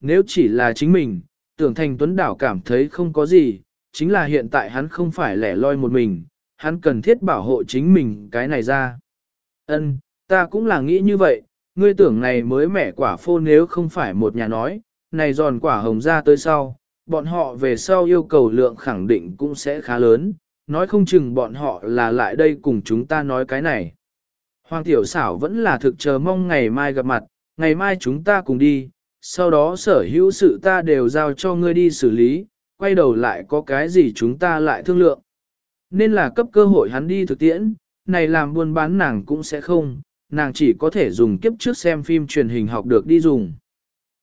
nếu chỉ là chính mình, tưởng thành tuấn đảo cảm thấy không có gì, chính là hiện tại hắn không phải lẻ loi một mình, hắn cần thiết bảo hộ chính mình cái này ra. Ân, ta cũng là nghĩ như vậy, ngươi tưởng này mới mẻ quả phô nếu không phải một nhà nói, này giòn quả hồng ra tới sau, bọn họ về sau yêu cầu lượng khẳng định cũng sẽ khá lớn, nói không chừng bọn họ là lại đây cùng chúng ta nói cái này. Hoàng tiểu xảo vẫn là thực chờ mong ngày mai gặp mặt, ngày mai chúng ta cùng đi, sau đó sở hữu sự ta đều giao cho ngươi đi xử lý, quay đầu lại có cái gì chúng ta lại thương lượng. Nên là cấp cơ hội hắn đi thực tiễn, này làm buôn bán nàng cũng sẽ không, nàng chỉ có thể dùng kiếp trước xem phim truyền hình học được đi dùng.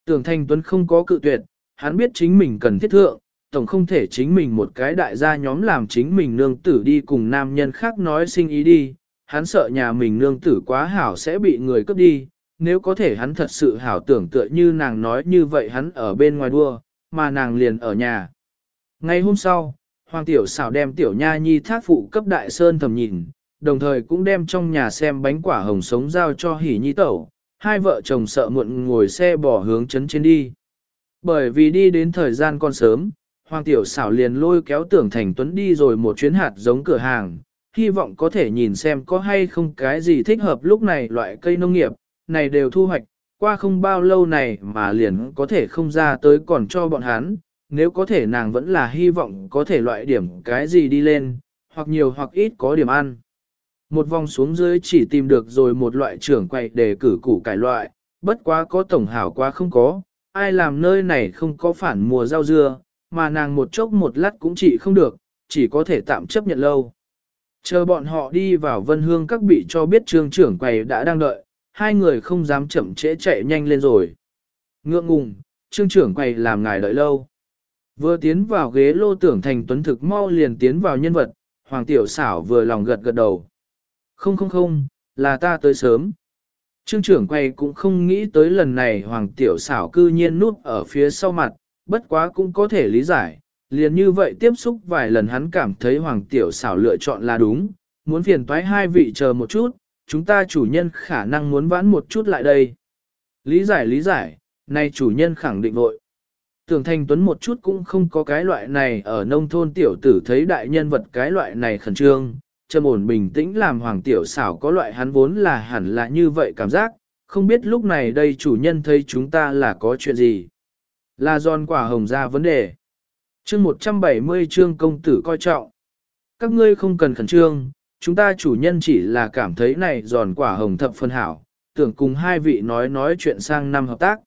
Tưởng Thanh Tuấn không có cự tuyệt, hắn biết chính mình cần thiết thượng, tổng không thể chính mình một cái đại gia nhóm làm chính mình nương tử đi cùng nam nhân khác nói sinh ý đi, hắn sợ nhà mình nương tử quá hảo sẽ bị người cướp đi, nếu có thể hắn thật sự hảo tưởng tựa như nàng nói như vậy hắn ở bên ngoài đua, mà nàng liền ở nhà. Ngay hôm sau, Hoàng Tiểu xảo đem Tiểu Nha Nhi thác phụ cấp Đại Sơn thầm nhìn, đồng thời cũng đem trong nhà xem bánh quả hồng sống giao cho Hỷ Nhi Tẩu, hai vợ chồng sợ muộn ngồi xe bỏ hướng chấn trên đi. Bởi vì đi đến thời gian còn sớm, Hoàng Tiểu xảo liền lôi kéo tưởng thành tuấn đi rồi một chuyến hạt giống cửa hàng, hy vọng có thể nhìn xem có hay không cái gì thích hợp lúc này loại cây nông nghiệp, này đều thu hoạch, qua không bao lâu này mà liền có thể không ra tới còn cho bọn hắn, nếu có thể nàng vẫn là hy vọng có thể loại điểm cái gì đi lên, hoặc nhiều hoặc ít có điểm ăn. Một vòng xuống dưới chỉ tìm được rồi một loại trưởng quậy để cử củ cải loại, bất quá có tổng hảo quá không có, ai làm nơi này không có phản mùa rau dưa, mà nàng một chốc một lát cũng chỉ không được, chỉ có thể tạm chấp nhận lâu. Chờ bọn họ đi vào vân hương các bị cho biết trương trưởng quầy đã đang đợi, hai người không dám chậm trễ chạy nhanh lên rồi. Ngượng ngùng, trương trưởng quầy làm ngài đợi lâu. Vừa tiến vào ghế lô tưởng thành tuấn thực mau liền tiến vào nhân vật, hoàng tiểu xảo vừa lòng gật gật đầu. Không không không, là ta tới sớm. Trương trưởng quay cũng không nghĩ tới lần này hoàng tiểu xảo cư nhiên núp ở phía sau mặt, bất quá cũng có thể lý giải, liền như vậy tiếp xúc vài lần hắn cảm thấy hoàng tiểu xảo lựa chọn là đúng, muốn phiền toái hai vị chờ một chút, chúng ta chủ nhân khả năng muốn vãn một chút lại đây. Lý giải lý giải, nay chủ nhân khẳng định vội. Tưởng Thanh Tuấn một chút cũng không có cái loại này ở nông thôn tiểu tử thấy đại nhân vật cái loại này khẩn trương, trầm ổn bình tĩnh làm hoàng tiểu xảo có loại hắn vốn là hẳn là như vậy cảm giác, không biết lúc này đây chủ nhân thấy chúng ta là có chuyện gì. Là giòn quả hồng ra vấn đề. chương 170 chương công tử coi trọng. Các ngươi không cần khẩn trương, chúng ta chủ nhân chỉ là cảm thấy này giòn quả hồng thập phân hảo, tưởng cùng hai vị nói nói chuyện sang năm hợp tác.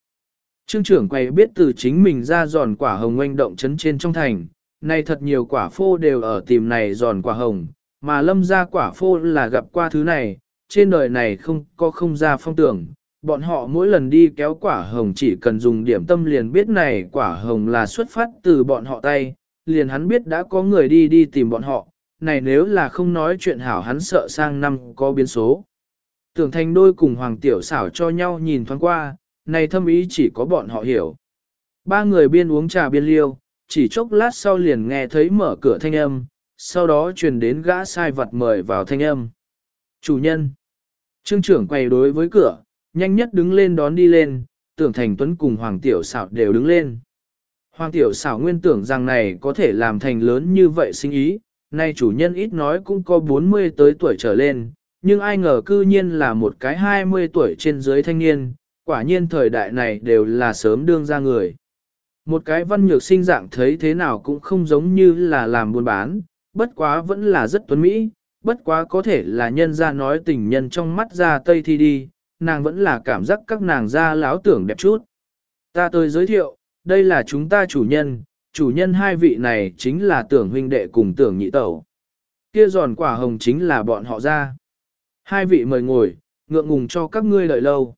Trương trưởng quay biết từ chính mình ra giòn quả hồng oanh động chấn trên trong thành, nay thật nhiều quả phô đều ở tìm này giòn quả hồng, mà lâm ra quả phô là gặp qua thứ này, trên đời này không có không ra phong tưởng, bọn họ mỗi lần đi kéo quả hồng chỉ cần dùng điểm tâm liền biết này quả hồng là xuất phát từ bọn họ tay, liền hắn biết đã có người đi đi tìm bọn họ, này nếu là không nói chuyện hảo hắn sợ sang năm có biến số. Tưởng thành đôi cùng hoàng tiểu xảo cho nhau nhìn thoáng qua, này thâm ý chỉ có bọn họ hiểu. Ba người biên uống trà biên liêu, chỉ chốc lát sau liền nghe thấy mở cửa thanh âm, sau đó truyền đến gã sai vật mời vào thanh âm. Chủ nhân. Trương trưởng quay đối với cửa, nhanh nhất đứng lên đón đi lên, tưởng thành tuấn cùng Hoàng Tiểu xảo đều đứng lên. Hoàng Tiểu xảo nguyên tưởng rằng này có thể làm thành lớn như vậy sinh ý, nay chủ nhân ít nói cũng có 40 tới tuổi trở lên, nhưng ai ngờ cư nhiên là một cái 20 tuổi trên dưới thanh niên, quả nhiên thời đại này đều là sớm đương ra người. Một cái văn nhược sinh dạng thấy thế nào cũng không giống như là làm buôn bán, bất quá vẫn là rất tuấn mỹ, bất quá có thể là nhân ra nói tình nhân trong mắt ra tây thi đi, nàng vẫn là cảm giác các nàng ra láo tưởng đẹp chút. Ta tôi giới thiệu, đây là chúng ta chủ nhân, chủ nhân hai vị này chính là tưởng huynh đệ cùng tưởng nhị tẩu. Kia giòn quả hồng chính là bọn họ ra. Hai vị mời ngồi, ngượng ngùng cho các ngươi đợi lâu.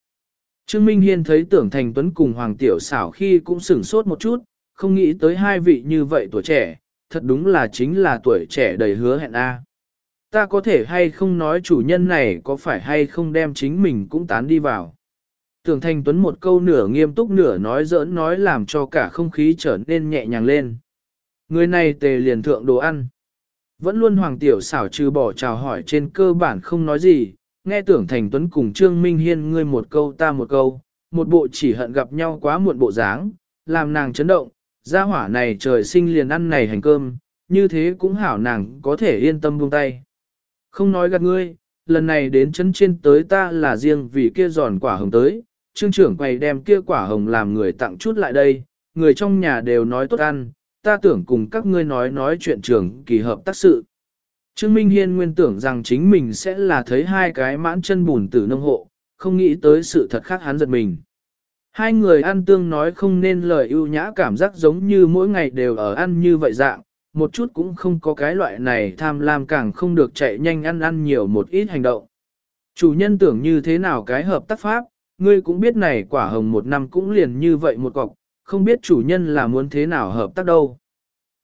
Trương Minh Hiên thấy tưởng thành tuấn cùng Hoàng Tiểu xảo khi cũng sửng sốt một chút, không nghĩ tới hai vị như vậy tuổi trẻ, thật đúng là chính là tuổi trẻ đầy hứa hẹn a. Ta có thể hay không nói chủ nhân này có phải hay không đem chính mình cũng tán đi vào. Tưởng Thành Tuấn một câu nửa nghiêm túc nửa nói giỡn nói làm cho cả không khí trở nên nhẹ nhàng lên. Người này tề liền thượng đồ ăn. Vẫn luôn Hoàng Tiểu xảo trừ bỏ chào hỏi trên cơ bản không nói gì, nghe tưởng Thành Tuấn cùng Trương Minh Hiên ngươi một câu ta một câu, một bộ chỉ hận gặp nhau quá muộn bộ dáng, làm nàng chấn động, gia hỏa này trời sinh liền ăn này hành cơm, như thế cũng hảo nàng có thể yên tâm buông tay. Không nói gạt ngươi, lần này đến chân trên tới ta là riêng vì kia giòn quả hồng tới, trương trưởng quầy đem kia quả hồng làm người tặng chút lại đây, người trong nhà đều nói tốt ăn, ta tưởng cùng các ngươi nói nói chuyện trường kỳ hợp tác sự. Trương Minh Hiên nguyên tưởng rằng chính mình sẽ là thấy hai cái mãn chân bùn tử nông hộ, không nghĩ tới sự thật khác hắn giật mình. Hai người ăn tương nói không nên lời ưu nhã cảm giác giống như mỗi ngày đều ở ăn như vậy dạng, một chút cũng không có cái loại này tham lam càng không được chạy nhanh ăn ăn nhiều một ít hành động. Chủ nhân tưởng như thế nào cái hợp tác pháp, ngươi cũng biết này quả hồng một năm cũng liền như vậy một cọc, không biết chủ nhân là muốn thế nào hợp tác đâu.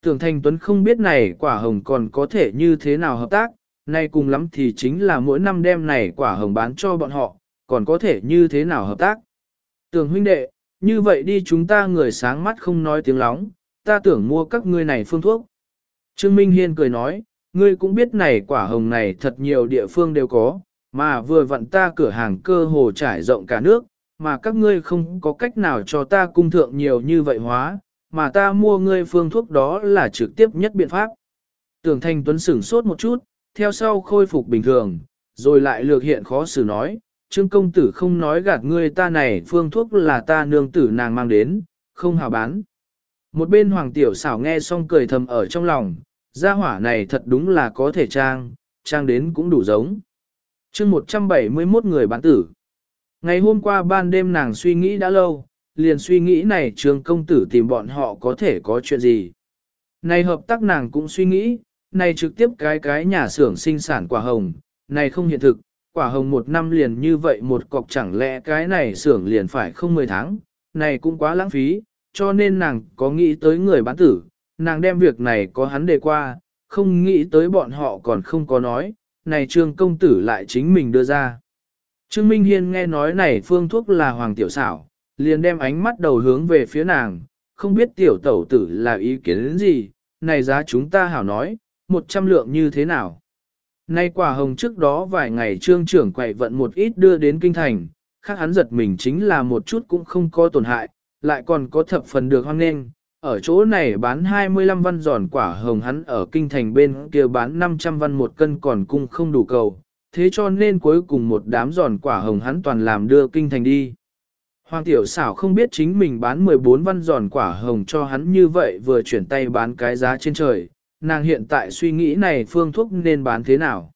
Tưởng Thành Tuấn không biết này quả hồng còn có thể như thế nào hợp tác, nay cùng lắm thì chính là mỗi năm đem này quả hồng bán cho bọn họ, còn có thể như thế nào hợp tác. Tưởng huynh đệ, như vậy đi chúng ta người sáng mắt không nói tiếng lóng, ta tưởng mua các ngươi này phương thuốc. Trương Minh Hiên cười nói, ngươi cũng biết này quả hồng này thật nhiều địa phương đều có, mà vừa vặn ta cửa hàng cơ hồ trải rộng cả nước, mà các ngươi không có cách nào cho ta cung thượng nhiều như vậy hóa, mà ta mua ngươi phương thuốc đó là trực tiếp nhất biện pháp. Tưởng Thanh Tuấn sửng sốt một chút, theo sau khôi phục bình thường, rồi lại lược hiện khó xử nói, Trương công tử không nói gạt ngươi ta này phương thuốc là ta nương tử nàng mang đến, không hào bán. Một bên hoàng tiểu xảo nghe xong cười thầm ở trong lòng, gia hỏa này thật đúng là có thể trang, trang đến cũng đủ giống chương 171 người bán tử. Ngày hôm qua ban đêm nàng suy nghĩ đã lâu, liền suy nghĩ này trường công tử tìm bọn họ có thể có chuyện gì. Này hợp tác nàng cũng suy nghĩ, này trực tiếp cái cái nhà xưởng sinh sản quả hồng, này không hiện thực, quả hồng một năm liền như vậy một cọc chẳng lẽ cái này xưởng liền phải không 10 tháng, này cũng quá lãng phí, cho nên nàng có nghĩ tới người bán tử, nàng đem việc này có hắn đề qua, không nghĩ tới bọn họ còn không có nói, này trương công tử lại chính mình đưa ra. Trương Minh Hiên nghe nói này phương thuốc là hoàng tiểu xảo, liền đem ánh mắt đầu hướng về phía nàng, không biết tiểu tẩu tử là ý kiến đến gì, này giá chúng ta hảo nói, một trăm lượng như thế nào. Nay quả hồng trước đó vài ngày trương trưởng quậy vận một ít đưa đến kinh thành, khác hắn giật mình chính là một chút cũng không có tổn hại, lại còn có thập phần được hoang nên. Ở chỗ này bán 25 văn giòn quả hồng hắn ở kinh thành bên kia bán 500 văn một cân còn cung không đủ cầu, thế cho nên cuối cùng một đám giòn quả hồng hắn toàn làm đưa kinh thành đi. Hoàng tiểu xảo không biết chính mình bán 14 văn giòn quả hồng cho hắn như vậy vừa chuyển tay bán cái giá trên trời, nàng hiện tại suy nghĩ này phương thuốc nên bán thế nào.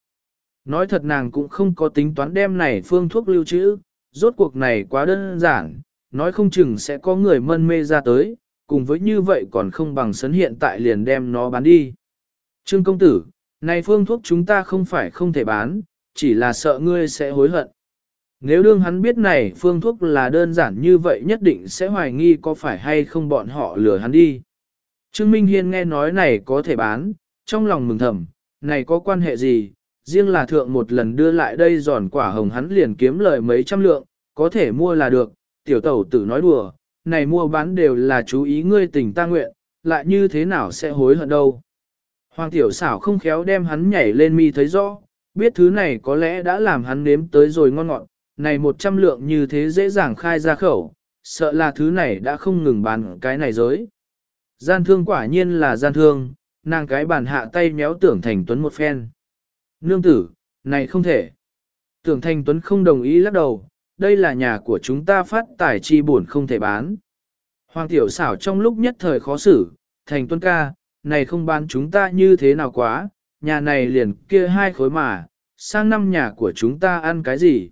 Nói thật nàng cũng không có tính toán đem này phương thuốc lưu trữ, rốt cuộc này quá đơn giản, nói không chừng sẽ có người mân mê ra tới, cùng với như vậy còn không bằng sấn hiện tại liền đem nó bán đi. Trương công tử, này phương thuốc chúng ta không phải không thể bán, chỉ là sợ ngươi sẽ hối hận. Nếu đương hắn biết này phương thuốc là đơn giản như vậy nhất định sẽ hoài nghi có phải hay không bọn họ lừa hắn đi. Trương Minh Hiên nghe nói này có thể bán, trong lòng mừng thầm, này có quan hệ gì, riêng là thượng một lần đưa lại đây giòn quả hồng hắn liền kiếm lời mấy trăm lượng, có thể mua là được, tiểu tẩu tử nói đùa, này mua bán đều là chú ý ngươi tình ta nguyện, lại như thế nào sẽ hối hận đâu. Hoàng tiểu xảo không khéo đem hắn nhảy lên mi thấy rõ, biết thứ này có lẽ đã làm hắn nếm tới rồi ngon ngọt, này một trăm lượng như thế dễ dàng khai ra khẩu, sợ là thứ này đã không ngừng bán cái này giới. Gian thương quả nhiên là gian thương, nàng cái bàn hạ tay méo tưởng thành tuấn một phen. Nương tử, này không thể. Tưởng thành tuấn không đồng ý lắc đầu, đây là nhà của chúng ta phát tài chi buồn không thể bán. Hoàng tiểu xảo trong lúc nhất thời khó xử, thành tuân ca, này không bán chúng ta như thế nào quá, nhà này liền kia hai khối mà, sang năm nhà của chúng ta ăn cái gì.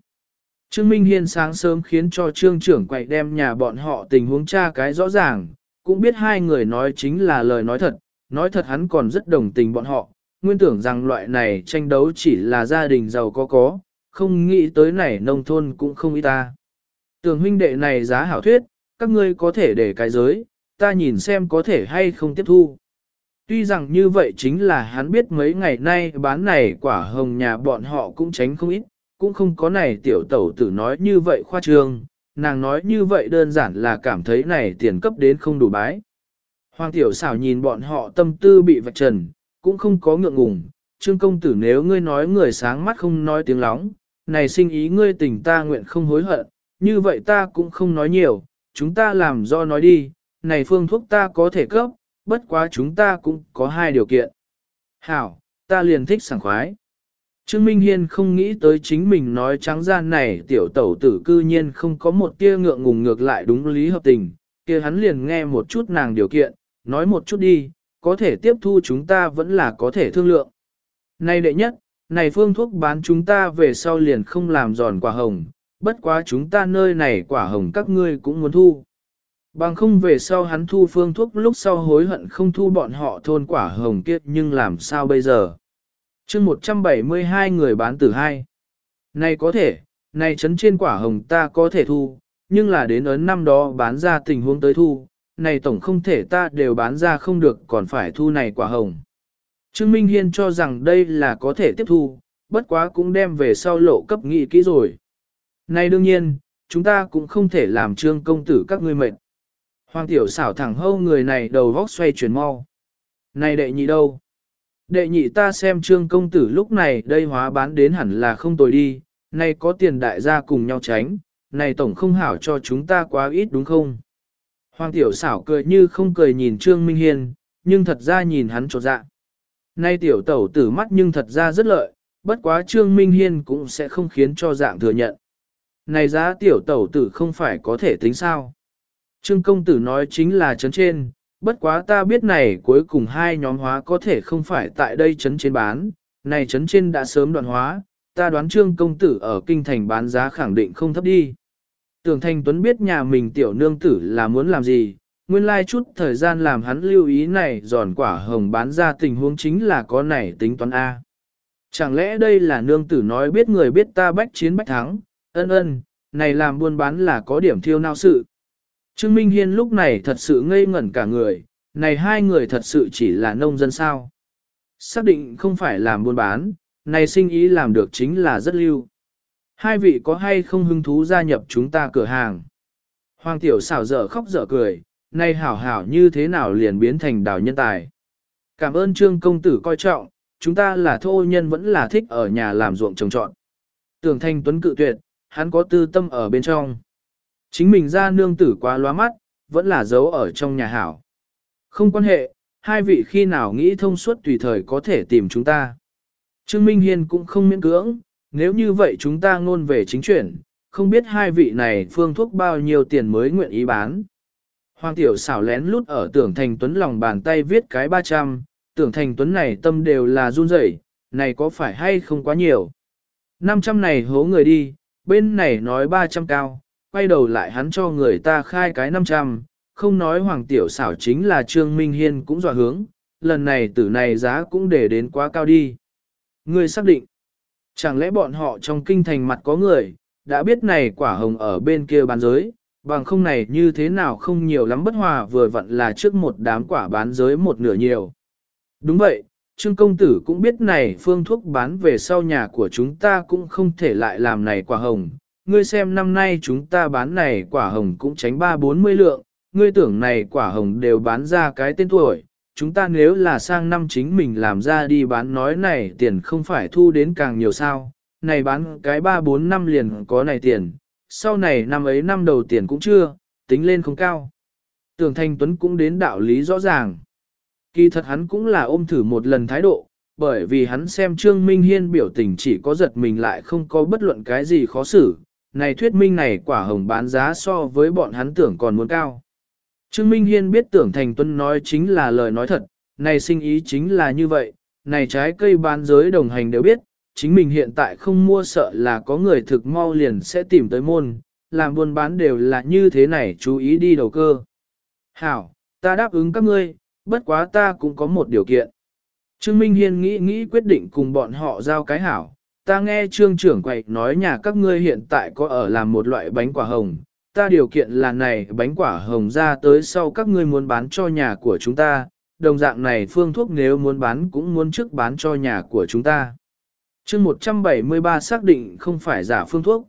Trương Minh Hiên sáng sớm khiến cho trương trưởng quậy đem nhà bọn họ tình huống tra cái rõ ràng, cũng biết hai người nói chính là lời nói thật, nói thật hắn còn rất đồng tình bọn họ, nguyên tưởng rằng loại này tranh đấu chỉ là gia đình giàu có có, không nghĩ tới này nông thôn cũng không ý ta. Tưởng huynh đệ này giá hảo thuyết, các ngươi có thể để cái giới, ta nhìn xem có thể hay không tiếp thu. Tuy rằng như vậy chính là hắn biết mấy ngày nay bán này quả hồng nhà bọn họ cũng tránh không ít, cũng không có này tiểu tẩu tử nói như vậy khoa trương, nàng nói như vậy đơn giản là cảm thấy này tiền cấp đến không đủ bái. Hoàng tiểu xảo nhìn bọn họ tâm tư bị vạch trần, cũng không có ngượng ngùng, trương công tử nếu ngươi nói người sáng mắt không nói tiếng lóng, này sinh ý ngươi tình ta nguyện không hối hận, như vậy ta cũng không nói nhiều, chúng ta làm do nói đi, này phương thuốc ta có thể cấp, bất quá chúng ta cũng có hai điều kiện. Hảo, ta liền thích sảng khoái. Trương Minh Hiên không nghĩ tới chính mình nói trắng ra này tiểu tẩu tử cư nhiên không có một tia ngượng ngùng ngược lại đúng lý hợp tình, kia hắn liền nghe một chút nàng điều kiện, nói một chút đi, có thể tiếp thu chúng ta vẫn là có thể thương lượng. Này đệ nhất, này phương thuốc bán chúng ta về sau liền không làm giòn quả hồng, bất quá chúng ta nơi này quả hồng các ngươi cũng muốn thu. Bằng không về sau hắn thu phương thuốc lúc sau hối hận không thu bọn họ thôn quả hồng kia nhưng làm sao bây giờ? chương 172 người bán tử hai. Này có thể, này chấn trên quả hồng ta có thể thu, nhưng là đến ấn năm đó bán ra tình huống tới thu, này tổng không thể ta đều bán ra không được còn phải thu này quả hồng. Trương Minh Hiên cho rằng đây là có thể tiếp thu, bất quá cũng đem về sau lộ cấp nghị kỹ rồi. Này đương nhiên, chúng ta cũng không thể làm trương công tử các ngươi mệt. Hoàng tiểu xảo thẳng hâu người này đầu vóc xoay chuyển mau. Này đệ nhị đâu? Đệ nhị ta xem trương công tử lúc này đây hóa bán đến hẳn là không tồi đi, này có tiền đại gia cùng nhau tránh, này tổng không hảo cho chúng ta quá ít đúng không? Hoàng tiểu xảo cười như không cười nhìn trương minh hiên, nhưng thật ra nhìn hắn trột dạ. Nay tiểu tẩu tử mắt nhưng thật ra rất lợi, bất quá trương minh hiên cũng sẽ không khiến cho dạng thừa nhận. Này giá tiểu tẩu tử không phải có thể tính sao? Trương công tử nói chính là chấn trên, bất quá ta biết này cuối cùng hai nhóm hóa có thể không phải tại đây chấn trên bán, này chấn trên đã sớm đoạn hóa, ta đoán trương công tử ở kinh thành bán giá khẳng định không thấp đi. Tưởng Thanh Tuấn biết nhà mình tiểu nương tử là muốn làm gì, nguyên lai chút thời gian làm hắn lưu ý này giòn quả hồng bán ra tình huống chính là có này tính toán A. Chẳng lẽ đây là nương tử nói biết người biết ta bách chiến bách thắng, ân ân, này làm buôn bán là có điểm thiêu nao sự. Trương Minh Hiên lúc này thật sự ngây ngẩn cả người, này hai người thật sự chỉ là nông dân sao. Xác định không phải làm buôn bán, này sinh ý làm được chính là rất lưu. Hai vị có hay không hứng thú gia nhập chúng ta cửa hàng? Hoàng tiểu xảo dở khóc dở cười, nay hảo hảo như thế nào liền biến thành đào nhân tài. Cảm ơn trương công tử coi trọng, chúng ta là thô nhân vẫn là thích ở nhà làm ruộng trồng trọn. Tưởng thanh tuấn cự tuyệt, hắn có tư tâm ở bên trong. Chính mình ra nương tử quá loa mắt, vẫn là giấu ở trong nhà hảo. Không quan hệ, hai vị khi nào nghĩ thông suốt tùy thời có thể tìm chúng ta. Trương Minh Hiên cũng không miễn cưỡng, nếu như vậy chúng ta ngôn về chính chuyển, không biết hai vị này phương thuốc bao nhiêu tiền mới nguyện ý bán. Hoàng tiểu xảo lén lút ở tưởng thành tuấn lòng bàn tay viết cái 300, tưởng thành tuấn này tâm đều là run rẩy, này có phải hay không quá nhiều. 500 này hố người đi, bên này nói 300 cao, quay đầu lại hắn cho người ta khai cái 500, không nói hoàng tiểu xảo chính là Trương Minh Hiên cũng dọa hướng, lần này tử này giá cũng để đến quá cao đi. Người xác định, chẳng lẽ bọn họ trong kinh thành mặt có người, đã biết này quả hồng ở bên kia bán giới, bằng không này như thế nào không nhiều lắm bất hòa vừa vặn là trước một đám quả bán giới một nửa nhiều. Đúng vậy, Trương Công Tử cũng biết này phương thuốc bán về sau nhà của chúng ta cũng không thể lại làm này quả hồng. Ngươi xem năm nay chúng ta bán này quả hồng cũng tránh ba bốn mươi lượng, ngươi tưởng này quả hồng đều bán ra cái tên tuổi. Chúng ta nếu là sang năm chính mình làm ra đi bán nói này tiền không phải thu đến càng nhiều sao, này bán cái ba bốn năm liền có này tiền, sau này năm ấy năm đầu tiền cũng chưa, tính lên không cao. Tưởng Thanh Tuấn cũng đến đạo lý rõ ràng. Kỳ thật hắn cũng là ôm thử một lần thái độ, bởi vì hắn xem Trương Minh Hiên biểu tình chỉ có giật mình lại không có bất luận cái gì khó xử. Này thuyết minh này quả hồng bán giá so với bọn hắn tưởng còn muốn cao. Trương Minh Hiên biết tưởng Thành Tuấn nói chính là lời nói thật, này sinh ý chính là như vậy, này trái cây bán giới đồng hành đều biết, chính mình hiện tại không mua sợ là có người thực mau liền sẽ tìm tới môn, làm buôn bán đều là như thế này chú ý đi đầu cơ. Hảo, ta đáp ứng các ngươi, bất quá ta cũng có một điều kiện. Trương Minh Hiên nghĩ nghĩ quyết định cùng bọn họ giao cái hảo. Ta nghe trương trưởng quậy nói nhà các ngươi hiện tại có ở làm một loại bánh quả hồng. Ta điều kiện là này bánh quả hồng ra tới sau các ngươi muốn bán cho nhà của chúng ta. Đồng dạng này phương thuốc nếu muốn bán cũng muốn trước bán cho nhà của chúng ta chương 173 xác định không phải giả phương thuốc.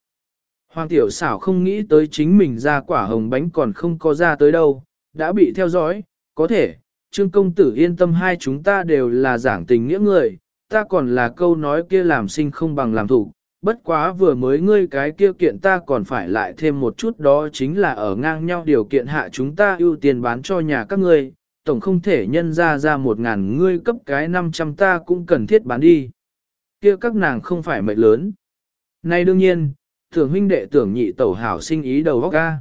Hoàng tiểu xảo không nghĩ tới chính mình ra quả hồng bánh còn không có ra tới đâu, đã bị theo dõi, có thể, trương công tử yên tâm hai chúng ta đều là giảng tình nghĩa người, ta còn là câu nói kia làm sinh không bằng làm thủ, bất quá vừa mới ngươi cái kia kiện ta còn phải lại thêm một chút đó chính là ở ngang nhau điều kiện hạ chúng ta ưu tiên bán cho nhà các ngươi, tổng không thể nhân ra ra một ngàn ngươi cấp cái 500 ta cũng cần thiết bán đi kia các nàng không phải mệnh lớn. nay đương nhiên, tưởng huynh đệ tưởng nhị tẩu hảo sinh ý đầu góc ga.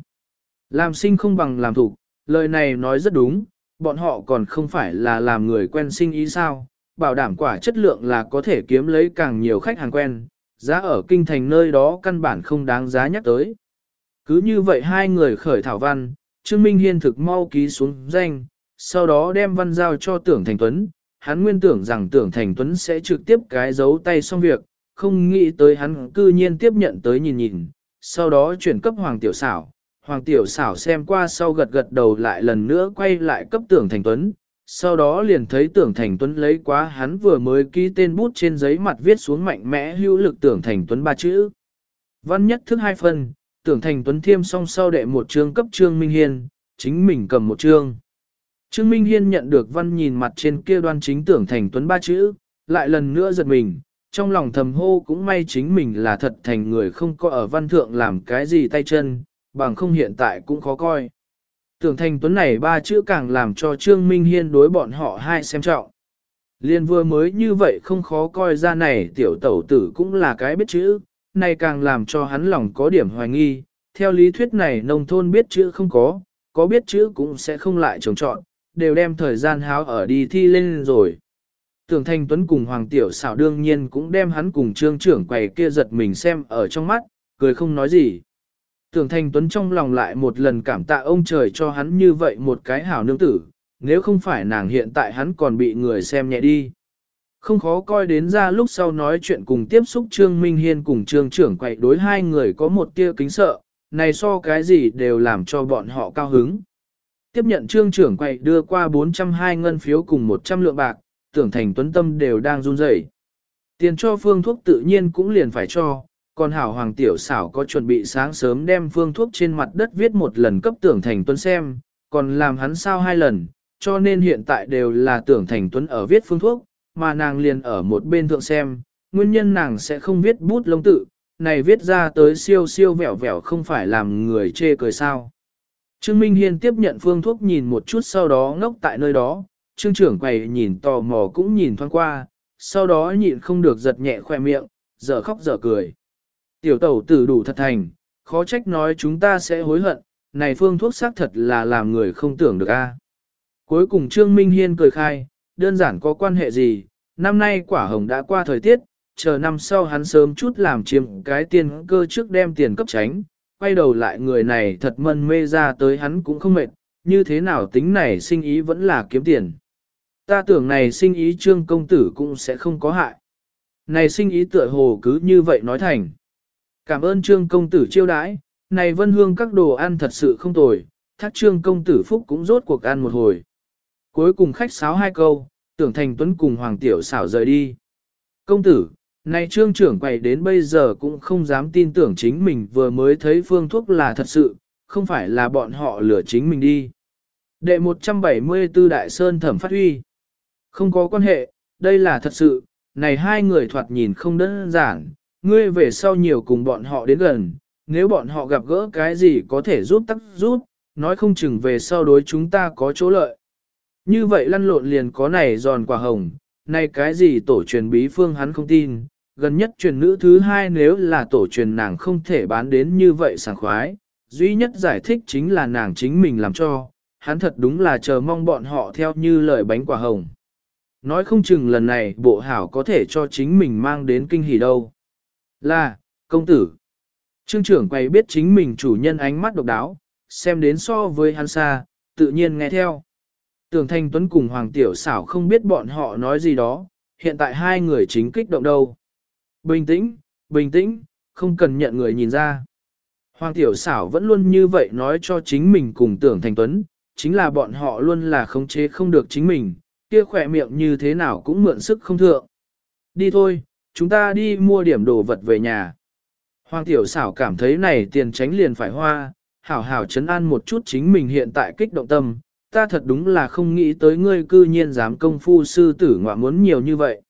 Làm sinh không bằng làm thủ, lời này nói rất đúng, bọn họ còn không phải là làm người quen sinh ý sao, bảo đảm quả chất lượng là có thể kiếm lấy càng nhiều khách hàng quen, giá ở kinh thành nơi đó căn bản không đáng giá nhắc tới. Cứ như vậy hai người khởi thảo văn, Trương Minh Hiên thực mau ký xuống danh, sau đó đem văn giao cho Tưởng Thành Tuấn, hắn nguyên tưởng rằng Tưởng Thành Tuấn sẽ trực tiếp cái dấu tay xong việc, không nghĩ tới hắn cư nhiên tiếp nhận tới nhìn nhìn, sau đó chuyển cấp Hoàng Tiểu Xảo. Hoàng Tiểu Xảo xem qua sau gật gật đầu lại lần nữa quay lại cấp Tưởng Thành Tuấn, sau đó liền thấy tưởng thành tuấn lấy quá hắn vừa mới ký tên bút trên giấy mặt viết xuống mạnh mẽ hữu lực tưởng thành tuấn ba chữ. Văn nhất thức hai phần, tưởng thành tuấn thiêm song sau đệ một chương cấp trương Minh Hiên, chính mình cầm một chương. Trương Minh Hiên nhận được văn nhìn mặt trên kia đoan chính tưởng thành tuấn ba chữ, lại lần nữa giật mình, trong lòng thầm hô cũng may chính mình là thật thành người không có ở văn thượng làm cái gì tay chân, bằng không hiện tại cũng khó coi. Tưởng thành tuấn này ba chữ càng làm cho Trương Minh Hiên đối bọn họ hai xem trọng. Liên vừa mới như vậy không khó coi ra này tiểu tẩu tử cũng là cái biết chữ, này càng làm cho hắn lòng có điểm hoài nghi. Theo lý thuyết này nông thôn biết chữ không có, có biết chữ cũng sẽ không lại trồng trọn, đều đem thời gian háo ở đi thi lên rồi. Tưởng Thanh Tuấn cùng Hoàng Tiểu xảo đương nhiên cũng đem hắn cùng trương trưởng quầy kia giật mình xem ở trong mắt, cười không nói gì. Tưởng Thanh Tuấn trong lòng lại một lần cảm tạ ông trời cho hắn như vậy một cái hảo nương tử, nếu không phải nàng hiện tại hắn còn bị người xem nhẹ đi. Không khó coi đến ra lúc sau nói chuyện cùng tiếp xúc Trương Minh Hiên cùng Trương trưởng quậy đối hai người có một tia kính sợ, này so cái gì đều làm cho bọn họ cao hứng. Tiếp nhận Trương trưởng quậy đưa qua 402 ngân phiếu cùng 100 lượng bạc, tưởng thành tuấn tâm đều đang run rẩy. Tiền cho phương thuốc tự nhiên cũng liền phải cho, còn hảo hoàng tiểu xảo có chuẩn bị sáng sớm đem phương thuốc trên mặt đất viết một lần cấp tưởng thành tuấn xem, còn làm hắn sao hai lần, cho nên hiện tại đều là tưởng thành tuấn ở viết phương thuốc, mà nàng liền ở một bên thượng xem, nguyên nhân nàng sẽ không viết bút lông tự, này viết ra tới siêu siêu vẹo vẹo không phải làm người chê cười sao. Trương Minh Hiên tiếp nhận phương thuốc nhìn một chút sau đó ngốc tại nơi đó, trương trưởng quầy nhìn tò mò cũng nhìn thoáng qua, sau đó nhịn không được giật nhẹ khoe miệng, dở khóc dở cười. Tiểu tẩu tử đủ thật thành, khó trách nói chúng ta sẽ hối hận, này phương thuốc xác thật là làm người không tưởng được a. À. Cuối cùng Trương Minh Hiên cười khai, đơn giản có quan hệ gì, năm nay quả hồng đã qua thời tiết, chờ năm sau hắn sớm chút làm chiếm cái tiền cơ trước đem tiền cấp tránh, quay đầu lại người này thật mân mê ra tới hắn cũng không mệt, như thế nào tính này sinh ý vẫn là kiếm tiền. Ta tưởng này sinh ý trương công tử cũng sẽ không có hại. Này sinh ý tựa hồ cứ như vậy nói thành. Cảm ơn trương công tử chiêu đãi, này vân hương các đồ ăn thật sự không tồi, thác trương công tử phúc cũng rốt cuộc ăn một hồi. Cuối cùng khách sáo hai câu, tưởng thành tuấn cùng hoàng tiểu xảo rời đi. Công tử, này trương trưởng quầy đến bây giờ cũng không dám tin tưởng chính mình vừa mới thấy phương thuốc là thật sự, không phải là bọn họ lừa chính mình đi. Đệ 174 Đại Sơn thẩm phát huy. Không có quan hệ, đây là thật sự, này hai người thoạt nhìn không đơn giản, ngươi về sau nhiều cùng bọn họ đến gần, nếu bọn họ gặp gỡ cái gì có thể giúp tắc giúp, nói không chừng về sau đối chúng ta có chỗ lợi. Như vậy lăn lộn liền có này giòn quả hồng, nay cái gì tổ truyền bí phương hắn không tin, gần nhất truyền nữ thứ hai nếu là tổ truyền nàng không thể bán đến như vậy sảng khoái, duy nhất giải thích chính là nàng chính mình làm cho, hắn thật đúng là chờ mong bọn họ theo như lời bánh quả hồng. Nói không chừng lần này bộ hảo có thể cho chính mình mang đến kinh hỉ đâu. Là, công tử. Trương trưởng quay biết chính mình chủ nhân ánh mắt độc đáo, xem đến so với hắn xa, tự nhiên nghe theo. Tưởng Thanh Tuấn cùng Hoàng Tiểu xảo không biết bọn họ nói gì đó, hiện tại hai người chính kích động đâu. Bình tĩnh, bình tĩnh, không cần nhận người nhìn ra. Hoàng Tiểu xảo vẫn luôn như vậy nói cho chính mình cùng Tưởng Thanh Tuấn, chính là bọn họ luôn là khống chế không được chính mình, kia khỏe miệng như thế nào cũng mượn sức không thượng. Đi thôi, chúng ta đi mua điểm đồ vật về nhà. Hoàng tiểu xảo cảm thấy này tiền tránh liền phải hoa, hảo hảo chấn an một chút chính mình hiện tại kích động tâm, ta thật đúng là không nghĩ tới ngươi cư nhiên dám công phu sư tử ngọa muốn nhiều như vậy.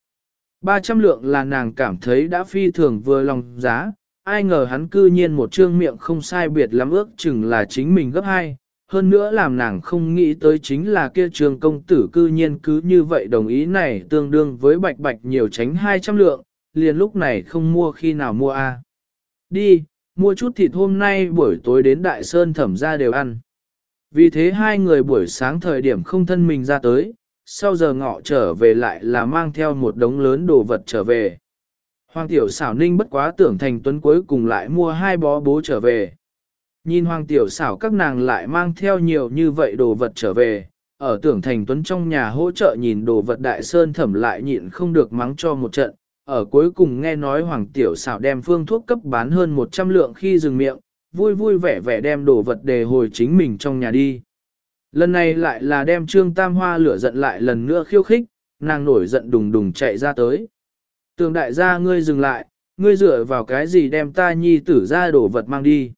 300 lượng là nàng cảm thấy đã phi thường vừa lòng giá, ai ngờ hắn cư nhiên một trương miệng không sai biệt lắm ước chừng là chính mình gấp hai, hơn nữa làm nàng không nghĩ tới chính là kia trường công tử cư nhiên cứ như vậy đồng ý này tương đương với bạch bạch nhiều tránh 200 lượng, liền lúc này không mua khi nào mua a Đi, mua chút thịt hôm nay buổi tối đến Đại Sơn thẩm ra đều ăn. Vì thế hai người buổi sáng thời điểm không thân mình ra tới, sau giờ ngọ trở về lại là mang theo một đống lớn đồ vật trở về. Hoàng tiểu xảo ninh bất quá tưởng thành tuấn cuối cùng lại mua hai bó bố trở về. Nhìn hoàng tiểu xảo các nàng lại mang theo nhiều như vậy đồ vật trở về, ở tưởng thành tuấn trong nhà hỗ trợ nhìn đồ vật đại sơn thẩm lại nhịn không được mắng cho một trận, ở cuối cùng nghe nói hoàng tiểu xảo đem phương thuốc cấp bán hơn 100 lượng khi dừng miệng, vui vui vẻ vẻ đem đồ vật đề hồi chính mình trong nhà đi. Lần này lại là đem trương tam hoa lửa giận lại lần nữa khiêu khích, nàng nổi giận đùng đùng chạy ra tới. Tường đại gia ngươi dừng lại, ngươi dựa vào cái gì đem ta nhi tử ra đồ vật mang đi.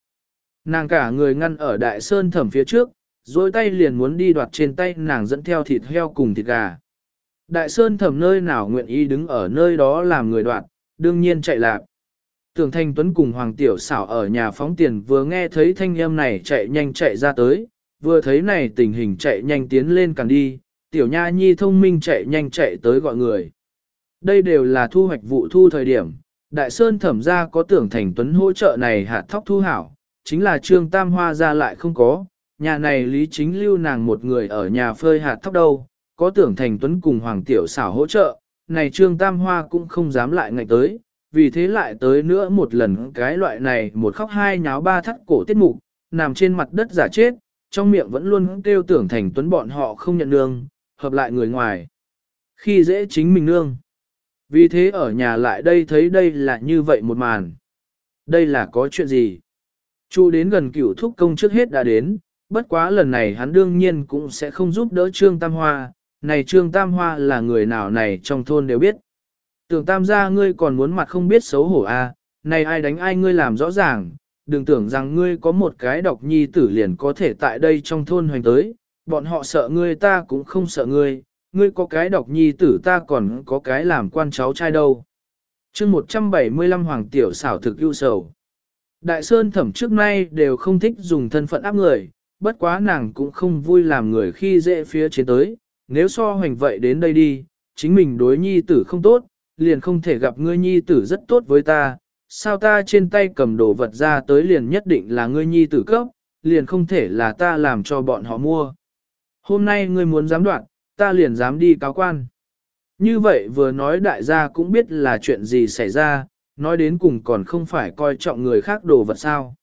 Nàng cả người ngăn ở đại sơn thẩm phía trước, dối tay liền muốn đi đoạt trên tay nàng dẫn theo thịt heo cùng thịt gà. Đại sơn thẩm nơi nào nguyện ý đứng ở nơi đó làm người đoạt, đương nhiên chạy lạc. Tưởng Thanh Tuấn cùng Hoàng Tiểu xảo ở nhà phóng tiền vừa nghe thấy thanh âm này chạy nhanh chạy ra tới, vừa thấy này tình hình chạy nhanh tiến lên càng đi, Tiểu Nha Nhi thông minh chạy nhanh chạy tới gọi người. Đây đều là thu hoạch vụ thu thời điểm, Đại Sơn thẩm ra có tưởng Thành Tuấn hỗ trợ này hạt thóc thu hảo, chính là Trương Tam Hoa ra lại không có, nhà này lý chính lưu nàng một người ở nhà phơi hạt thóc đâu, có tưởng Thành Tuấn cùng Hoàng Tiểu xảo hỗ trợ, này Trương Tam Hoa cũng không dám lại ngày tới, vì thế lại tới nữa một lần cái loại này một khóc hai nháo ba thắt cổ tiết mục, nằm trên mặt đất giả chết, trong miệng vẫn luôn kêu tưởng thành tuấn bọn họ không nhận nương, hợp lại người ngoài. Khi dễ chính mình nương. Vì thế ở nhà lại đây thấy đây là như vậy một màn. Đây là có chuyện gì? Chu đến gần cửu thúc công trước hết đã đến, bất quá lần này hắn đương nhiên cũng sẽ không giúp đỡ Trương Tam Hoa. Này Trương Tam Hoa là người nào này trong thôn đều biết. Tưởng tam gia ngươi còn muốn mặt không biết xấu hổ à, này ai đánh ai ngươi làm rõ ràng, đừng tưởng rằng ngươi có một cái độc nhi tử liền có thể tại đây trong thôn hoành tới, bọn họ sợ ngươi ta cũng không sợ ngươi, ngươi có cái độc nhi tử ta còn có cái làm quan cháu trai đâu. chương 175 Hoàng Tiểu xảo thực ưu sầu. Đại Sơn thẩm trước nay đều không thích dùng thân phận áp người, bất quá nàng cũng không vui làm người khi dễ phía trên tới, nếu so hoành vậy đến đây đi, chính mình đối nhi tử không tốt, liền không thể gặp ngươi nhi tử rất tốt với ta, sao ta trên tay cầm đồ vật ra tới liền nhất định là ngươi nhi tử cấp, liền không thể là ta làm cho bọn họ mua. Hôm nay ngươi muốn dám đoạn, ta liền dám đi cáo quan. Như vậy vừa nói đại gia cũng biết là chuyện gì xảy ra, nói đến cùng còn không phải coi trọng người khác đồ vật sao.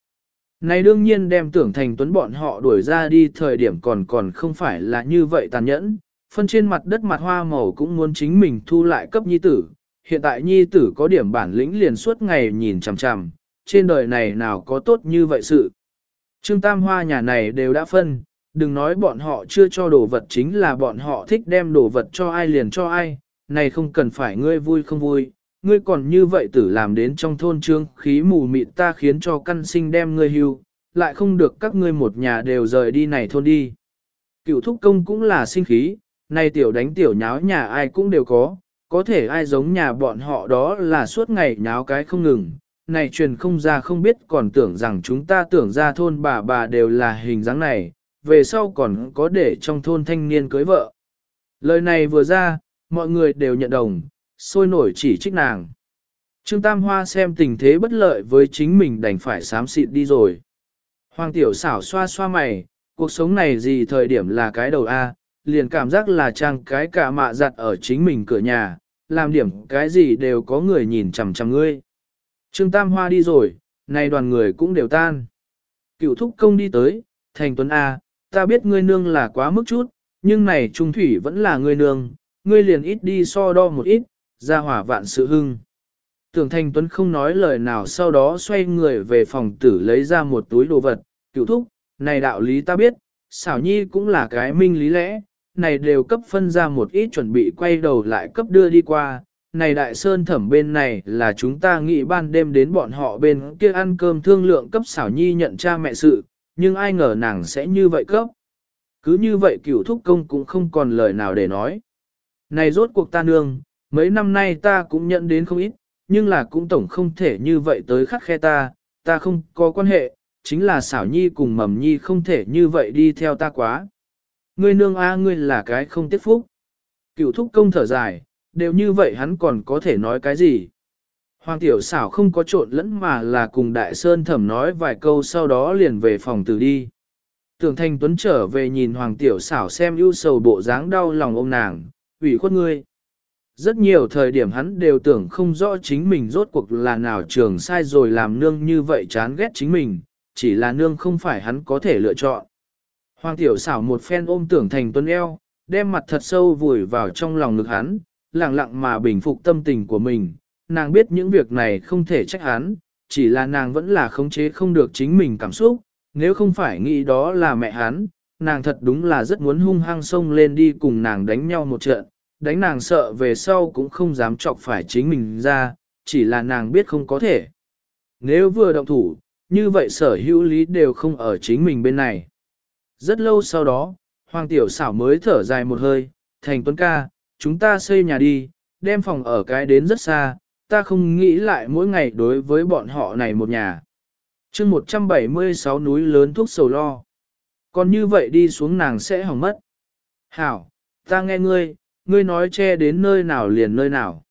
Này đương nhiên đem tưởng thành tuấn bọn họ đuổi ra đi thời điểm còn còn không phải là như vậy tàn nhẫn, phân trên mặt đất mặt hoa màu cũng muốn chính mình thu lại cấp nhi tử, hiện tại nhi tử có điểm bản lĩnh liền suốt ngày nhìn chằm chằm, trên đời này nào có tốt như vậy sự. Trương Tam Hoa nhà này đều đã phân, đừng nói bọn họ chưa cho đồ vật chính là bọn họ thích đem đồ vật cho ai liền cho ai, này không cần phải ngươi vui không vui, ngươi còn như vậy tử làm đến trong thôn trương khí mù mịt ta khiến cho căn sinh đem ngươi hưu, lại không được các ngươi một nhà đều rời đi này thôn đi. Cựu thúc công cũng là sinh khí, này tiểu đánh tiểu nháo nhà ai cũng đều có, có thể ai giống nhà bọn họ đó là suốt ngày nháo cái không ngừng, này truyền không ra không biết còn tưởng rằng chúng ta tưởng ra thôn bà bà đều là hình dáng này, về sau còn có để trong thôn thanh niên cưới vợ. Lời này vừa ra, mọi người đều nhận đồng, sôi nổi chỉ trích nàng. Trương Tam Hoa xem tình thế bất lợi với chính mình đành phải sám xịt đi rồi. Hoàng tiểu xảo xoa xoa mày, cuộc sống này gì thời điểm là cái đầu A, liền cảm giác là trang cái cả mạ giặt ở chính mình cửa nhà, làm điểm cái gì đều có người nhìn chằm chằm ngươi. Trương Tam Hoa đi rồi, nay đoàn người cũng đều tan. Cựu thúc công đi tới, thành tuấn A, ta biết ngươi nương là quá mức chút, nhưng này trung thủy vẫn là ngươi nương, ngươi liền ít đi so đo một ít, ra hỏa vạn sự hưng. Tưởng thành tuấn không nói lời nào sau đó xoay người về phòng tử lấy ra một túi đồ vật, cựu thúc, này đạo lý ta biết, xảo nhi cũng là cái minh lý lẽ, này đều cấp phân ra một ít chuẩn bị quay đầu lại cấp đưa đi qua. Này đại sơn thẩm bên này là chúng ta nghĩ ban đêm đến bọn họ bên kia ăn cơm thương lượng cấp xảo nhi nhận cha mẹ sự, nhưng ai ngờ nàng sẽ như vậy cấp. Cứ như vậy cửu thúc công cũng không còn lời nào để nói. Này rốt cuộc ta nương, mấy năm nay ta cũng nhận đến không ít, nhưng là cũng tổng không thể như vậy tới khắc khe ta, ta không có quan hệ, chính là xảo nhi cùng mầm nhi không thể như vậy đi theo ta quá. Ngươi nương a ngươi là cái không tiếc phúc. Cựu thúc công thở dài, đều như vậy hắn còn có thể nói cái gì. Hoàng tiểu xảo không có trộn lẫn mà là cùng đại sơn thẩm nói vài câu sau đó liền về phòng từ đi. Tưởng thanh tuấn trở về nhìn hoàng tiểu xảo xem ưu sầu bộ dáng đau lòng ông nàng, ủy khuất ngươi. Rất nhiều thời điểm hắn đều tưởng không rõ chính mình rốt cuộc là nào trường sai rồi làm nương như vậy chán ghét chính mình, chỉ là nương không phải hắn có thể lựa chọn. Hoàng tiểu xảo một phen ôm tưởng thành tuấn eo, đem mặt thật sâu vùi vào trong lòng ngực hắn, lặng lặng mà bình phục tâm tình của mình. Nàng biết những việc này không thể trách hắn, chỉ là nàng vẫn là khống chế không được chính mình cảm xúc, nếu không phải nghĩ đó là mẹ hắn, nàng thật đúng là rất muốn hung hăng xông lên đi cùng nàng đánh nhau một trận, đánh nàng sợ về sau cũng không dám chọc phải chính mình ra, chỉ là nàng biết không có thể. Nếu vừa động thủ, như vậy sở hữu lý đều không ở chính mình bên này. Rất lâu sau đó, Hoàng Tiểu xảo mới thở dài một hơi, thành tuấn ca, chúng ta xây nhà đi, đem phòng ở cái đến rất xa, ta không nghĩ lại mỗi ngày đối với bọn họ này một nhà. chương 176 núi lớn thuốc sầu lo. Còn như vậy đi xuống nàng sẽ hỏng mất. Hảo, ta nghe ngươi, ngươi nói che đến nơi nào liền nơi nào.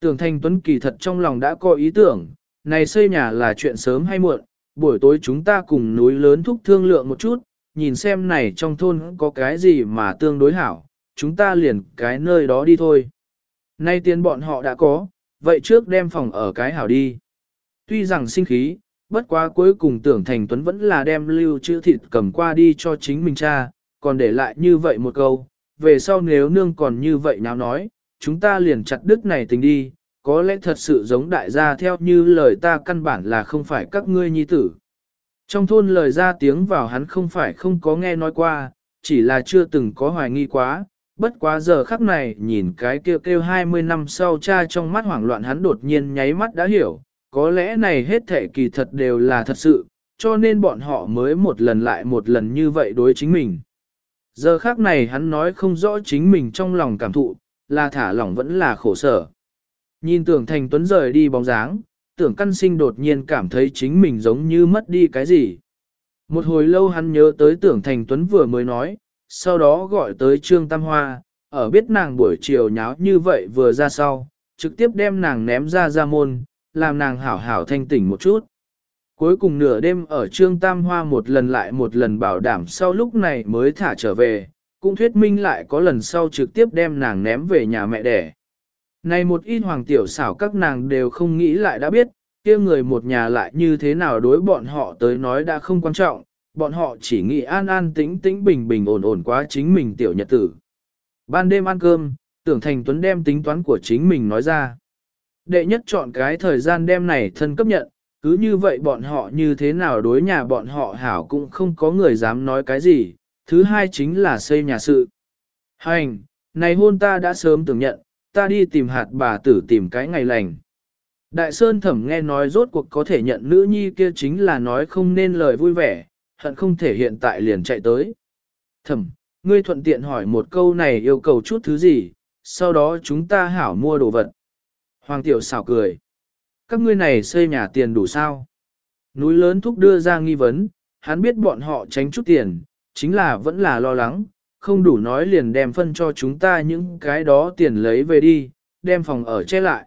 Tưởng thành Tuấn kỳ thật trong lòng đã có ý tưởng, này xây nhà là chuyện sớm hay muộn, buổi tối chúng ta cùng núi lớn thúc thương lượng một chút, nhìn xem này trong thôn có cái gì mà tương đối hảo, chúng ta liền cái nơi đó đi thôi. Nay tiền bọn họ đã có, vậy trước đem phòng ở cái hảo đi. Tuy rằng sinh khí, bất quá cuối cùng tưởng thành tuấn vẫn là đem lưu chữ thịt cầm qua đi cho chính mình cha, còn để lại như vậy một câu, về sau nếu nương còn như vậy nào nói, chúng ta liền chặt đứt này tình đi, có lẽ thật sự giống đại gia theo như lời ta căn bản là không phải các ngươi nhi tử. Trong thôn lời ra tiếng vào hắn không phải không có nghe nói qua, chỉ là chưa từng có hoài nghi quá, bất quá giờ khắc này nhìn cái kêu kêu 20 năm sau cha trong mắt hoảng loạn hắn đột nhiên nháy mắt đã hiểu, có lẽ này hết thể kỳ thật đều là thật sự, cho nên bọn họ mới một lần lại một lần như vậy đối chính mình. Giờ khắc này hắn nói không rõ chính mình trong lòng cảm thụ, là thả lỏng vẫn là khổ sở. Nhìn tưởng thành tuấn rời đi bóng dáng, tưởng căn sinh đột nhiên cảm thấy chính mình giống như mất đi cái gì. Một hồi lâu hắn nhớ tới tưởng thành tuấn vừa mới nói, sau đó gọi tới Trương Tam Hoa, ở biết nàng buổi chiều nháo như vậy vừa ra sau, trực tiếp đem nàng ném ra ra môn, làm nàng hảo hảo thanh tỉnh một chút. Cuối cùng nửa đêm ở Trương Tam Hoa một lần lại một lần bảo đảm sau lúc này mới thả trở về, cũng thuyết minh lại có lần sau trực tiếp đem nàng ném về nhà mẹ đẻ. Này một ít hoàng tiểu xảo các nàng đều không nghĩ lại đã biết, kia người một nhà lại như thế nào đối bọn họ tới nói đã không quan trọng, bọn họ chỉ nghĩ an an tĩnh tĩnh bình bình ổn ổn quá chính mình tiểu nhật tử. Ban đêm ăn cơm, tưởng thành tuấn đem tính toán của chính mình nói ra. Đệ nhất chọn cái thời gian đêm này thân cấp nhận, cứ như vậy bọn họ như thế nào đối nhà bọn họ hảo cũng không có người dám nói cái gì, thứ hai chính là xây nhà sự. Hành, này hôn ta đã sớm tưởng nhận, ta đi tìm hạt bà tử tìm cái ngày lành. Đại Sơn thẩm nghe nói rốt cuộc có thể nhận nữ nhi kia chính là nói không nên lời vui vẻ, hận không thể hiện tại liền chạy tới. Thẩm, ngươi thuận tiện hỏi một câu này yêu cầu chút thứ gì, sau đó chúng ta hảo mua đồ vật. Hoàng tiểu xảo cười. Các ngươi này xây nhà tiền đủ sao? Núi lớn thúc đưa ra nghi vấn, hắn biết bọn họ tránh chút tiền, chính là vẫn là lo lắng, không đủ nói liền đem phân cho chúng ta những cái đó tiền lấy về đi, đem phòng ở che lại.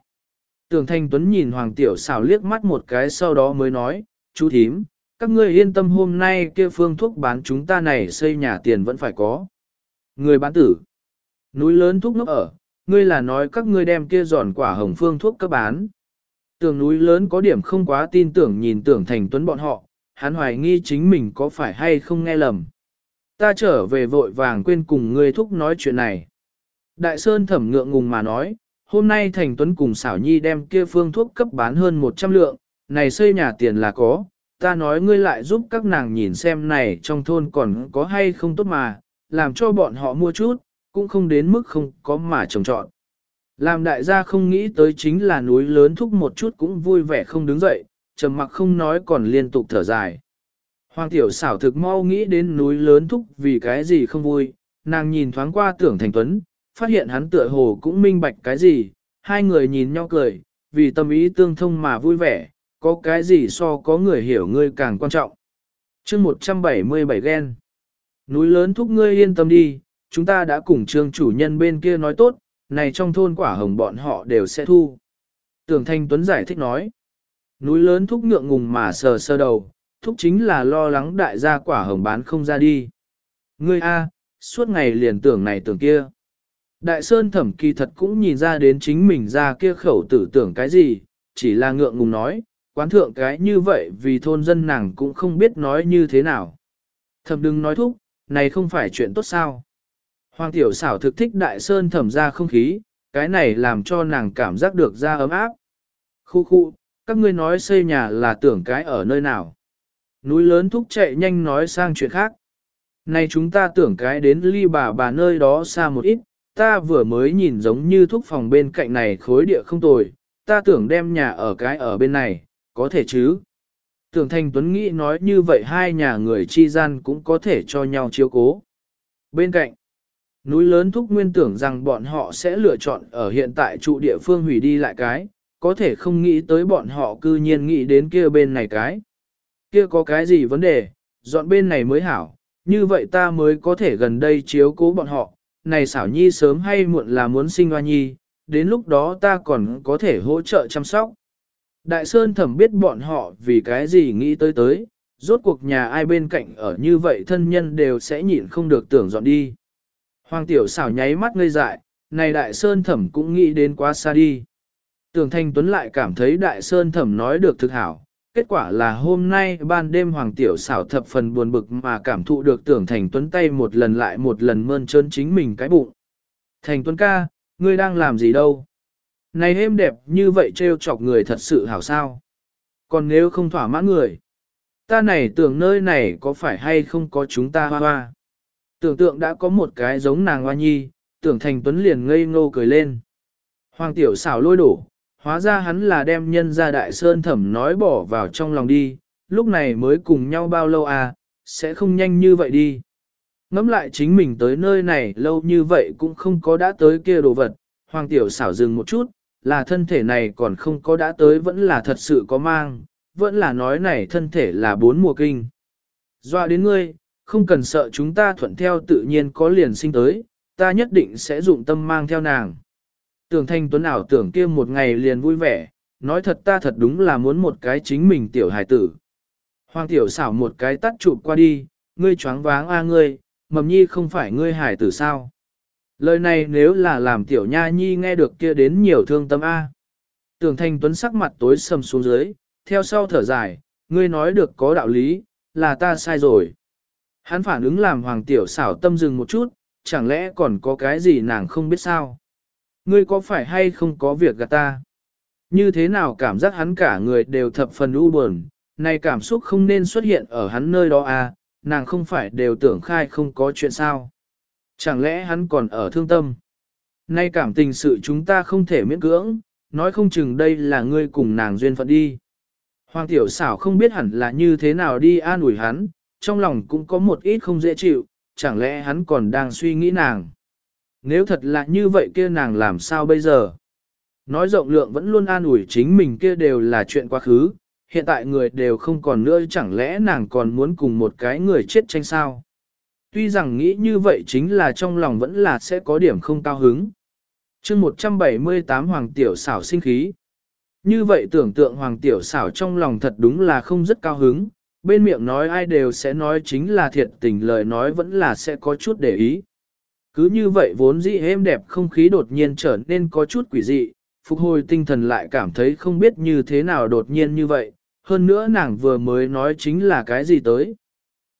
Tưởng Thanh Tuấn nhìn Hoàng Tiểu xảo liếc mắt một cái sau đó mới nói, chú thím, các ngươi yên tâm hôm nay kia phương thuốc bán chúng ta này xây nhà tiền vẫn phải có. Người bán tử, núi lớn thuốc nước ở, ngươi là nói các ngươi đem kia giòn quả hồng phương thuốc cấp bán. Tưởng núi lớn có điểm không quá tin tưởng nhìn tưởng Thành Tuấn bọn họ, hắn hoài nghi chính mình có phải hay không nghe lầm. Ta trở về vội vàng quên cùng ngươi thúc nói chuyện này. Đại Sơn thẩm ngượng ngùng mà nói, hôm nay Thành Tuấn cùng xảo nhi đem kia phương thuốc cấp bán hơn 100 lượng, này xây nhà tiền là có, ta nói ngươi lại giúp các nàng nhìn xem này trong thôn còn có hay không tốt mà, làm cho bọn họ mua chút, cũng không đến mức không có mà trồng trọn. Làm đại gia không nghĩ tới chính là núi lớn thúc một chút cũng vui vẻ không đứng dậy, trầm mặc không nói còn liên tục thở dài. Hoàng tiểu xảo thực mau nghĩ đến núi lớn thúc vì cái gì không vui, nàng nhìn thoáng qua tưởng thành tuấn, phát hiện hắn tựa hồ cũng minh bạch cái gì, hai người nhìn nhau cười, vì tâm ý tương thông mà vui vẻ, có cái gì so có người hiểu ngươi càng quan trọng. chương 177 ghen. Núi lớn thúc ngươi yên tâm đi, chúng ta đã cùng trương chủ nhân bên kia nói tốt, này trong thôn quả hồng bọn họ đều sẽ thu. Tưởng Thanh Tuấn giải thích nói. Núi lớn thúc ngượng ngùng mà sờ sơ đầu, thúc chính là lo lắng đại gia quả hồng bán không ra đi. Ngươi A, suốt ngày liền tưởng này tưởng kia. Đại Sơn thẩm kỳ thật cũng nhìn ra đến chính mình ra kia khẩu tử tưởng cái gì, chỉ là ngượng ngùng nói, quán thượng cái như vậy vì thôn dân nàng cũng không biết nói như thế nào. Thẩm đừng nói thúc, này không phải chuyện tốt sao. Hoàng tiểu xảo thực thích Đại Sơn thẩm ra không khí, cái này làm cho nàng cảm giác được ra ấm áp. Khu khu, các ngươi nói xây nhà là tưởng cái ở nơi nào. Núi lớn thúc chạy nhanh nói sang chuyện khác. Này chúng ta tưởng cái đến ly bà bà nơi đó xa một ít, ta vừa mới nhìn giống như thúc phòng bên cạnh này khối địa không tồi, ta tưởng đem nhà ở cái ở bên này, có thể chứ. Tưởng Thanh Tuấn nghĩ nói như vậy hai nhà người chi gian cũng có thể cho nhau chiếu cố. Bên cạnh, núi lớn thúc nguyên tưởng rằng bọn họ sẽ lựa chọn ở hiện tại trụ địa phương hủy đi lại cái, có thể không nghĩ tới bọn họ cư nhiên nghĩ đến kia bên này cái. Kia có cái gì vấn đề, dọn bên này mới hảo, như vậy ta mới có thể gần đây chiếu cố bọn họ, này xảo nhi sớm hay muộn là muốn sinh hoa nhi, đến lúc đó ta còn có thể hỗ trợ chăm sóc. Đại Sơn thẩm biết bọn họ vì cái gì nghĩ tới tới, rốt cuộc nhà ai bên cạnh ở như vậy thân nhân đều sẽ nhịn không được tưởng dọn đi. Hoàng tiểu xảo nháy mắt ngây dại, này Đại Sơn thẩm cũng nghĩ đến quá xa đi. Tưởng Thanh Tuấn lại cảm thấy Đại Sơn thẩm nói được thực hảo, kết quả là hôm nay ban đêm Hoàng Tiểu xảo thập phần buồn bực mà cảm thụ được tưởng Thành Tuấn tay một lần lại một lần mơn trơn chính mình cái bụng. Thành Tuấn ca, ngươi đang làm gì đâu? Này êm đẹp như vậy trêu chọc người thật sự hảo sao? Còn nếu không thỏa mãn người, ta này tưởng nơi này có phải hay không có chúng ta hoa hoa? Tưởng tượng đã có một cái giống nàng hoa nhi, tưởng Thành Tuấn liền ngây ngô cười lên. Hoàng Tiểu xảo lôi đổ, hóa ra hắn là đem nhân ra đại sơn thẩm nói bỏ vào trong lòng đi, lúc này mới cùng nhau bao lâu à, sẽ không nhanh như vậy đi. Ngắm lại chính mình tới nơi này lâu như vậy cũng không có đã tới kia đồ vật, hoàng tiểu xảo dừng một chút, là thân thể này còn không có đã tới vẫn là thật sự có mang, vẫn là nói này thân thể là bốn mùa kinh. Doa đến ngươi, không cần sợ chúng ta thuận theo tự nhiên có liền sinh tới, ta nhất định sẽ dụng tâm mang theo nàng. Tưởng thanh tuấn ảo tưởng kia một ngày liền vui vẻ, nói thật ta thật đúng là muốn một cái chính mình tiểu hài tử. Hoàng tiểu xảo một cái tắt chụp qua đi, ngươi choáng váng a ngươi, mầm nhi không phải ngươi hài tử sao. Lời này nếu là làm tiểu nha nhi nghe được kia đến nhiều thương tâm a. Tưởng thanh tuấn sắc mặt tối sầm xuống dưới, theo sau thở dài, ngươi nói được có đạo lý, là ta sai rồi. Hắn phản ứng làm hoàng tiểu xảo tâm dừng một chút, chẳng lẽ còn có cái gì nàng không biết sao. Ngươi có phải hay không có việc gạt ta? Như thế nào cảm giác hắn cả người đều thập phần u buồn, này cảm xúc không nên xuất hiện ở hắn nơi đó à, nàng không phải đều tưởng khai không có chuyện sao. Chẳng lẽ hắn còn ở thương tâm? Nay cảm tình sự chúng ta không thể miễn cưỡng, nói không chừng đây là ngươi cùng nàng duyên phận đi. Hoàng tiểu xảo không biết hẳn là như thế nào đi an ủi hắn, trong lòng cũng có một ít không dễ chịu, chẳng lẽ hắn còn đang suy nghĩ nàng. Nếu thật là như vậy kia nàng làm sao bây giờ? Nói rộng lượng vẫn luôn an ủi chính mình kia đều là chuyện quá khứ, hiện tại người đều không còn nữa chẳng lẽ nàng còn muốn cùng một cái người chết tranh sao? Tuy rằng nghĩ như vậy chính là trong lòng vẫn là sẽ có điểm không cao hứng. chương 178 Hoàng Tiểu xảo sinh khí. Như vậy tưởng tượng Hoàng Tiểu xảo trong lòng thật đúng là không rất cao hứng, bên miệng nói ai đều sẽ nói chính là thiệt tình lời nói vẫn là sẽ có chút để ý. Cứ như vậy vốn dĩ êm đẹp không khí đột nhiên trở nên có chút quỷ dị, phục hồi tinh thần lại cảm thấy không biết như thế nào đột nhiên như vậy, hơn nữa nàng vừa mới nói chính là cái gì tới.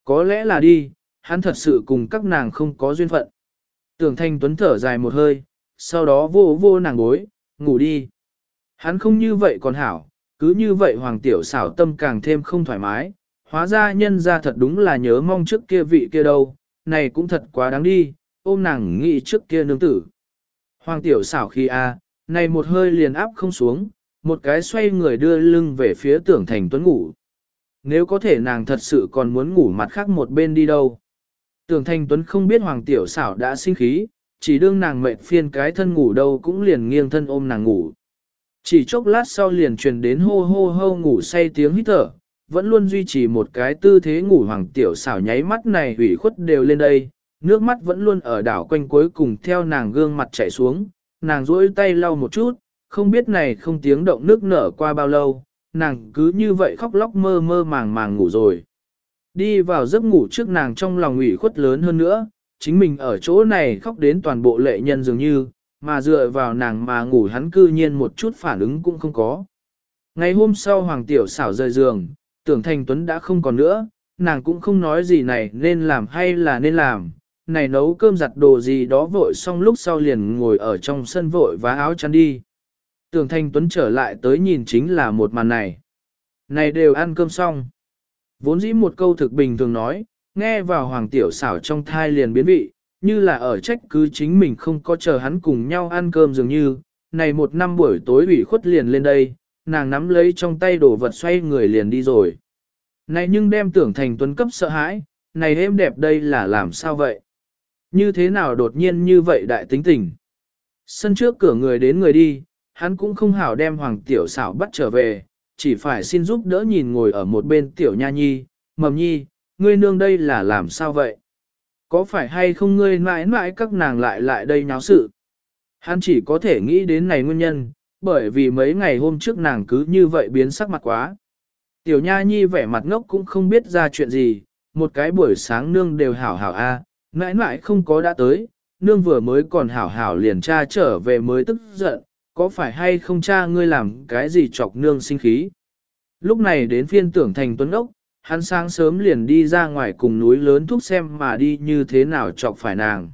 Có lẽ là đi, hắn thật sự cùng các nàng không có duyên phận. Tưởng thanh tuấn thở dài một hơi, sau đó vô vô nàng gối, ngủ đi. Hắn không như vậy còn hảo, cứ như vậy hoàng tiểu xảo tâm càng thêm không thoải mái, hóa ra nhân ra thật đúng là nhớ mong trước kia vị kia đâu, này cũng thật quá đáng đi, ôm nàng nghĩ trước kia nương tử. Hoàng tiểu xảo khi a, này một hơi liền áp không xuống, một cái xoay người đưa lưng về phía tưởng thành tuấn ngủ. Nếu có thể nàng thật sự còn muốn ngủ mặt khác một bên đi đâu. Tưởng thành tuấn không biết hoàng tiểu xảo đã sinh khí, chỉ đương nàng mệt phiên cái thân ngủ đâu cũng liền nghiêng thân ôm nàng ngủ. Chỉ chốc lát sau liền truyền đến hô hô hô ngủ say tiếng hít thở, vẫn luôn duy trì một cái tư thế ngủ hoàng tiểu xảo nháy mắt này ủy khuất đều lên đây, nước mắt vẫn luôn ở đảo quanh cuối cùng theo nàng gương mặt chảy xuống, nàng duỗi tay lau một chút, không biết này không tiếng động nước nở qua bao lâu, nàng cứ như vậy khóc lóc mơ mơ màng màng ngủ rồi. Đi vào giấc ngủ trước nàng trong lòng ủy khuất lớn hơn nữa, chính mình ở chỗ này khóc đến toàn bộ lệ nhân dường như, mà dựa vào nàng mà ngủ hắn cư nhiên một chút phản ứng cũng không có. Ngày hôm sau Hoàng Tiểu xảo rời giường, tưởng Thành Tuấn đã không còn nữa, nàng cũng không nói gì này nên làm hay là nên làm, này nấu cơm giặt đồ gì đó vội xong lúc sau liền ngồi ở trong sân vội và áo chăn đi. Tưởng Thanh Tuấn trở lại tới nhìn chính là một màn này. Này đều ăn cơm xong. Vốn dĩ một câu thực bình thường nói, nghe vào Hoàng Tiểu xảo trong thai liền biến vị, như là ở trách cứ chính mình không có chờ hắn cùng nhau ăn cơm dường như, này một năm buổi tối ủy khuất liền lên đây, nàng nắm lấy trong tay đồ vật xoay người liền đi rồi. Này nhưng đem tưởng thành tuấn cấp sợ hãi, này êm đẹp đây là làm sao vậy? Như thế nào đột nhiên như vậy đại tính tình? Sân trước cửa người đến người đi, hắn cũng không hảo đem hoàng tiểu xảo bắt trở về, chỉ phải xin giúp đỡ nhìn ngồi ở một bên tiểu nha nhi, mầm nhi, ngươi nương đây là làm sao vậy? Có phải hay không ngươi mãi mãi các nàng lại lại đây nháo sự? Hắn chỉ có thể nghĩ đến này nguyên nhân, bởi vì mấy ngày hôm trước nàng cứ như vậy biến sắc mặt quá. Tiểu Nha Nhi vẻ mặt ngốc cũng không biết ra chuyện gì, một cái buổi sáng nương đều hảo hảo a, à, mãi mãi không có đã tới, nương vừa mới còn hảo hảo liền cha trở về mới tức giận, có phải hay không cha ngươi làm cái gì chọc nương sinh khí. Lúc này đến phiên tưởng thành tuấn ốc, hắn sáng sớm liền đi ra ngoài cùng núi lớn thúc xem mà đi như thế nào chọc phải nàng.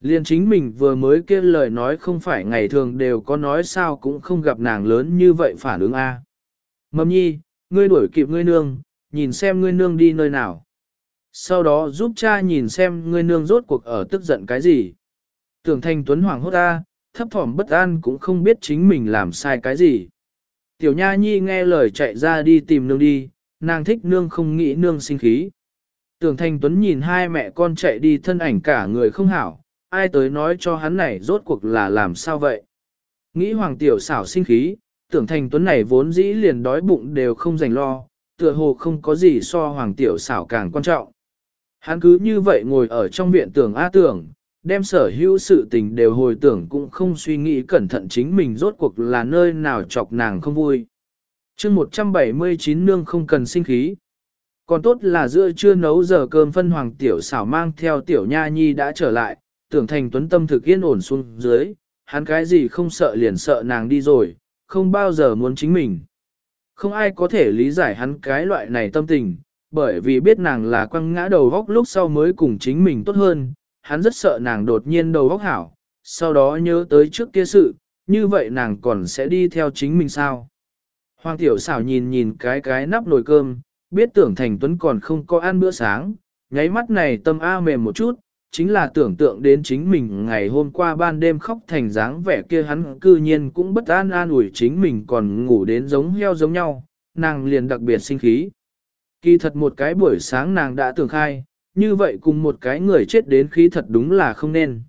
Liên chính mình vừa mới kia lời nói không phải ngày thường đều có nói sao cũng không gặp nàng lớn như vậy phản ứng a. Mầm nhi, ngươi đuổi kịp ngươi nương, nhìn xem ngươi nương đi nơi nào. Sau đó giúp cha nhìn xem ngươi nương rốt cuộc ở tức giận cái gì. Tưởng thanh tuấn hoàng hốt ta, thấp thỏm bất an cũng không biết chính mình làm sai cái gì. Tiểu nha nhi nghe lời chạy ra đi tìm nương đi, nàng thích nương không nghĩ nương sinh khí. Tưởng thanh tuấn nhìn hai mẹ con chạy đi thân ảnh cả người không hảo, ai tới nói cho hắn này rốt cuộc là làm sao vậy. Nghĩ hoàng tiểu xảo sinh khí, tưởng thành tuấn này vốn dĩ liền đói bụng đều không dành lo, tựa hồ không có gì so hoàng tiểu xảo càng quan trọng. Hắn cứ như vậy ngồi ở trong viện tưởng A tưởng, đem sở hữu sự tình đều hồi tưởng cũng không suy nghĩ cẩn thận chính mình rốt cuộc là nơi nào chọc nàng không vui. chương 179 nương không cần sinh khí. Còn tốt là giữa trưa nấu giờ cơm phân hoàng tiểu xảo mang theo tiểu nha nhi đã trở lại, tưởng thành tuấn tâm thực yên ổn xuống dưới, hắn cái gì không sợ liền sợ nàng đi rồi, không bao giờ muốn chính mình. Không ai có thể lý giải hắn cái loại này tâm tình, bởi vì biết nàng là quăng ngã đầu góc lúc sau mới cùng chính mình tốt hơn, hắn rất sợ nàng đột nhiên đầu góc hảo, sau đó nhớ tới trước kia sự, như vậy nàng còn sẽ đi theo chính mình sao. Hoàng tiểu xảo nhìn nhìn cái cái nắp nồi cơm, biết tưởng thành tuấn còn không có ăn bữa sáng, nháy mắt này tâm A mềm một chút, chính là tưởng tượng đến chính mình ngày hôm qua ban đêm khóc thành dáng vẻ kia hắn cư nhiên cũng bất an an ủi chính mình còn ngủ đến giống heo giống nhau, nàng liền đặc biệt sinh khí. Kỳ thật một cái buổi sáng nàng đã tưởng khai, như vậy cùng một cái người chết đến khí thật đúng là không nên.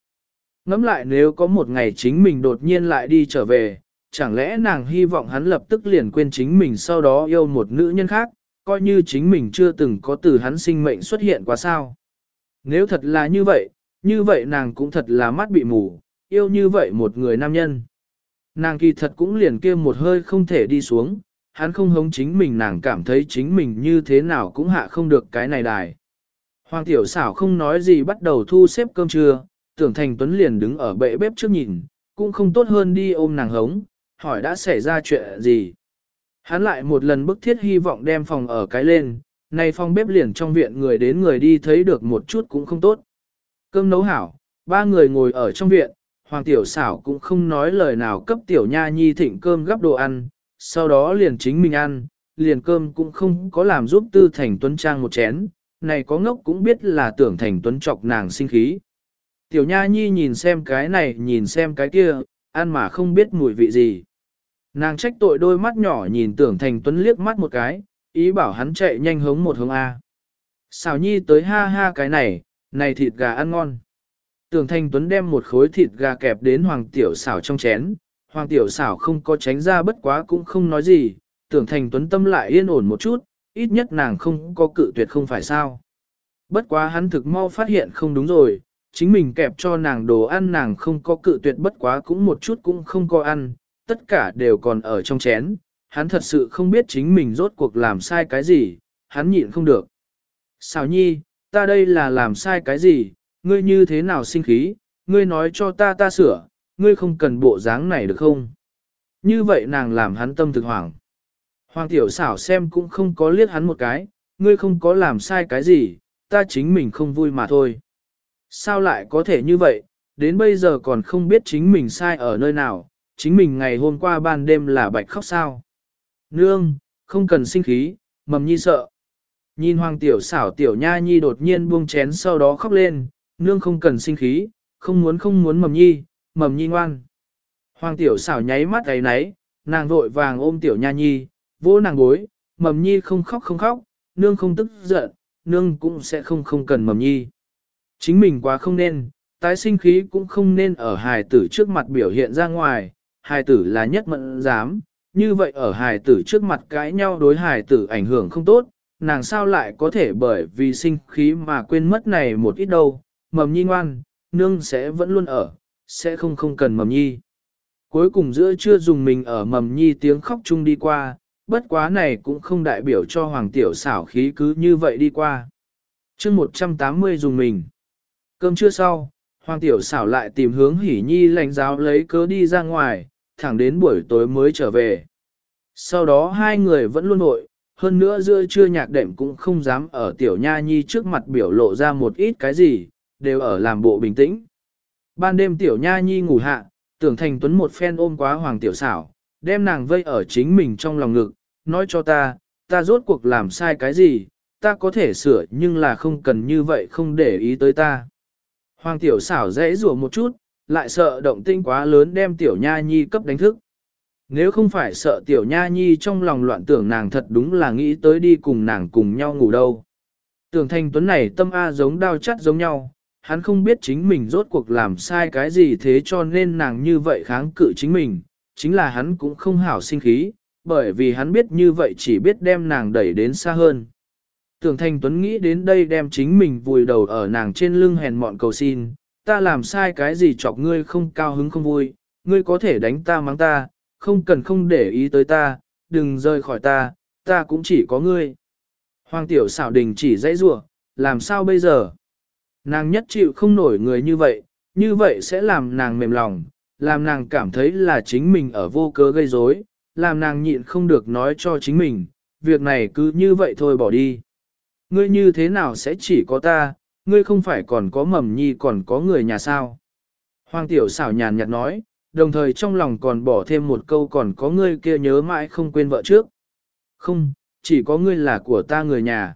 Ngắm lại nếu có một ngày chính mình đột nhiên lại đi trở về, chẳng lẽ nàng hy vọng hắn lập tức liền quên chính mình sau đó yêu một nữ nhân khác, coi như chính mình chưa từng có từ hắn sinh mệnh xuất hiện quá sao. Nếu thật là như vậy, như vậy nàng cũng thật là mắt bị mù, yêu như vậy một người nam nhân. Nàng kỳ thật cũng liền kia một hơi không thể đi xuống, hắn không hống chính mình nàng cảm thấy chính mình như thế nào cũng hạ không được cái này đài. Hoàng tiểu xảo không nói gì bắt đầu thu xếp cơm trưa, tưởng thành tuấn liền đứng ở bệ bếp trước nhìn, cũng không tốt hơn đi ôm nàng hống, hỏi đã xảy ra chuyện gì. Hắn lại một lần bức thiết hy vọng đem phòng ở cái lên, nay phòng bếp liền trong viện người đến người đi thấy được một chút cũng không tốt. Cơm nấu hảo, ba người ngồi ở trong viện, hoàng tiểu xảo cũng không nói lời nào cấp tiểu nha nhi thịnh cơm gắp đồ ăn, sau đó liền chính mình ăn, liền cơm cũng không có làm giúp tư thành tuấn trang một chén, này có ngốc cũng biết là tưởng thành tuấn chọc nàng sinh khí. Tiểu nha nhi nhìn xem cái này nhìn xem cái kia, ăn mà không biết mùi vị gì. Nàng trách tội đôi mắt nhỏ nhìn tưởng thành tuấn liếc mắt một cái, ý bảo hắn chạy nhanh hống một hướng A. Xào nhi tới ha ha cái này, này thịt gà ăn ngon. Tưởng Thanh Tuấn đem một khối thịt gà kẹp đến Hoàng Tiểu xảo trong chén, Hoàng Tiểu xảo không có tránh ra bất quá cũng không nói gì, Tưởng Thanh Tuấn tâm lại yên ổn một chút, ít nhất nàng không có cự tuyệt không phải sao. Bất quá hắn thực mau phát hiện không đúng rồi, chính mình kẹp cho nàng đồ ăn nàng không có cự tuyệt bất quá cũng một chút cũng không có ăn, tất cả đều còn ở trong chén, hắn thật sự không biết chính mình rốt cuộc làm sai cái gì, hắn nhịn không được. Xảo nhi, ta đây là làm sai cái gì, ngươi như thế nào sinh khí, ngươi nói cho ta ta sửa, ngươi không cần bộ dáng này được không? Như vậy nàng làm hắn tâm thực hoảng. Hoàng tiểu xảo xem cũng không có liếc hắn một cái, ngươi không có làm sai cái gì, ta chính mình không vui mà thôi. Sao lại có thể như vậy, đến bây giờ còn không biết chính mình sai ở nơi nào, chính mình ngày hôm qua ban đêm là bạch khóc sao. Nương, không cần sinh khí, mầm nhi sợ. Nhìn hoàng tiểu xảo tiểu nha nhi đột nhiên buông chén sau đó khóc lên, nương không cần sinh khí, không muốn không muốn mầm nhi, mầm nhi ngoan. Hoàng tiểu xảo nháy mắt ấy náy, nàng vội vàng ôm tiểu nha nhi, vỗ nàng gối, mầm nhi không khóc không khóc, nương không tức giận, nương cũng sẽ không không cần mầm nhi. Chính mình quá không nên, tái sinh khí cũng không nên ở hài tử trước mặt biểu hiện ra ngoài, hài tử là nhất mận dám, như vậy ở hài tử trước mặt cãi nhau đối hài tử ảnh hưởng không tốt, nàng sao lại có thể bởi vì sinh khí mà quên mất này một ít đâu, mầm nhi ngoan, nương sẽ vẫn luôn ở, sẽ không không cần mầm nhi. Cuối cùng giữa trưa dùng mình ở mầm nhi tiếng khóc chung đi qua, bất quá này cũng không đại biểu cho hoàng tiểu xảo khí cứ như vậy đi qua. chương 180 dùng mình. Cơm trưa sau, hoàng tiểu xảo lại tìm hướng hỉ nhi lãnh giáo lấy cớ đi ra ngoài, thẳng đến buổi tối mới trở về. Sau đó hai người vẫn luôn nội, hơn nữa giữa trưa nhạc đệm cũng không dám ở tiểu nha nhi trước mặt biểu lộ ra một ít cái gì, đều ở làm bộ bình tĩnh. Ban đêm tiểu nha nhi ngủ hạ, tưởng thành tuấn một phen ôm quá hoàng tiểu xảo, đem nàng vây ở chính mình trong lòng ngực, nói cho ta, ta rốt cuộc làm sai cái gì, ta có thể sửa nhưng là không cần như vậy không để ý tới ta. Hoàng tiểu xảo dễ rủa một chút, lại sợ động tinh quá lớn đem tiểu nha nhi cấp đánh thức. Nếu không phải sợ tiểu nha nhi trong lòng loạn tưởng nàng thật đúng là nghĩ tới đi cùng nàng cùng nhau ngủ đâu. Tưởng thanh tuấn này tâm A giống đao chắt giống nhau, hắn không biết chính mình rốt cuộc làm sai cái gì thế cho nên nàng như vậy kháng cự chính mình, chính là hắn cũng không hảo sinh khí, bởi vì hắn biết như vậy chỉ biết đem nàng đẩy đến xa hơn. Tưởng Thanh Tuấn nghĩ đến đây đem chính mình vùi đầu ở nàng trên lưng hèn mọn cầu xin, ta làm sai cái gì chọc ngươi không cao hứng không vui, ngươi có thể đánh ta mắng ta, không cần không để ý tới ta, đừng rời khỏi ta, ta cũng chỉ có ngươi. Hoàng tiểu xảo đình chỉ dãy rủa làm sao bây giờ? Nàng nhất chịu không nổi người như vậy, như vậy sẽ làm nàng mềm lòng, làm nàng cảm thấy là chính mình ở vô cớ gây rối, làm nàng nhịn không được nói cho chính mình, việc này cứ như vậy thôi bỏ đi. Ngươi như thế nào sẽ chỉ có ta, ngươi không phải còn có mầm nhi còn có người nhà sao? Hoàng tiểu xảo nhàn nhạt nói, đồng thời trong lòng còn bỏ thêm một câu còn có ngươi kia nhớ mãi không quên vợ trước. Không, chỉ có ngươi là của ta người nhà.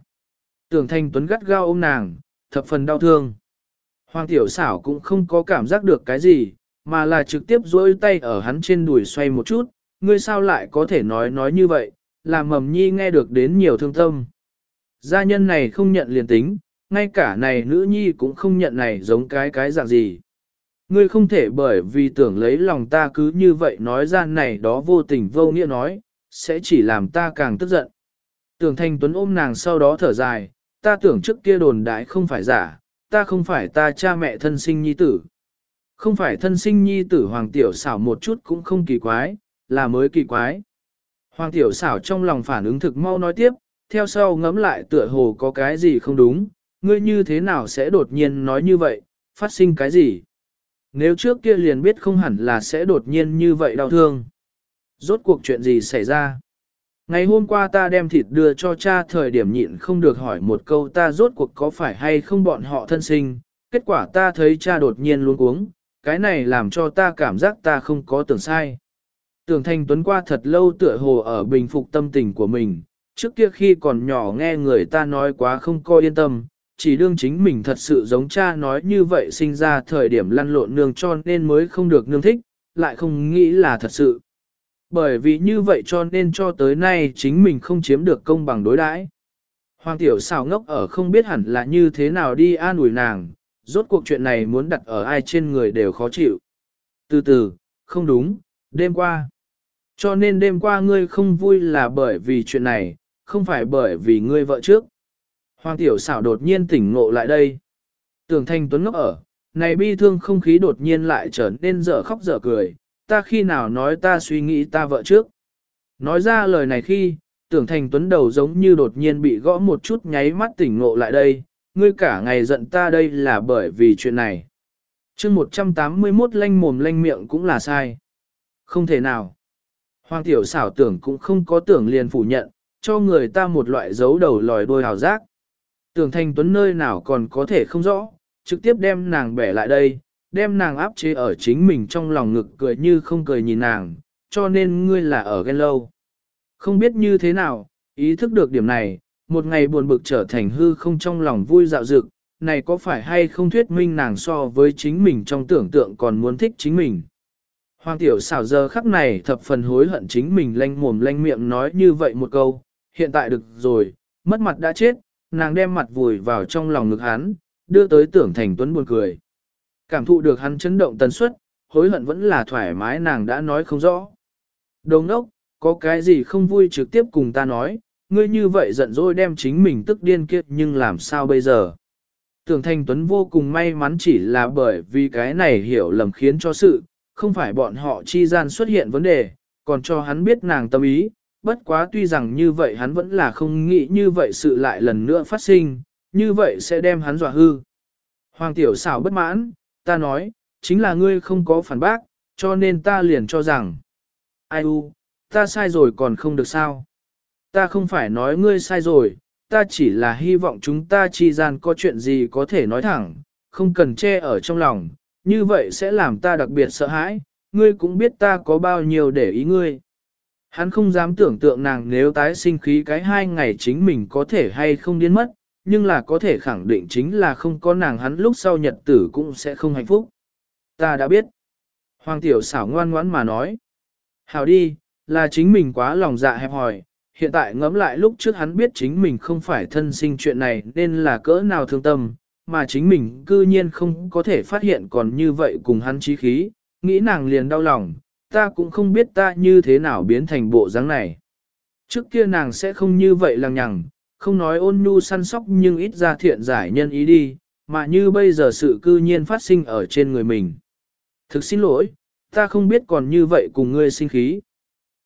Tưởng thanh tuấn gắt gao ôm nàng, thập phần đau thương. Hoàng tiểu xảo cũng không có cảm giác được cái gì, mà là trực tiếp duỗi tay ở hắn trên đùi xoay một chút, ngươi sao lại có thể nói nói như vậy, làm mầm nhi nghe được đến nhiều thương tâm. Gia nhân này không nhận liền tính, ngay cả này nữ nhi cũng không nhận này giống cái cái dạng gì. Ngươi không thể bởi vì tưởng lấy lòng ta cứ như vậy nói ra này đó vô tình vô nghĩa nói, sẽ chỉ làm ta càng tức giận. Tưởng thanh tuấn ôm nàng sau đó thở dài, ta tưởng trước kia đồn đại không phải giả, ta không phải ta cha mẹ thân sinh nhi tử. Không phải thân sinh nhi tử hoàng tiểu xảo một chút cũng không kỳ quái, là mới kỳ quái. Hoàng tiểu xảo trong lòng phản ứng thực mau nói tiếp, theo sau ngẫm lại tựa hồ có cái gì không đúng, ngươi như thế nào sẽ đột nhiên nói như vậy, phát sinh cái gì? Nếu trước kia liền biết không hẳn là sẽ đột nhiên như vậy đau thương. Rốt cuộc chuyện gì xảy ra? Ngày hôm qua ta đem thịt đưa cho cha thời điểm nhịn không được hỏi một câu ta rốt cuộc có phải hay không bọn họ thân sinh, kết quả ta thấy cha đột nhiên luôn uống, cái này làm cho ta cảm giác ta không có tưởng sai. Tưởng Thanh Tuấn qua thật lâu tựa hồ ở bình phục tâm tình của mình, trước kia khi còn nhỏ nghe người ta nói quá không coi yên tâm, chỉ đương chính mình thật sự giống cha nói như vậy sinh ra thời điểm lăn lộn nương cho nên mới không được nương thích, lại không nghĩ là thật sự. Bởi vì như vậy cho nên cho tới nay chính mình không chiếm được công bằng đối đãi. Hoàng tiểu xào ngốc ở không biết hẳn là như thế nào đi an ủi nàng, rốt cuộc chuyện này muốn đặt ở ai trên người đều khó chịu. Từ từ, không đúng, đêm qua. Cho nên đêm qua ngươi không vui là bởi vì chuyện này, không phải bởi vì ngươi vợ trước. Hoàng tiểu xảo đột nhiên tỉnh ngộ lại đây. Tưởng thanh tuấn ngốc ở, này bi thương không khí đột nhiên lại trở nên dở khóc dở cười, ta khi nào nói ta suy nghĩ ta vợ trước. Nói ra lời này khi, tưởng thành tuấn đầu giống như đột nhiên bị gõ một chút nháy mắt tỉnh ngộ lại đây, ngươi cả ngày giận ta đây là bởi vì chuyện này. chương 181 lanh mồm lanh miệng cũng là sai. Không thể nào. Hoàng tiểu xảo tưởng cũng không có tưởng liền phủ nhận, cho người ta một loại dấu đầu lòi đôi hào giác. Tưởng thành tuấn nơi nào còn có thể không rõ, trực tiếp đem nàng bẻ lại đây, đem nàng áp chế ở chính mình trong lòng ngực cười như không cười nhìn nàng, cho nên ngươi là ở ghen lâu. Không biết như thế nào, ý thức được điểm này, một ngày buồn bực trở thành hư không trong lòng vui dạo dực, này có phải hay không thuyết minh nàng so với chính mình trong tưởng tượng còn muốn thích chính mình. Hoàng tiểu xảo giờ khắc này thập phần hối hận chính mình lanh mồm lanh miệng nói như vậy một câu, hiện tại được rồi, mất mặt đã chết, nàng đem mặt vùi vào trong lòng ngực hắn, đưa tới tưởng thành tuấn buồn cười. Cảm thụ được hắn chấn động tần suất, hối hận vẫn là thoải mái nàng đã nói không rõ. Đồng ốc, có cái gì không vui trực tiếp cùng ta nói, ngươi như vậy giận dỗi đem chính mình tức điên kiệt nhưng làm sao bây giờ? Tưởng Thanh Tuấn vô cùng may mắn chỉ là bởi vì cái này hiểu lầm khiến cho sự, không phải bọn họ chi gian xuất hiện vấn đề, còn cho hắn biết nàng tâm ý, bất quá tuy rằng như vậy hắn vẫn là không nghĩ như vậy sự lại lần nữa phát sinh, như vậy sẽ đem hắn dọa hư. Hoàng tiểu xảo bất mãn, ta nói, chính là ngươi không có phản bác, cho nên ta liền cho rằng, ai u, ta sai rồi còn không được sao. Ta không phải nói ngươi sai rồi, ta chỉ là hy vọng chúng ta chi gian có chuyện gì có thể nói thẳng, không cần che ở trong lòng, như vậy sẽ làm ta đặc biệt sợ hãi, ngươi cũng biết ta có bao nhiêu để ý ngươi. Hắn không dám tưởng tượng nàng nếu tái sinh khí cái hai ngày chính mình có thể hay không điên mất, nhưng là có thể khẳng định chính là không có nàng hắn lúc sau nhật tử cũng sẽ không hạnh phúc. Ta đã biết. Hoàng tiểu xảo ngoan ngoãn mà nói. Hảo đi, là chính mình quá lòng dạ hẹp hòi, hiện tại ngẫm lại lúc trước hắn biết chính mình không phải thân sinh chuyện này nên là cỡ nào thương tâm, mà chính mình cư nhiên không có thể phát hiện còn như vậy cùng hắn trí khí, nghĩ nàng liền đau lòng, ta cũng không biết ta như thế nào biến thành bộ dáng này. Trước kia nàng sẽ không như vậy lằng nhằng, không nói ôn nhu săn sóc nhưng ít ra thiện giải nhân ý đi, mà như bây giờ sự cư nhiên phát sinh ở trên người mình. Thực xin lỗi, ta không biết còn như vậy cùng ngươi sinh khí.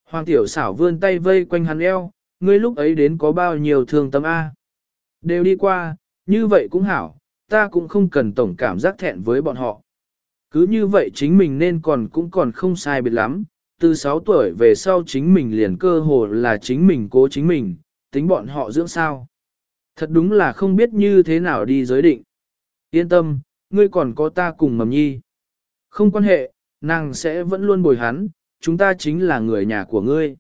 Hoàng tiểu xảo vươn tay vây quanh hắn eo, ngươi lúc ấy đến có bao nhiêu thương tâm A. Đều đi qua, như vậy cũng hảo, ta cũng không cần tổng cảm giác thẹn với bọn họ. Cứ như vậy chính mình nên còn cũng còn không sai biệt lắm, từ 6 tuổi về sau chính mình liền cơ hồ là chính mình cố chính mình, tính bọn họ dưỡng sao. Thật đúng là không biết như thế nào đi giới định. Yên tâm, ngươi còn có ta cùng mầm nhi. Không quan hệ, nàng sẽ vẫn luôn bồi hắn, chúng ta chính là người nhà của ngươi.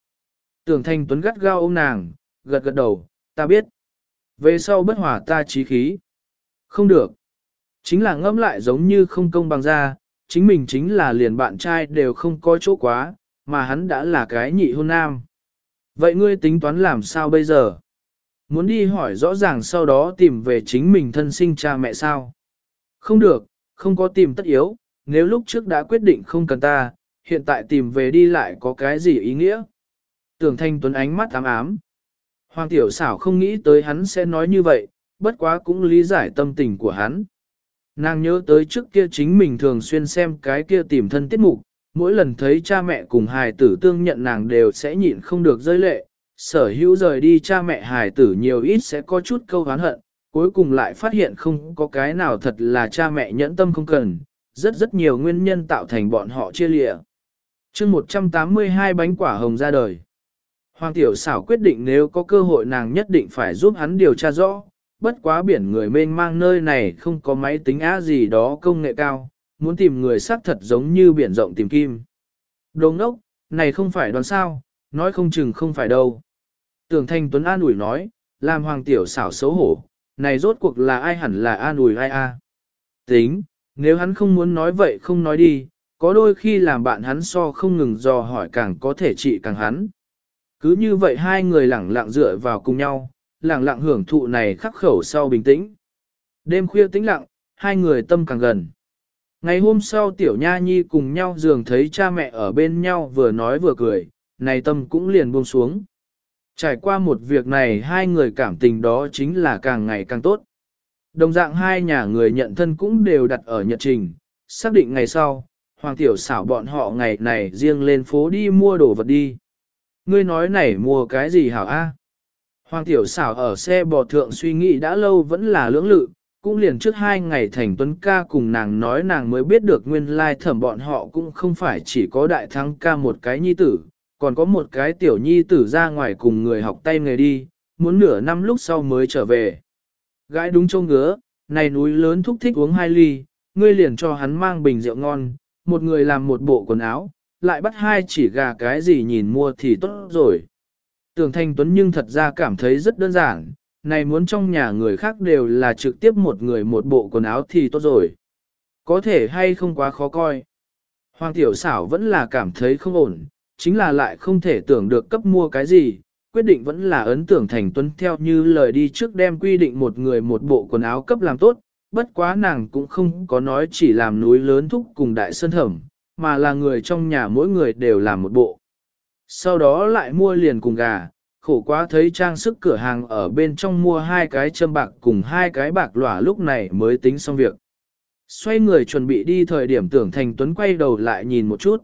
Tưởng thành tuấn gắt gao ôm nàng, gật gật đầu, ta biết. Về sau bất hòa ta trí khí. Không được. Chính là ngâm lại giống như không công bằng ra, chính mình chính là liền bạn trai đều không có chỗ quá, mà hắn đã là cái nhị hôn nam. Vậy ngươi tính toán làm sao bây giờ? Muốn đi hỏi rõ ràng sau đó tìm về chính mình thân sinh cha mẹ sao? Không được, không có tìm tất yếu, nếu lúc trước đã quyết định không cần ta, hiện tại tìm về đi lại có cái gì ý nghĩa? Tưởng thanh tuấn ánh mắt ám ám. Hoàng tiểu xảo không nghĩ tới hắn sẽ nói như vậy, bất quá cũng lý giải tâm tình của hắn. Nàng nhớ tới trước kia chính mình thường xuyên xem cái kia tìm thân tiết mục, mỗi lần thấy cha mẹ cùng hài tử tương nhận nàng đều sẽ nhịn không được rơi lệ, sở hữu rời đi cha mẹ hài tử nhiều ít sẽ có chút câu hán hận, cuối cùng lại phát hiện không có cái nào thật là cha mẹ nhẫn tâm không cần, rất rất nhiều nguyên nhân tạo thành bọn họ chia lịa chương 182 bánh quả hồng ra đời. Hoàng tiểu xảo quyết định nếu có cơ hội nàng nhất định phải giúp hắn điều tra rõ, bất quá biển người mênh mang nơi này không có máy tính á gì đó công nghệ cao, muốn tìm người xác thật giống như biển rộng tìm kim. Đồ ngốc, này không phải đoán sao, nói không chừng không phải đâu. Tưởng thanh Tuấn an ủi nói, làm hoàng tiểu xảo xấu hổ, này rốt cuộc là ai hẳn là an ủi ai a? Tính, nếu hắn không muốn nói vậy không nói đi, có đôi khi làm bạn hắn so không ngừng dò hỏi càng có thể trị càng hắn. Cứ như vậy hai người lẳng lặng dựa vào cùng nhau, lẳng lặng hưởng thụ này khắc khẩu sau bình tĩnh. Đêm khuya tĩnh lặng, hai người tâm càng gần. Ngày hôm sau tiểu nha nhi cùng nhau giường thấy cha mẹ ở bên nhau vừa nói vừa cười, này tâm cũng liền buông xuống. Trải qua một việc này hai người cảm tình đó chính là càng ngày càng tốt. Đồng dạng hai nhà người nhận thân cũng đều đặt ở nhật trình, xác định ngày sau, hoàng tiểu xảo bọn họ ngày này riêng lên phố đi mua đồ vật đi. Ngươi nói này mua cái gì hảo a? Hoàng tiểu xảo ở xe bò thượng suy nghĩ đã lâu vẫn là lưỡng lự, cũng liền trước hai ngày thành tuấn ca cùng nàng nói nàng mới biết được nguyên lai thẩm bọn họ cũng không phải chỉ có đại thắng ca một cái nhi tử, còn có một cái tiểu nhi tử ra ngoài cùng người học tay nghề đi, muốn nửa năm lúc sau mới trở về. Gái đúng châu ngứa, này núi lớn thúc thích uống hai ly, ngươi liền cho hắn mang bình rượu ngon, một người làm một bộ quần áo, lại bắt hai chỉ gà cái gì nhìn mua thì tốt rồi. Tưởng Thanh Tuấn nhưng thật ra cảm thấy rất đơn giản, này muốn trong nhà người khác đều là trực tiếp một người một bộ quần áo thì tốt rồi. Có thể hay không quá khó coi. Hoàng tiểu xảo vẫn là cảm thấy không ổn, chính là lại không thể tưởng được cấp mua cái gì, quyết định vẫn là ấn tưởng thành tuấn theo như lời đi trước đem quy định một người một bộ quần áo cấp làm tốt, bất quá nàng cũng không có nói chỉ làm núi lớn thúc cùng đại sơn thẩm, mà là người trong nhà mỗi người đều làm một bộ. Sau đó lại mua liền cùng gà, khổ quá thấy trang sức cửa hàng ở bên trong mua hai cái châm bạc cùng hai cái bạc lỏa lúc này mới tính xong việc. Xoay người chuẩn bị đi thời điểm tưởng thành tuấn quay đầu lại nhìn một chút.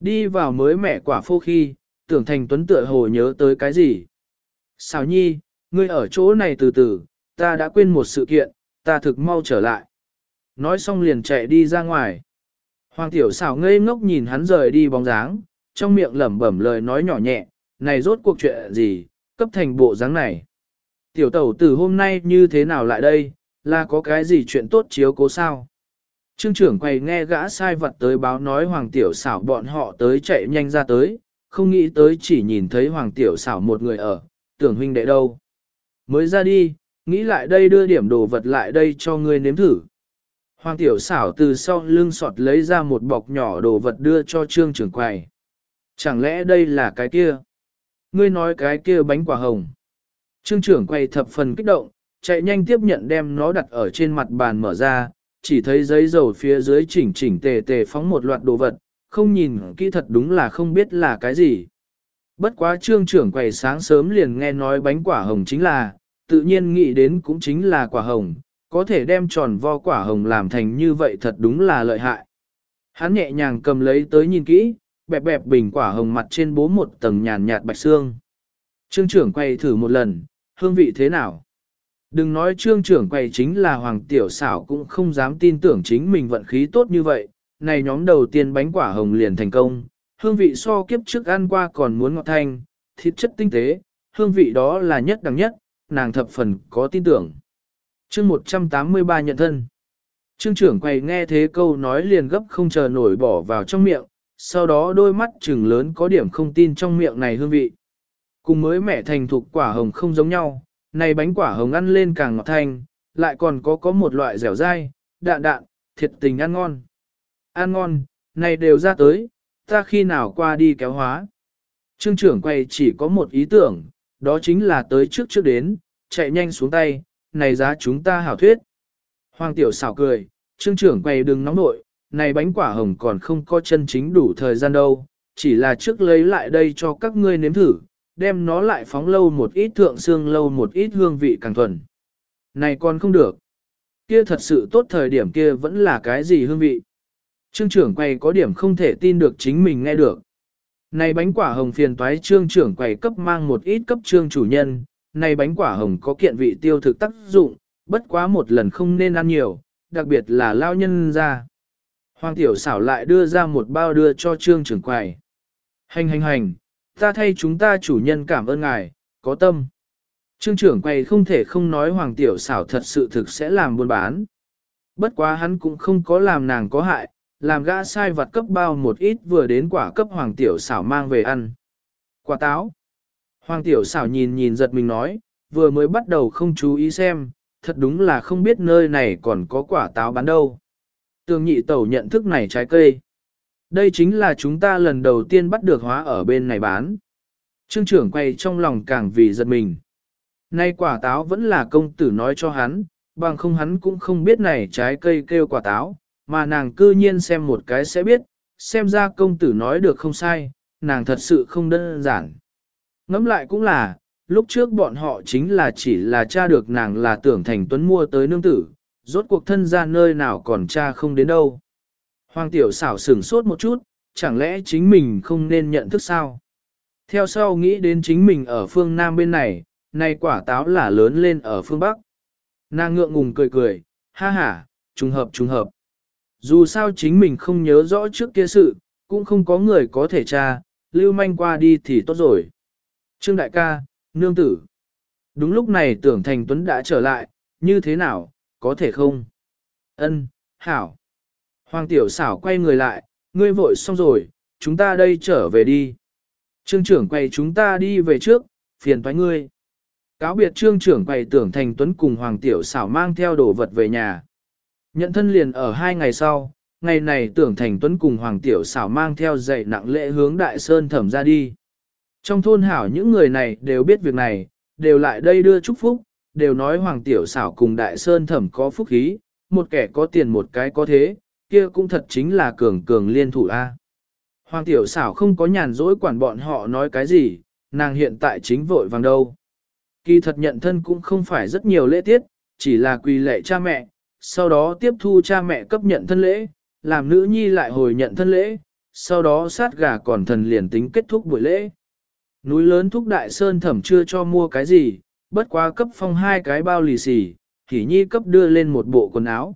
Đi vào mới mẹ quả phô khi, tưởng thành tuấn tựa hồ nhớ tới cái gì. Xào nhi, ngươi ở chỗ này từ từ, ta đã quên một sự kiện, ta thực mau trở lại. Nói xong liền chạy đi ra ngoài. Hoàng tiểu xảo ngây ngốc nhìn hắn rời đi bóng dáng, trong miệng lẩm bẩm lời nói nhỏ nhẹ, này rốt cuộc chuyện gì, cấp thành bộ dáng này. Tiểu tẩu từ hôm nay như thế nào lại đây, là có cái gì chuyện tốt chiếu cố sao? Trương trưởng quay nghe gã sai vật tới báo nói Hoàng Tiểu xảo bọn họ tới chạy nhanh ra tới, không nghĩ tới chỉ nhìn thấy Hoàng Tiểu xảo một người ở, tưởng huynh đệ đâu. Mới ra đi, nghĩ lại đây đưa điểm đồ vật lại đây cho ngươi nếm thử. Hoàng Tiểu xảo từ sau lưng sọt lấy ra một bọc nhỏ đồ vật đưa cho Trương trưởng quầy. Chẳng lẽ đây là cái kia? Ngươi nói cái kia bánh quả hồng. Trương trưởng quay thập phần kích động, chạy nhanh tiếp nhận đem nó đặt ở trên mặt bàn mở ra, chỉ thấy giấy dầu phía dưới chỉnh chỉnh tề tề phóng một loạt đồ vật, không nhìn kỹ thật đúng là không biết là cái gì. Bất quá trương trưởng quầy sáng sớm liền nghe nói bánh quả hồng chính là, tự nhiên nghĩ đến cũng chính là quả hồng, có thể đem tròn vo quả hồng làm thành như vậy thật đúng là lợi hại. Hắn nhẹ nhàng cầm lấy tới nhìn kỹ, bẹp bẹp bình quả hồng mặt trên bố một tầng nhàn nhạt bạch xương. Trương trưởng quay thử một lần, hương vị thế nào? Đừng nói trương trưởng quay chính là hoàng tiểu xảo cũng không dám tin tưởng chính mình vận khí tốt như vậy, này nhóm đầu tiên bánh quả hồng liền thành công, hương vị so kiếp trước ăn qua còn muốn ngọt thanh, thịt chất tinh tế, hương vị đó là nhất đẳng nhất, nàng thập phần có tin tưởng. chương 183 nhận thân. Trương trưởng quay nghe thế câu nói liền gấp không chờ nổi bỏ vào trong miệng, sau đó đôi mắt trừng lớn có điểm không tin trong miệng này hương vị. Cùng mới mẹ thành thục quả hồng không giống nhau, này bánh quả hồng ăn lên càng ngọt thanh, lại còn có có một loại dẻo dai, đạn đạn, thiệt tình ăn ngon. Ăn ngon, này đều ra tới, ta khi nào qua đi kéo hóa. Trương trưởng quay chỉ có một ý tưởng, đó chính là tới trước trước đến, chạy nhanh xuống tay, này giá chúng ta hảo thuyết. Hoàng tiểu xảo cười, trương trưởng quay đừng nóng nội, này bánh quả hồng còn không có chân chính đủ thời gian đâu, chỉ là trước lấy lại đây cho các ngươi nếm thử, đem nó lại phóng lâu một ít thượng xương lâu một ít hương vị càng thuần. Này còn không được. Kia thật sự tốt thời điểm kia vẫn là cái gì hương vị. Trương trưởng quầy có điểm không thể tin được chính mình nghe được. Này bánh quả hồng phiền toái trương trưởng quầy cấp mang một ít cấp trương chủ nhân, này bánh quả hồng có kiện vị tiêu thực tác dụng, bất quá một lần không nên ăn nhiều, đặc biệt là lao nhân ra. Hoàng tiểu xảo lại đưa ra một bao đưa cho trương trưởng quầy. Hành hành hành, ta thay chúng ta chủ nhân cảm ơn ngài, có tâm. Trương trưởng quầy không thể không nói hoàng tiểu xảo thật sự thực sẽ làm buôn bán. Bất quá hắn cũng không có làm nàng có hại, làm gã sai vặt cấp bao một ít vừa đến quả cấp hoàng tiểu xảo mang về ăn. Quả táo. Hoàng tiểu xảo nhìn nhìn giật mình nói, vừa mới bắt đầu không chú ý xem, thật đúng là không biết nơi này còn có quả táo bán đâu. Tường nhị tẩu nhận thức này trái cây. Đây chính là chúng ta lần đầu tiên bắt được hóa ở bên này bán. Trương trưởng quay trong lòng càng vì giật mình. Nay quả táo vẫn là công tử nói cho hắn, bằng không hắn cũng không biết này trái cây kêu quả táo, mà nàng cư nhiên xem một cái sẽ biết, xem ra công tử nói được không sai, nàng thật sự không đơn giản. Ngẫm lại cũng là, lúc trước bọn họ chính là chỉ là cha được nàng là tưởng thành tuấn mua tới nương tử, rốt cuộc thân ra nơi nào còn cha không đến đâu. Hoàng tiểu xảo sửng sốt một chút, chẳng lẽ chính mình không nên nhận thức sao? Theo sau nghĩ đến chính mình ở phương Nam bên này, nay quả táo là lớn lên ở phương Bắc. Nàng ngượng ngùng cười cười, ha ha, trùng hợp trùng hợp. Dù sao chính mình không nhớ rõ trước kia sự, cũng không có người có thể tra, lưu manh qua đi thì tốt rồi. Trương đại ca, nương tử. Đúng lúc này tưởng thành tuấn đã trở lại, như thế nào, có thể không? Ân, hảo. Hoàng tiểu xảo quay người lại, ngươi vội xong rồi, chúng ta đây trở về đi. Trương trưởng quay chúng ta đi về trước, phiền toái ngươi. Cáo biệt trương trưởng quay tưởng thành tuấn cùng Hoàng tiểu xảo mang theo đồ vật về nhà. Nhận thân liền ở hai ngày sau, ngày này tưởng thành tuấn cùng Hoàng tiểu xảo mang theo dạy nặng lễ hướng đại sơn thẩm ra đi. Trong thôn hảo những người này đều biết việc này, đều lại đây đưa chúc phúc, đều nói Hoàng Tiểu xảo cùng Đại Sơn thẩm có phúc khí, một kẻ có tiền một cái có thế, kia cũng thật chính là cường cường liên thủ A. Hoàng Tiểu xảo không có nhàn rỗi quản bọn họ nói cái gì, nàng hiện tại chính vội vàng đâu. Kỳ thật nhận thân cũng không phải rất nhiều lễ tiết, chỉ là quỳ lệ cha mẹ, sau đó tiếp thu cha mẹ cấp nhận thân lễ, làm nữ nhi lại hồi nhận thân lễ, sau đó sát gà còn thần liền tính kết thúc buổi lễ. Núi lớn thúc đại sơn thẩm chưa cho mua cái gì, bất quá cấp phong hai cái bao lì xì, thì nhi cấp đưa lên một bộ quần áo.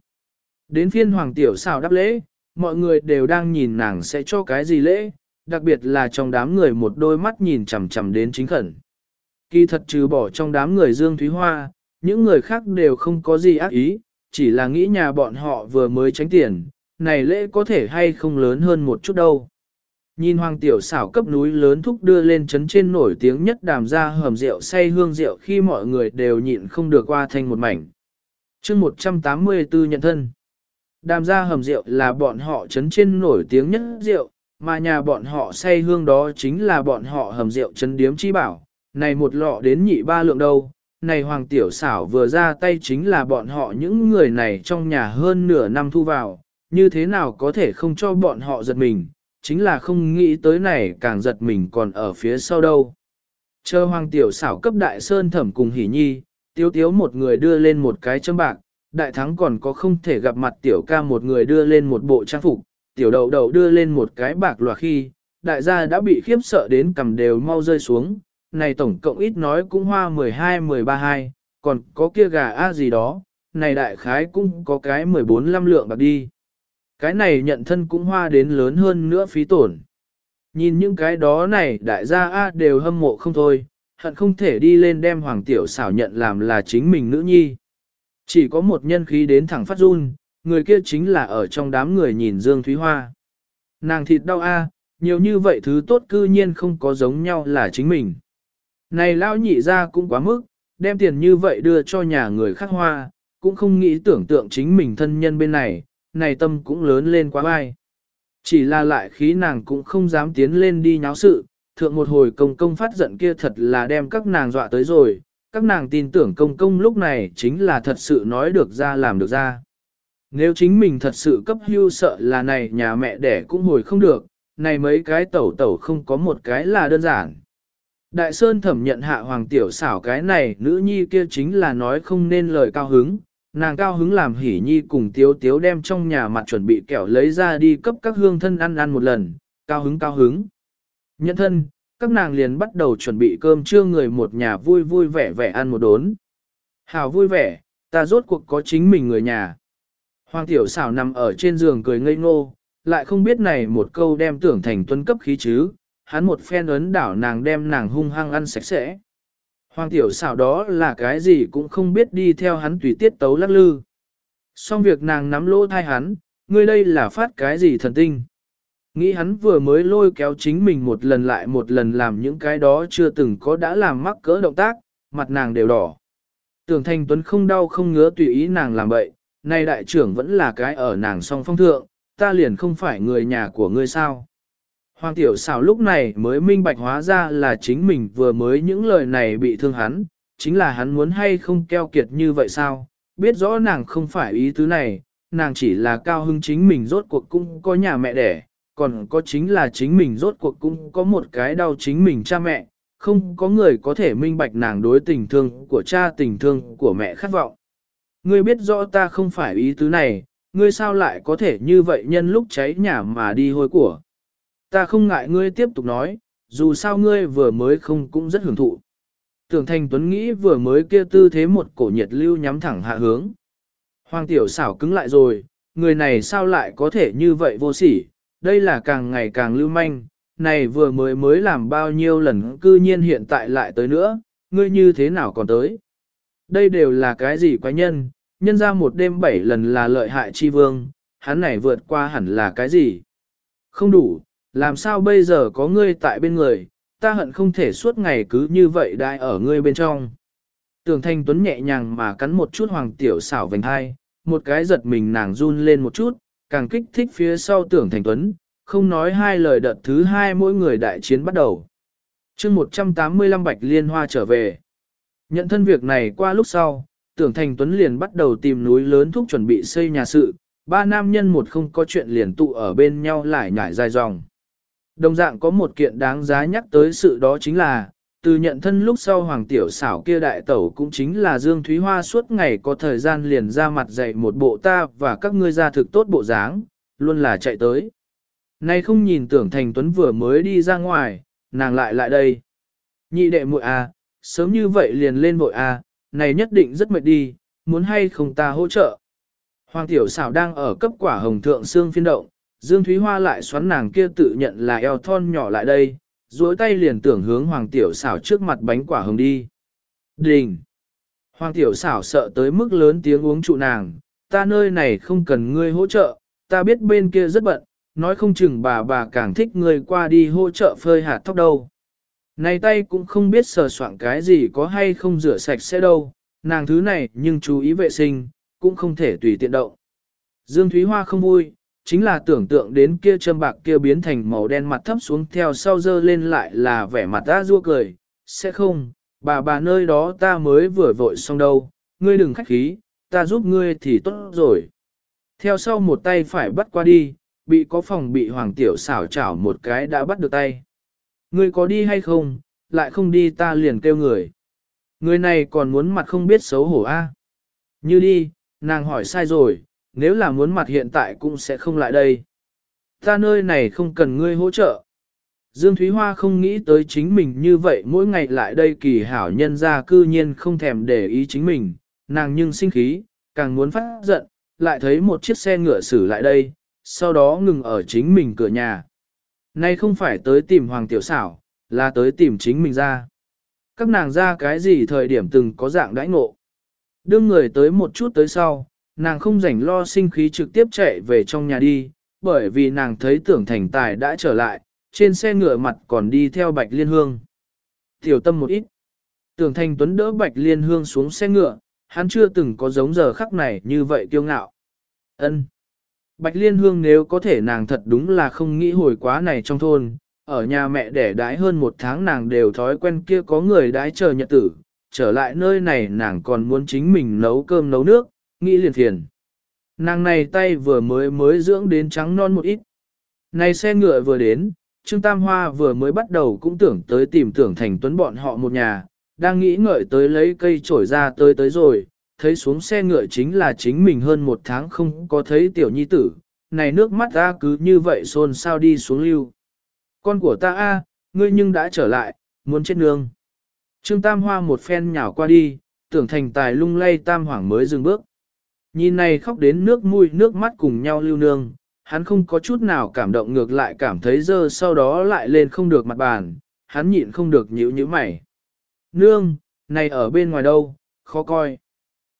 Đến phiên hoàng tiểu xào đáp lễ, mọi người đều đang nhìn nàng sẽ cho cái gì lễ, đặc biệt là trong đám người một đôi mắt nhìn chằm chằm đến chính khẩn. Kỳ thật trừ bỏ trong đám người Dương Thúy Hoa, những người khác đều không có gì ác ý, chỉ là nghĩ nhà bọn họ vừa mới tránh tiền, này lễ có thể hay không lớn hơn một chút đâu. Nhìn hoàng tiểu xảo cấp núi lớn thúc đưa lên chấn trên nổi tiếng nhất đàm ra hầm rượu say hương rượu khi mọi người đều nhịn không được qua thành một mảnh. chương 184 nhận thân. Đàm ra hầm rượu là bọn họ chấn trên nổi tiếng nhất rượu, mà nhà bọn họ say hương đó chính là bọn họ hầm rượu chấn điếm chi bảo. Này một lọ đến nhị ba lượng đâu, này hoàng tiểu xảo vừa ra tay chính là bọn họ những người này trong nhà hơn nửa năm thu vào, như thế nào có thể không cho bọn họ giật mình chính là không nghĩ tới này càng giật mình còn ở phía sau đâu. Chờ hoàng tiểu xảo cấp đại sơn thẩm cùng hỉ nhi, tiếu tiếu một người đưa lên một cái châm bạc, đại thắng còn có không thể gặp mặt tiểu ca một người đưa lên một bộ trang phục, tiểu đậu đậu đưa lên một cái bạc loà khi, đại gia đã bị khiếp sợ đến cầm đều mau rơi xuống, này tổng cộng ít nói cũng hoa 12-13-2, còn có kia gà a gì đó, này đại khái cũng có cái 14-15 lượng bạc đi. Cái này nhận thân cũng hoa đến lớn hơn nữa phí tổn. Nhìn những cái đó này đại gia A đều hâm mộ không thôi, hận không thể đi lên đem hoàng tiểu xảo nhận làm là chính mình nữ nhi. Chỉ có một nhân khí đến thẳng phát run, người kia chính là ở trong đám người nhìn Dương Thúy Hoa. Nàng thịt đau A, nhiều như vậy thứ tốt cư nhiên không có giống nhau là chính mình. Này lao nhị ra cũng quá mức, đem tiền như vậy đưa cho nhà người khác hoa, cũng không nghĩ tưởng tượng chính mình thân nhân bên này, này tâm cũng lớn lên quá vai. Chỉ là lại khí nàng cũng không dám tiến lên đi nháo sự, thượng một hồi công công phát giận kia thật là đem các nàng dọa tới rồi, các nàng tin tưởng công công lúc này chính là thật sự nói được ra làm được ra. Nếu chính mình thật sự cấp hưu sợ là này nhà mẹ đẻ cũng hồi không được, này mấy cái tẩu tẩu không có một cái là đơn giản. Đại Sơn thẩm nhận hạ hoàng tiểu xảo cái này nữ nhi kia chính là nói không nên lời cao hứng, nàng cao hứng làm hỉ nhi cùng tiếu tiếu đem trong nhà mặt chuẩn bị kẹo lấy ra đi cấp các hương thân ăn ăn một lần, cao hứng cao hứng. Nhân thân, các nàng liền bắt đầu chuẩn bị cơm trưa người một nhà vui vui vẻ vẻ ăn một đốn. Hào vui vẻ, ta rốt cuộc có chính mình người nhà. Hoàng tiểu xảo nằm ở trên giường cười ngây ngô, lại không biết này một câu đem tưởng thành tuân cấp khí chứ, hắn một phen ấn đảo nàng đem nàng hung hăng ăn sạch sẽ. Hoàng tiểu xảo đó là cái gì cũng không biết đi theo hắn tùy tiết tấu lắc lư. Xong việc nàng nắm lỗ thai hắn, ngươi đây là phát cái gì thần tinh. Nghĩ hắn vừa mới lôi kéo chính mình một lần lại một lần làm những cái đó chưa từng có đã làm mắc cỡ động tác, mặt nàng đều đỏ. Tưởng thanh tuấn không đau không ngứa tùy ý nàng làm vậy, nay đại trưởng vẫn là cái ở nàng song phong thượng, ta liền không phải người nhà của ngươi sao. Hoàng tiểu xảo lúc này mới minh bạch hóa ra là chính mình vừa mới những lời này bị thương hắn, chính là hắn muốn hay không keo kiệt như vậy sao, biết rõ nàng không phải ý tứ này, nàng chỉ là cao hưng chính mình rốt cuộc cũng có nhà mẹ đẻ, còn có chính là chính mình rốt cuộc cũng có một cái đau chính mình cha mẹ, không có người có thể minh bạch nàng đối tình thương của cha tình thương của mẹ khát vọng. Ngươi biết rõ ta không phải ý tứ này, ngươi sao lại có thể như vậy nhân lúc cháy nhà mà đi hôi của. Ta không ngại ngươi tiếp tục nói, dù sao ngươi vừa mới không cũng rất hưởng thụ. Tưởng thành tuấn nghĩ vừa mới kia tư thế một cổ nhiệt lưu nhắm thẳng hạ hướng. Hoàng tiểu xảo cứng lại rồi, người này sao lại có thể như vậy vô sỉ, đây là càng ngày càng lưu manh, này vừa mới mới làm bao nhiêu lần cư nhiên hiện tại lại tới nữa, ngươi như thế nào còn tới. Đây đều là cái gì quái nhân, nhân ra một đêm bảy lần là lợi hại chi vương, hắn này vượt qua hẳn là cái gì. Không đủ, làm sao bây giờ có ngươi tại bên người, ta hận không thể suốt ngày cứ như vậy đại ở ngươi bên trong. Tưởng thanh tuấn nhẹ nhàng mà cắn một chút hoàng tiểu xảo vành hai, một cái giật mình nàng run lên một chút, càng kích thích phía sau tưởng Thanh tuấn, không nói hai lời đợt thứ hai mỗi người đại chiến bắt đầu. chương 185 bạch liên hoa trở về. Nhận thân việc này qua lúc sau, tưởng thành tuấn liền bắt đầu tìm núi lớn thúc chuẩn bị xây nhà sự, ba nam nhân một không có chuyện liền tụ ở bên nhau lại nhảy dài dòng. Đồng dạng có một kiện đáng giá nhắc tới sự đó chính là, từ nhận thân lúc sau hoàng tiểu xảo kia đại tẩu cũng chính là Dương Thúy Hoa suốt ngày có thời gian liền ra mặt dạy một bộ ta và các ngươi ra thực tốt bộ dáng, luôn là chạy tới. Nay không nhìn tưởng thành tuấn vừa mới đi ra ngoài, nàng lại lại đây. Nhị đệ muội à, sớm như vậy liền lên vội à, này nhất định rất mệt đi, muốn hay không ta hỗ trợ. Hoàng tiểu xảo đang ở cấp quả hồng thượng xương phiên động, Dương Thúy Hoa lại xoắn nàng kia tự nhận là eo thon nhỏ lại đây, duỗi tay liền tưởng hướng Hoàng Tiểu xảo trước mặt bánh quả hồng đi. Đình! Hoàng Tiểu xảo sợ tới mức lớn tiếng uống trụ nàng, ta nơi này không cần ngươi hỗ trợ, ta biết bên kia rất bận, nói không chừng bà bà càng thích ngươi qua đi hỗ trợ phơi hạt tóc đâu. Này tay cũng không biết sờ soạn cái gì có hay không rửa sạch sẽ đâu, nàng thứ này nhưng chú ý vệ sinh, cũng không thể tùy tiện động. Dương Thúy Hoa không vui, chính là tưởng tượng đến kia châm bạc kia biến thành màu đen mặt thấp xuống theo sau dơ lên lại là vẻ mặt ta rua cười, sẽ không, bà bà nơi đó ta mới vừa vội xong đâu, ngươi đừng khách khí, ta giúp ngươi thì tốt rồi. Theo sau một tay phải bắt qua đi, bị có phòng bị hoàng tiểu xảo chảo một cái đã bắt được tay. Ngươi có đi hay không, lại không đi ta liền kêu người. Người này còn muốn mặt không biết xấu hổ a. Như đi, nàng hỏi sai rồi, nếu là muốn mặt hiện tại cũng sẽ không lại đây. Ta nơi này không cần ngươi hỗ trợ. Dương Thúy Hoa không nghĩ tới chính mình như vậy mỗi ngày lại đây kỳ hảo nhân ra cư nhiên không thèm để ý chính mình, nàng nhưng sinh khí, càng muốn phát giận, lại thấy một chiếc xe ngựa xử lại đây, sau đó ngừng ở chính mình cửa nhà. Nay không phải tới tìm Hoàng Tiểu Xảo, là tới tìm chính mình ra. Các nàng ra cái gì thời điểm từng có dạng đãi ngộ. Đương người tới một chút tới sau, nàng không rảnh lo sinh khí trực tiếp chạy về trong nhà đi, bởi vì nàng thấy tưởng thành tài đã trở lại, trên xe ngựa mặt còn đi theo bạch liên hương. Tiểu tâm một ít. Tưởng thành tuấn đỡ bạch liên hương xuống xe ngựa, hắn chưa từng có giống giờ khắc này như vậy kiêu ngạo. ân Bạch liên hương nếu có thể nàng thật đúng là không nghĩ hồi quá này trong thôn, ở nhà mẹ đẻ đái hơn một tháng nàng đều thói quen kia có người đái chờ nhật tử, trở lại nơi này nàng còn muốn chính mình nấu cơm nấu nước, nghĩ liền thiền. Nàng này tay vừa mới mới dưỡng đến trắng non một ít. Này xe ngựa vừa đến, Trương Tam Hoa vừa mới bắt đầu cũng tưởng tới tìm tưởng thành tuấn bọn họ một nhà, đang nghĩ ngợi tới lấy cây trổi ra tới tới rồi, thấy xuống xe ngựa chính là chính mình hơn một tháng không có thấy tiểu nhi tử, này nước mắt ta cứ như vậy xôn sao đi xuống lưu. Con của ta a, ngươi nhưng đã trở lại, muốn chết nương. Trương Tam Hoa một phen nhào qua đi, tưởng thành tài lung lay Tam Hoàng mới dừng bước. Nhìn này khóc đến nước mũi nước mắt cùng nhau lưu nương, hắn không có chút nào cảm động ngược lại cảm thấy dơ sau đó lại lên không được mặt bàn, hắn nhịn không được nhíu nhíu mày. Nương, này ở bên ngoài đâu, khó coi.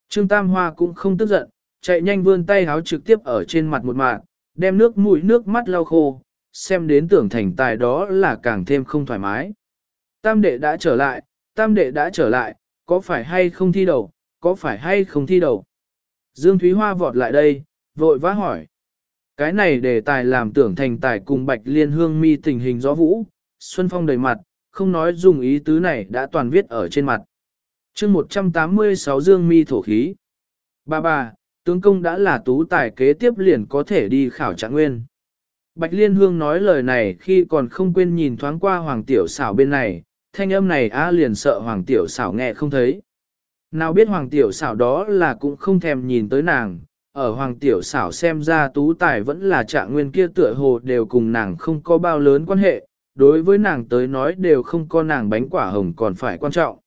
Trương Tam Hoa cũng không tức giận, chạy nhanh vươn tay háo trực tiếp ở trên mặt một mạng, đem nước mũi nước mắt lau khô, xem đến tưởng thành tài đó là càng thêm không thoải mái. Tam đệ đã trở lại, tam đệ đã trở lại, có phải hay không thi đầu, có phải hay không thi đầu. Dương Thúy Hoa vọt lại đây, vội vã hỏi. Cái này để tài làm tưởng thành tài cùng Bạch Liên Hương mi tình hình gió vũ, Xuân Phong đầy mặt, không nói dùng ý tứ này đã toàn viết ở trên mặt. chương 186 Dương mi thổ khí. Bà bà, tướng công đã là tú tài kế tiếp liền có thể đi khảo trạng nguyên. Bạch Liên Hương nói lời này khi còn không quên nhìn thoáng qua Hoàng Tiểu xảo bên này, thanh âm này á liền sợ Hoàng Tiểu xảo nghe không thấy. Nào biết Hoàng Tiểu xảo đó là cũng không thèm nhìn tới nàng, ở Hoàng Tiểu xảo xem ra tú tài vẫn là trạng nguyên kia tựa hồ đều cùng nàng không có bao lớn quan hệ, đối với nàng tới nói đều không có nàng bánh quả hồng còn phải quan trọng.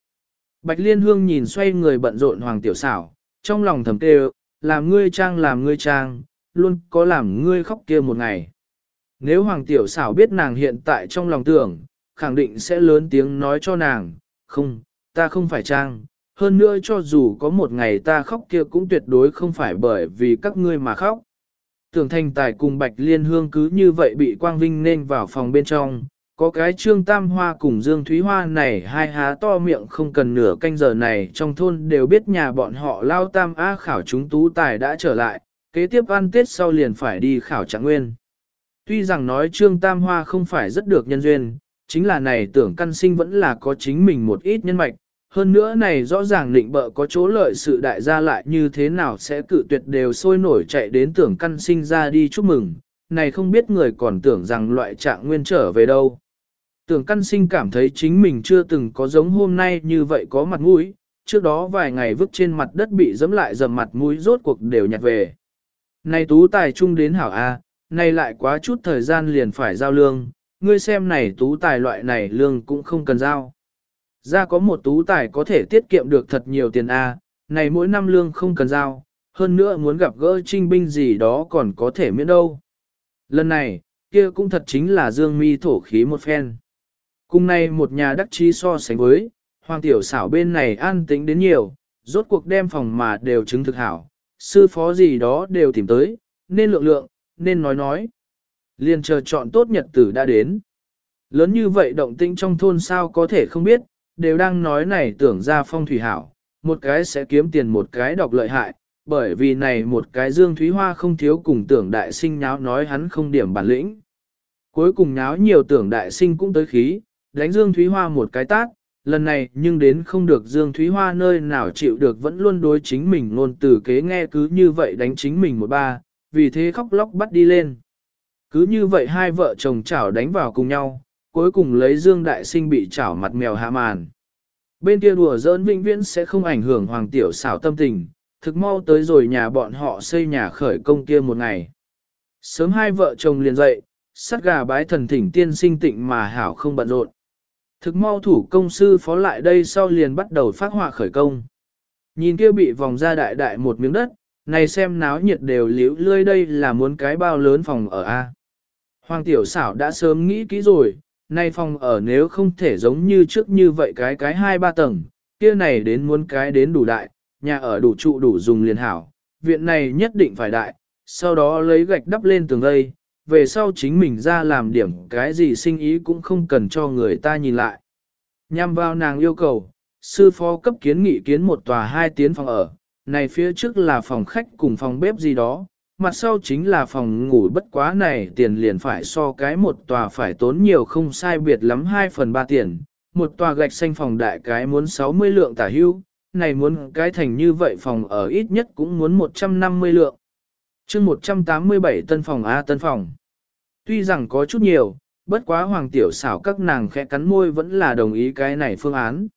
Bạch Liên Hương nhìn xoay người bận rộn Hoàng Tiểu xảo, trong lòng thầm kêu, làm ngươi trang làm ngươi trang, luôn có làm ngươi khóc kia một ngày. Nếu Hoàng Tiểu xảo biết nàng hiện tại trong lòng tưởng, khẳng định sẽ lớn tiếng nói cho nàng, không, ta không phải trang, hơn nữa cho dù có một ngày ta khóc kia cũng tuyệt đối không phải bởi vì các ngươi mà khóc. Tưởng thành tài cùng Bạch Liên Hương cứ như vậy bị Quang Vinh nên vào phòng bên trong, có cái trương tam hoa cùng Dương Thúy Hoa này hai há to miệng không cần nửa canh giờ này trong thôn đều biết nhà bọn họ lao tam á khảo chúng tú tài đã trở lại, kế tiếp ăn tết sau liền phải đi khảo trạng nguyên. Tuy rằng nói trương tam hoa không phải rất được nhân duyên, chính là này tưởng căn sinh vẫn là có chính mình một ít nhân mạch, hơn nữa này rõ ràng định bợ có chỗ lợi sự đại gia lại như thế nào sẽ cự tuyệt đều sôi nổi chạy đến tưởng căn sinh ra đi chúc mừng, này không biết người còn tưởng rằng loại trạng nguyên trở về đâu. Tưởng căn sinh cảm thấy chính mình chưa từng có giống hôm nay như vậy có mặt mũi, trước đó vài ngày vứt trên mặt đất bị dẫm lại dầm mặt mũi rốt cuộc đều nhặt về. Này tú tài trung đến hảo A, này lại quá chút thời gian liền phải giao lương, ngươi xem này tú tài loại này lương cũng không cần giao. Ra có một tú tài có thể tiết kiệm được thật nhiều tiền A, này mỗi năm lương không cần giao, hơn nữa muốn gặp gỡ trinh binh gì đó còn có thể miễn đâu. Lần này, kia cũng thật chính là dương mi thổ khí một phen. Cùng nay một nhà đắc trí so sánh với, hoàng tiểu xảo bên này an tĩnh đến nhiều, rốt cuộc đem phòng mà đều chứng thực hảo, sư phó gì đó đều tìm tới, nên lượng lượng, nên nói nói. Liền chờ chọn tốt nhật tử đã đến. Lớn như vậy động tĩnh trong thôn sao có thể không biết, đều đang nói này tưởng ra phong thủy hảo, một cái sẽ kiếm tiền một cái đọc lợi hại, bởi vì này một cái Dương Thúy Hoa không thiếu cùng tưởng đại sinh nháo nói hắn không điểm bản lĩnh. Cuối cùng nháo nhiều tưởng đại sinh cũng tới khí, đánh Dương Thúy Hoa một cái tát, lần này nhưng đến không được Dương Thúy Hoa nơi nào chịu được vẫn luôn đối chính mình ngôn từ kế nghe cứ như vậy đánh chính mình một ba, vì thế khóc lóc bắt đi lên. Cứ như vậy hai vợ chồng chảo đánh vào cùng nhau, cuối cùng lấy Dương Đại Sinh bị chảo mặt mèo hạ màn. Bên kia đùa giỡn vĩnh viễn sẽ không ảnh hưởng hoàng tiểu xảo tâm tình, thực mau tới rồi nhà bọn họ xây nhà khởi công kia một ngày. Sớm hai vợ chồng liền dậy, sắt gà bái thần thỉnh tiên sinh tịnh mà hảo không bận rộn. Thực mau thủ công sư phó lại đây sau liền bắt đầu phát họa khởi công. Nhìn kia bị vòng ra đại đại một miếng đất, này xem náo nhiệt đều liễu lươi đây là muốn cái bao lớn phòng ở A. Hoàng tiểu xảo đã sớm nghĩ kỹ rồi, nay phòng ở nếu không thể giống như trước như vậy cái cái hai ba tầng, kia này đến muốn cái đến đủ đại, nhà ở đủ trụ đủ dùng liền hảo, viện này nhất định phải đại, sau đó lấy gạch đắp lên tường vây, về sau chính mình ra làm điểm cái gì sinh ý cũng không cần cho người ta nhìn lại. Nhằm vào nàng yêu cầu, sư phó cấp kiến nghị kiến một tòa hai tiến phòng ở, này phía trước là phòng khách cùng phòng bếp gì đó, mặt sau chính là phòng ngủ bất quá này tiền liền phải so cái một tòa phải tốn nhiều không sai biệt lắm 2 phần 3 tiền, một tòa gạch xanh phòng đại cái muốn 60 lượng tả hưu, này muốn cái thành như vậy phòng ở ít nhất cũng muốn 150 lượng. chương 187 tân phòng A tân phòng. Tuy rằng có chút nhiều, bất quá hoàng tiểu xảo các nàng khẽ cắn môi vẫn là đồng ý cái này phương án.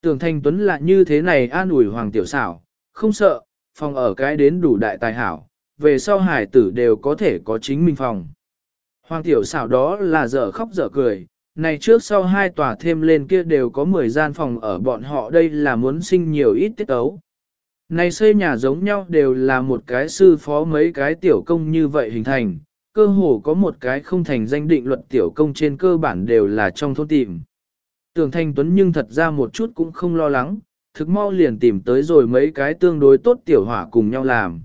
Tưởng Thanh Tuấn là như thế này an ủi hoàng tiểu xảo, không sợ, phòng ở cái đến đủ đại tài hảo, về sau hải tử đều có thể có chính mình phòng. Hoàng tiểu xảo đó là dở khóc dở cười, này trước sau hai tòa thêm lên kia đều có 10 gian phòng ở bọn họ đây là muốn sinh nhiều ít tiết ấu. Này xây nhà giống nhau đều là một cái sư phó mấy cái tiểu công như vậy hình thành, cơ hồ có một cái không thành danh định luật tiểu công trên cơ bản đều là trong thôn tìm. Tưởng Thanh Tuấn nhưng thật ra một chút cũng không lo lắng, thực mau liền tìm tới rồi mấy cái tương đối tốt tiểu hỏa cùng nhau làm.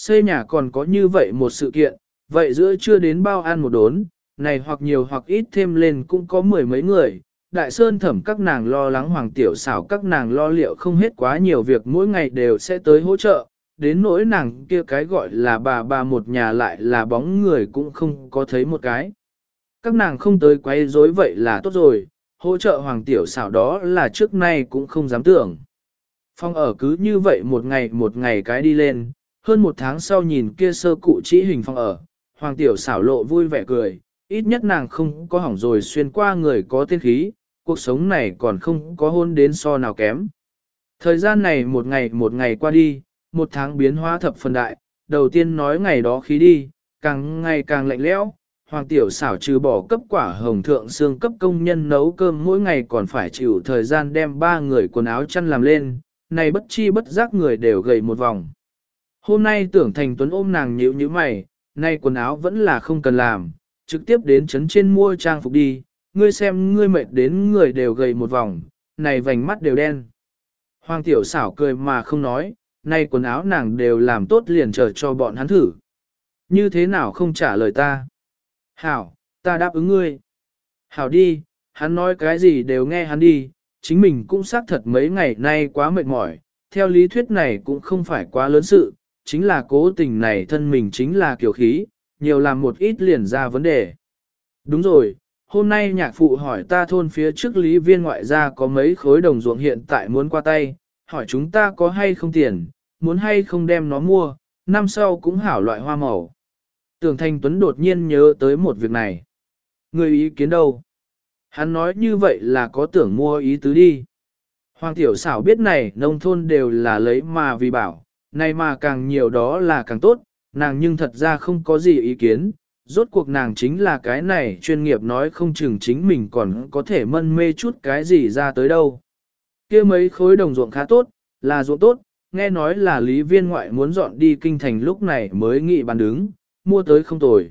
Xây nhà còn có như vậy một sự kiện, vậy giữa chưa đến bao ăn một đốn, này hoặc nhiều hoặc ít thêm lên cũng có mười mấy người. Đại Sơn thẩm các nàng lo lắng hoàng tiểu xảo các nàng lo liệu không hết quá nhiều việc mỗi ngày đều sẽ tới hỗ trợ, đến nỗi nàng kia cái gọi là bà bà một nhà lại là bóng người cũng không có thấy một cái. Các nàng không tới quay rối vậy là tốt rồi, hỗ trợ hoàng tiểu xảo đó là trước nay cũng không dám tưởng. Phong ở cứ như vậy một ngày một ngày cái đi lên, hơn một tháng sau nhìn kia sơ cụ chỉ hình phòng ở, hoàng tiểu xảo lộ vui vẻ cười, ít nhất nàng không có hỏng rồi xuyên qua người có tiên khí, cuộc sống này còn không có hôn đến so nào kém. Thời gian này một ngày một ngày qua đi, một tháng biến hóa thập phần đại, đầu tiên nói ngày đó khí đi, càng ngày càng lạnh lẽo. Hoàng tiểu xảo trừ bỏ cấp quả hồng thượng xương cấp công nhân nấu cơm mỗi ngày còn phải chịu thời gian đem ba người quần áo chăn làm lên, này bất chi bất giác người đều gầy một vòng. Hôm nay tưởng thành tuấn ôm nàng nhíu như mày, nay quần áo vẫn là không cần làm, trực tiếp đến chấn trên mua trang phục đi, ngươi xem ngươi mệt đến người đều gầy một vòng, này vành mắt đều đen. Hoàng tiểu xảo cười mà không nói, nay quần áo nàng đều làm tốt liền chờ cho bọn hắn thử. Như thế nào không trả lời ta? Hảo, ta đáp ứng ngươi. Hảo đi, hắn nói cái gì đều nghe hắn đi, chính mình cũng xác thật mấy ngày nay quá mệt mỏi, theo lý thuyết này cũng không phải quá lớn sự, chính là cố tình này thân mình chính là kiểu khí, nhiều làm một ít liền ra vấn đề. Đúng rồi, hôm nay nhạc phụ hỏi ta thôn phía trước lý viên ngoại gia có mấy khối đồng ruộng hiện tại muốn qua tay, hỏi chúng ta có hay không tiền, muốn hay không đem nó mua, năm sau cũng hảo loại hoa màu. Tưởng Thanh Tuấn đột nhiên nhớ tới một việc này. Người ý kiến đâu? Hắn nói như vậy là có tưởng mua ý tứ đi. Hoàng tiểu xảo biết này nông thôn đều là lấy mà vì bảo, này mà càng nhiều đó là càng tốt, nàng nhưng thật ra không có gì ý kiến, rốt cuộc nàng chính là cái này chuyên nghiệp nói không chừng chính mình còn có thể mân mê chút cái gì ra tới đâu. kia mấy khối đồng ruộng khá tốt, là ruộng tốt, nghe nói là lý viên ngoại muốn dọn đi kinh thành lúc này mới nghị bàn đứng, mua tới không tồi.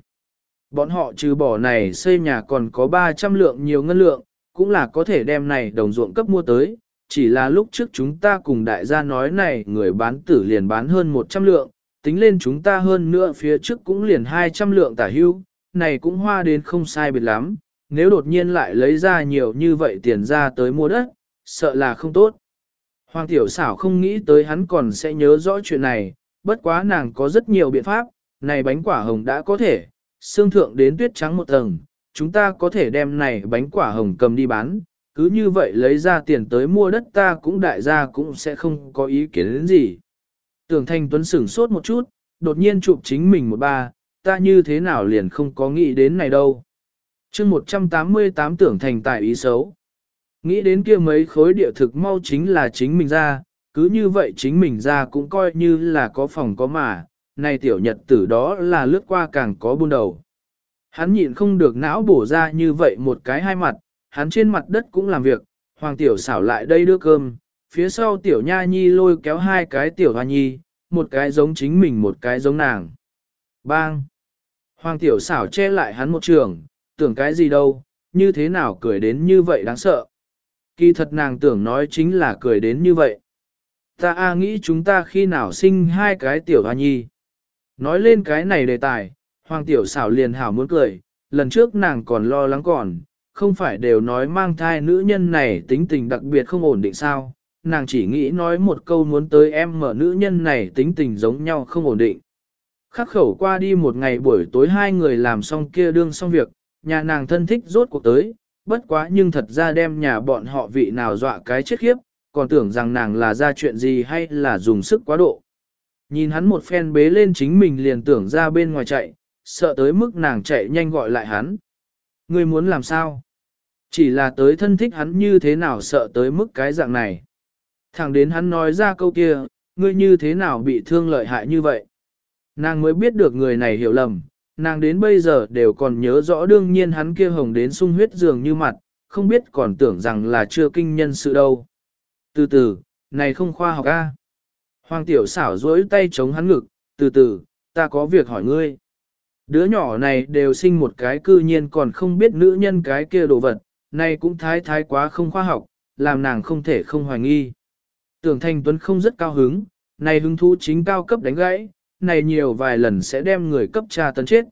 Bọn họ trừ bỏ này xây nhà còn có 300 lượng nhiều ngân lượng, cũng là có thể đem này đồng ruộng cấp mua tới, chỉ là lúc trước chúng ta cùng đại gia nói này người bán tử liền bán hơn 100 lượng, tính lên chúng ta hơn nữa phía trước cũng liền 200 lượng tả hưu, này cũng hoa đến không sai biệt lắm, nếu đột nhiên lại lấy ra nhiều như vậy tiền ra tới mua đất, sợ là không tốt. Hoàng tiểu xảo không nghĩ tới hắn còn sẽ nhớ rõ chuyện này, bất quá nàng có rất nhiều biện pháp, này bánh quả hồng đã có thể, xương thượng đến tuyết trắng một tầng, chúng ta có thể đem này bánh quả hồng cầm đi bán, cứ như vậy lấy ra tiền tới mua đất ta cũng đại gia cũng sẽ không có ý kiến đến gì. Tưởng Thanh Tuấn sửng sốt một chút, đột nhiên chụp chính mình một ba, ta như thế nào liền không có nghĩ đến này đâu. chương 188 tưởng thành tài ý xấu. Nghĩ đến kia mấy khối địa thực mau chính là chính mình ra, cứ như vậy chính mình ra cũng coi như là có phòng có mà, này tiểu nhật tử đó là lướt qua càng có buôn đầu. Hắn nhịn không được não bổ ra như vậy một cái hai mặt, hắn trên mặt đất cũng làm việc, hoàng tiểu xảo lại đây đưa cơm, phía sau tiểu nha nhi lôi kéo hai cái tiểu hoa nhi, một cái giống chính mình một cái giống nàng. Bang! Hoàng tiểu xảo che lại hắn một trường, tưởng cái gì đâu, như thế nào cười đến như vậy đáng sợ. Kỳ thật nàng tưởng nói chính là cười đến như vậy. Ta a nghĩ chúng ta khi nào sinh hai cái tiểu hoa nhi. Nói lên cái này đề tài, hoàng tiểu xảo liền hảo muốn cười, lần trước nàng còn lo lắng còn, không phải đều nói mang thai nữ nhân này tính tình đặc biệt không ổn định sao, nàng chỉ nghĩ nói một câu muốn tới em mở nữ nhân này tính tình giống nhau không ổn định. Khắc khẩu qua đi một ngày buổi tối hai người làm xong kia đương xong việc, nhà nàng thân thích rốt cuộc tới, bất quá nhưng thật ra đem nhà bọn họ vị nào dọa cái chết khiếp, còn tưởng rằng nàng là ra chuyện gì hay là dùng sức quá độ. Nhìn hắn một phen bế lên chính mình liền tưởng ra bên ngoài chạy, sợ tới mức nàng chạy nhanh gọi lại hắn. Ngươi muốn làm sao? Chỉ là tới thân thích hắn như thế nào sợ tới mức cái dạng này. Thẳng đến hắn nói ra câu kia, ngươi như thế nào bị thương lợi hại như vậy. Nàng mới biết được người này hiểu lầm, nàng đến bây giờ đều còn nhớ rõ đương nhiên hắn kia hồng đến sung huyết dường như mặt, không biết còn tưởng rằng là chưa kinh nhân sự đâu. Từ từ, này không khoa học a. Hoàng tiểu xảo duỗi tay chống hắn ngực, từ từ, ta có việc hỏi ngươi. Đứa nhỏ này đều sinh một cái cư nhiên còn không biết nữ nhân cái kia đồ vật, này cũng thái thái quá không khoa học, làm nàng không thể không hoài nghi. Tưởng Thanh Tuấn không rất cao hứng, này hứng thú chính cao cấp đánh gãy, này nhiều vài lần sẽ đem người cấp tra tấn chết.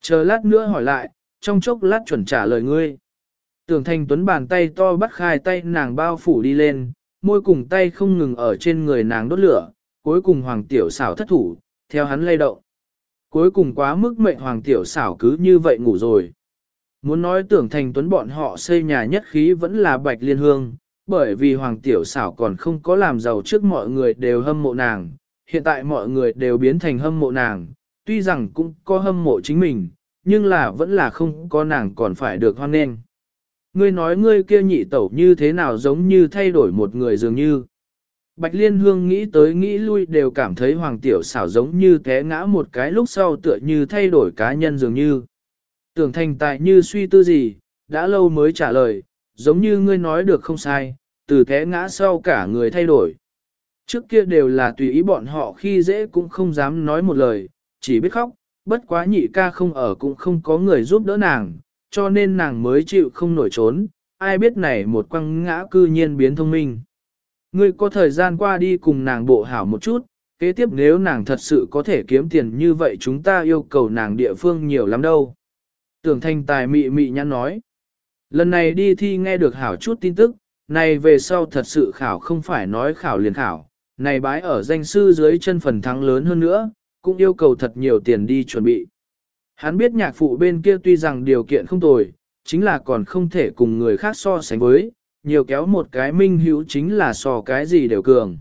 Chờ lát nữa hỏi lại, trong chốc lát chuẩn trả lời ngươi. Tưởng Thanh Tuấn bàn tay to bắt khai tay nàng bao phủ đi lên, môi cùng tay không ngừng ở trên người nàng đốt lửa, cuối cùng Hoàng Tiểu xảo thất thủ, theo hắn lay động. Cuối cùng quá mức mệnh Hoàng Tiểu xảo cứ như vậy ngủ rồi. Muốn nói tưởng thành tuấn bọn họ xây nhà nhất khí vẫn là bạch liên hương, bởi vì hoàng tiểu xảo còn không có làm giàu trước mọi người đều hâm mộ nàng, hiện tại mọi người đều biến thành hâm mộ nàng, tuy rằng cũng có hâm mộ chính mình, nhưng là vẫn là không có nàng còn phải được hoan nghênh. Ngươi nói ngươi kia nhị tẩu như thế nào giống như thay đổi một người dường như. Bạch Liên Hương nghĩ tới nghĩ lui đều cảm thấy Hoàng Tiểu xảo giống như té ngã một cái lúc sau tựa như thay đổi cá nhân dường như. Tưởng thành tài như suy tư gì, đã lâu mới trả lời, giống như ngươi nói được không sai, từ thế ngã sau cả người thay đổi. Trước kia đều là tùy ý bọn họ khi dễ cũng không dám nói một lời, chỉ biết khóc, bất quá nhị ca không ở cũng không có người giúp đỡ nàng, cho nên nàng mới chịu không nổi trốn, ai biết này một quăng ngã cư nhiên biến thông minh. Ngươi có thời gian qua đi cùng nàng bộ hảo một chút, kế tiếp nếu nàng thật sự có thể kiếm tiền như vậy chúng ta yêu cầu nàng địa phương nhiều lắm đâu. Tưởng thanh tài mị mị nhắn nói. Lần này đi thi nghe được hảo chút tin tức, này về sau thật sự khảo không phải nói khảo liền khảo, này bái ở danh sư dưới chân phần thắng lớn hơn nữa, cũng yêu cầu thật nhiều tiền đi chuẩn bị. Hắn biết nhạc phụ bên kia tuy rằng điều kiện không tồi, chính là còn không thể cùng người khác so sánh với, nhiều kéo một cái minh hữu chính là so cái gì đều cường.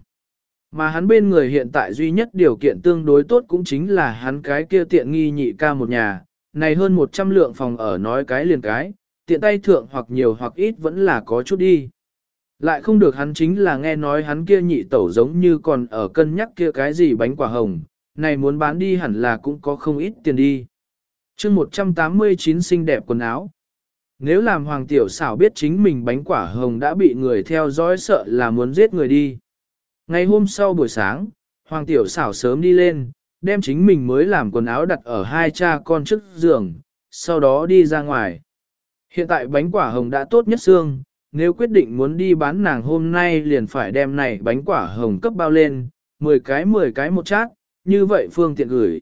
Mà hắn bên người hiện tại duy nhất điều kiện tương đối tốt cũng chính là hắn cái kia tiện nghi nhị ca một nhà, này hơn 100 lượng phòng ở nói cái liền cái, tiện tay thượng hoặc nhiều hoặc ít vẫn là có chút đi. Lại không được hắn chính là nghe nói hắn kia nhị tẩu giống như còn ở cân nhắc kia cái gì bánh quả hồng, này muốn bán đi hẳn là cũng có không ít tiền đi. chương 189 xinh đẹp quần áo. Nếu làm hoàng tiểu xảo biết chính mình bánh quả hồng đã bị người theo dõi sợ là muốn giết người đi. Ngày hôm sau buổi sáng, hoàng tiểu xảo sớm đi lên, đem chính mình mới làm quần áo đặt ở hai cha con trước giường, sau đó đi ra ngoài. Hiện tại bánh quả hồng đã tốt nhất xương, nếu quyết định muốn đi bán nàng hôm nay liền phải đem này bánh quả hồng cấp bao lên, 10 cái 10 cái một chát, như vậy phương tiện gửi.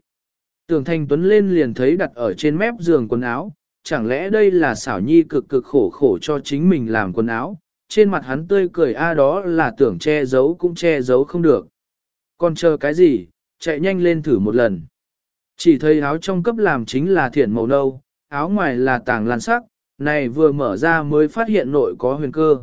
Tưởng Thanh Tuấn lên liền thấy đặt ở trên mép giường quần áo, chẳng lẽ đây là xảo nhi cực cực khổ khổ cho chính mình làm quần áo, trên mặt hắn tươi cười a đó là tưởng che giấu cũng che giấu không được. Còn chờ cái gì, chạy nhanh lên thử một lần. Chỉ thấy áo trong cấp làm chính là thiển màu nâu, áo ngoài là tàng lan sắc, này vừa mở ra mới phát hiện nội có huyền cơ.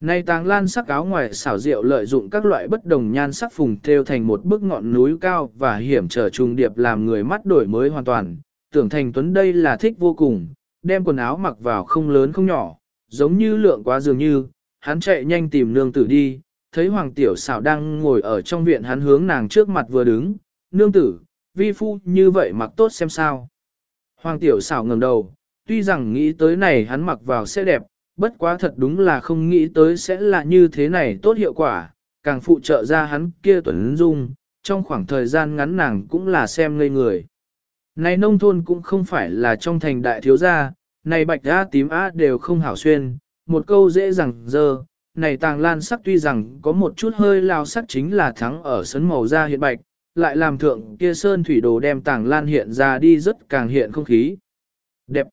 Này tàng lan sắc áo ngoài xảo diệu lợi dụng các loại bất đồng nhan sắc phùng theo thành một bức ngọn núi cao và hiểm trở trùng điệp làm người mắt đổi mới hoàn toàn. Tưởng thành tuấn đây là thích vô cùng, đem quần áo mặc vào không lớn không nhỏ, giống như lượng quá dường như, hắn chạy nhanh tìm nương tử đi, thấy hoàng tiểu xảo đang ngồi ở trong viện hắn hướng nàng trước mặt vừa đứng, nương tử, vi phu như vậy mặc tốt xem sao. Hoàng tiểu xảo ngẩng đầu, tuy rằng nghĩ tới này hắn mặc vào sẽ đẹp, bất quá thật đúng là không nghĩ tới sẽ là như thế này tốt hiệu quả, càng phụ trợ ra hắn kia tuấn dung, trong khoảng thời gian ngắn nàng cũng là xem ngây người. Này nông thôn cũng không phải là trong thành đại thiếu gia, này bạch á tím á đều không hảo xuyên, một câu dễ dàng dơ, này tàng lan sắc tuy rằng có một chút hơi lao sắc chính là thắng ở sấn màu da hiện bạch, lại làm thượng kia sơn thủy đồ đem tàng lan hiện ra đi rất càng hiện không khí. Đẹp!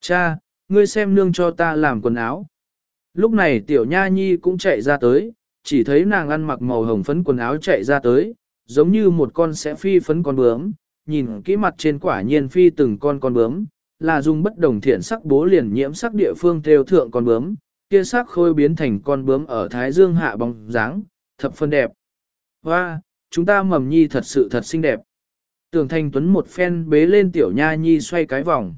Cha, ngươi xem nương cho ta làm quần áo. Lúc này tiểu nha nhi cũng chạy ra tới, chỉ thấy nàng ăn mặc màu hồng phấn quần áo chạy ra tới, giống như một con sẽ phi phấn con bướm, nhìn kỹ mặt trên quả nhiên phi từng con con bướm, là dùng bất đồng thiện sắc bố liền nhiễm sắc địa phương theo thượng con bướm, kia sắc khôi biến thành con bướm ở thái dương hạ bóng dáng, thập phân đẹp. Hoa, chúng ta mầm nhi thật sự thật xinh đẹp. Tưởng thanh tuấn một phen bế lên tiểu nha nhi xoay cái vòng.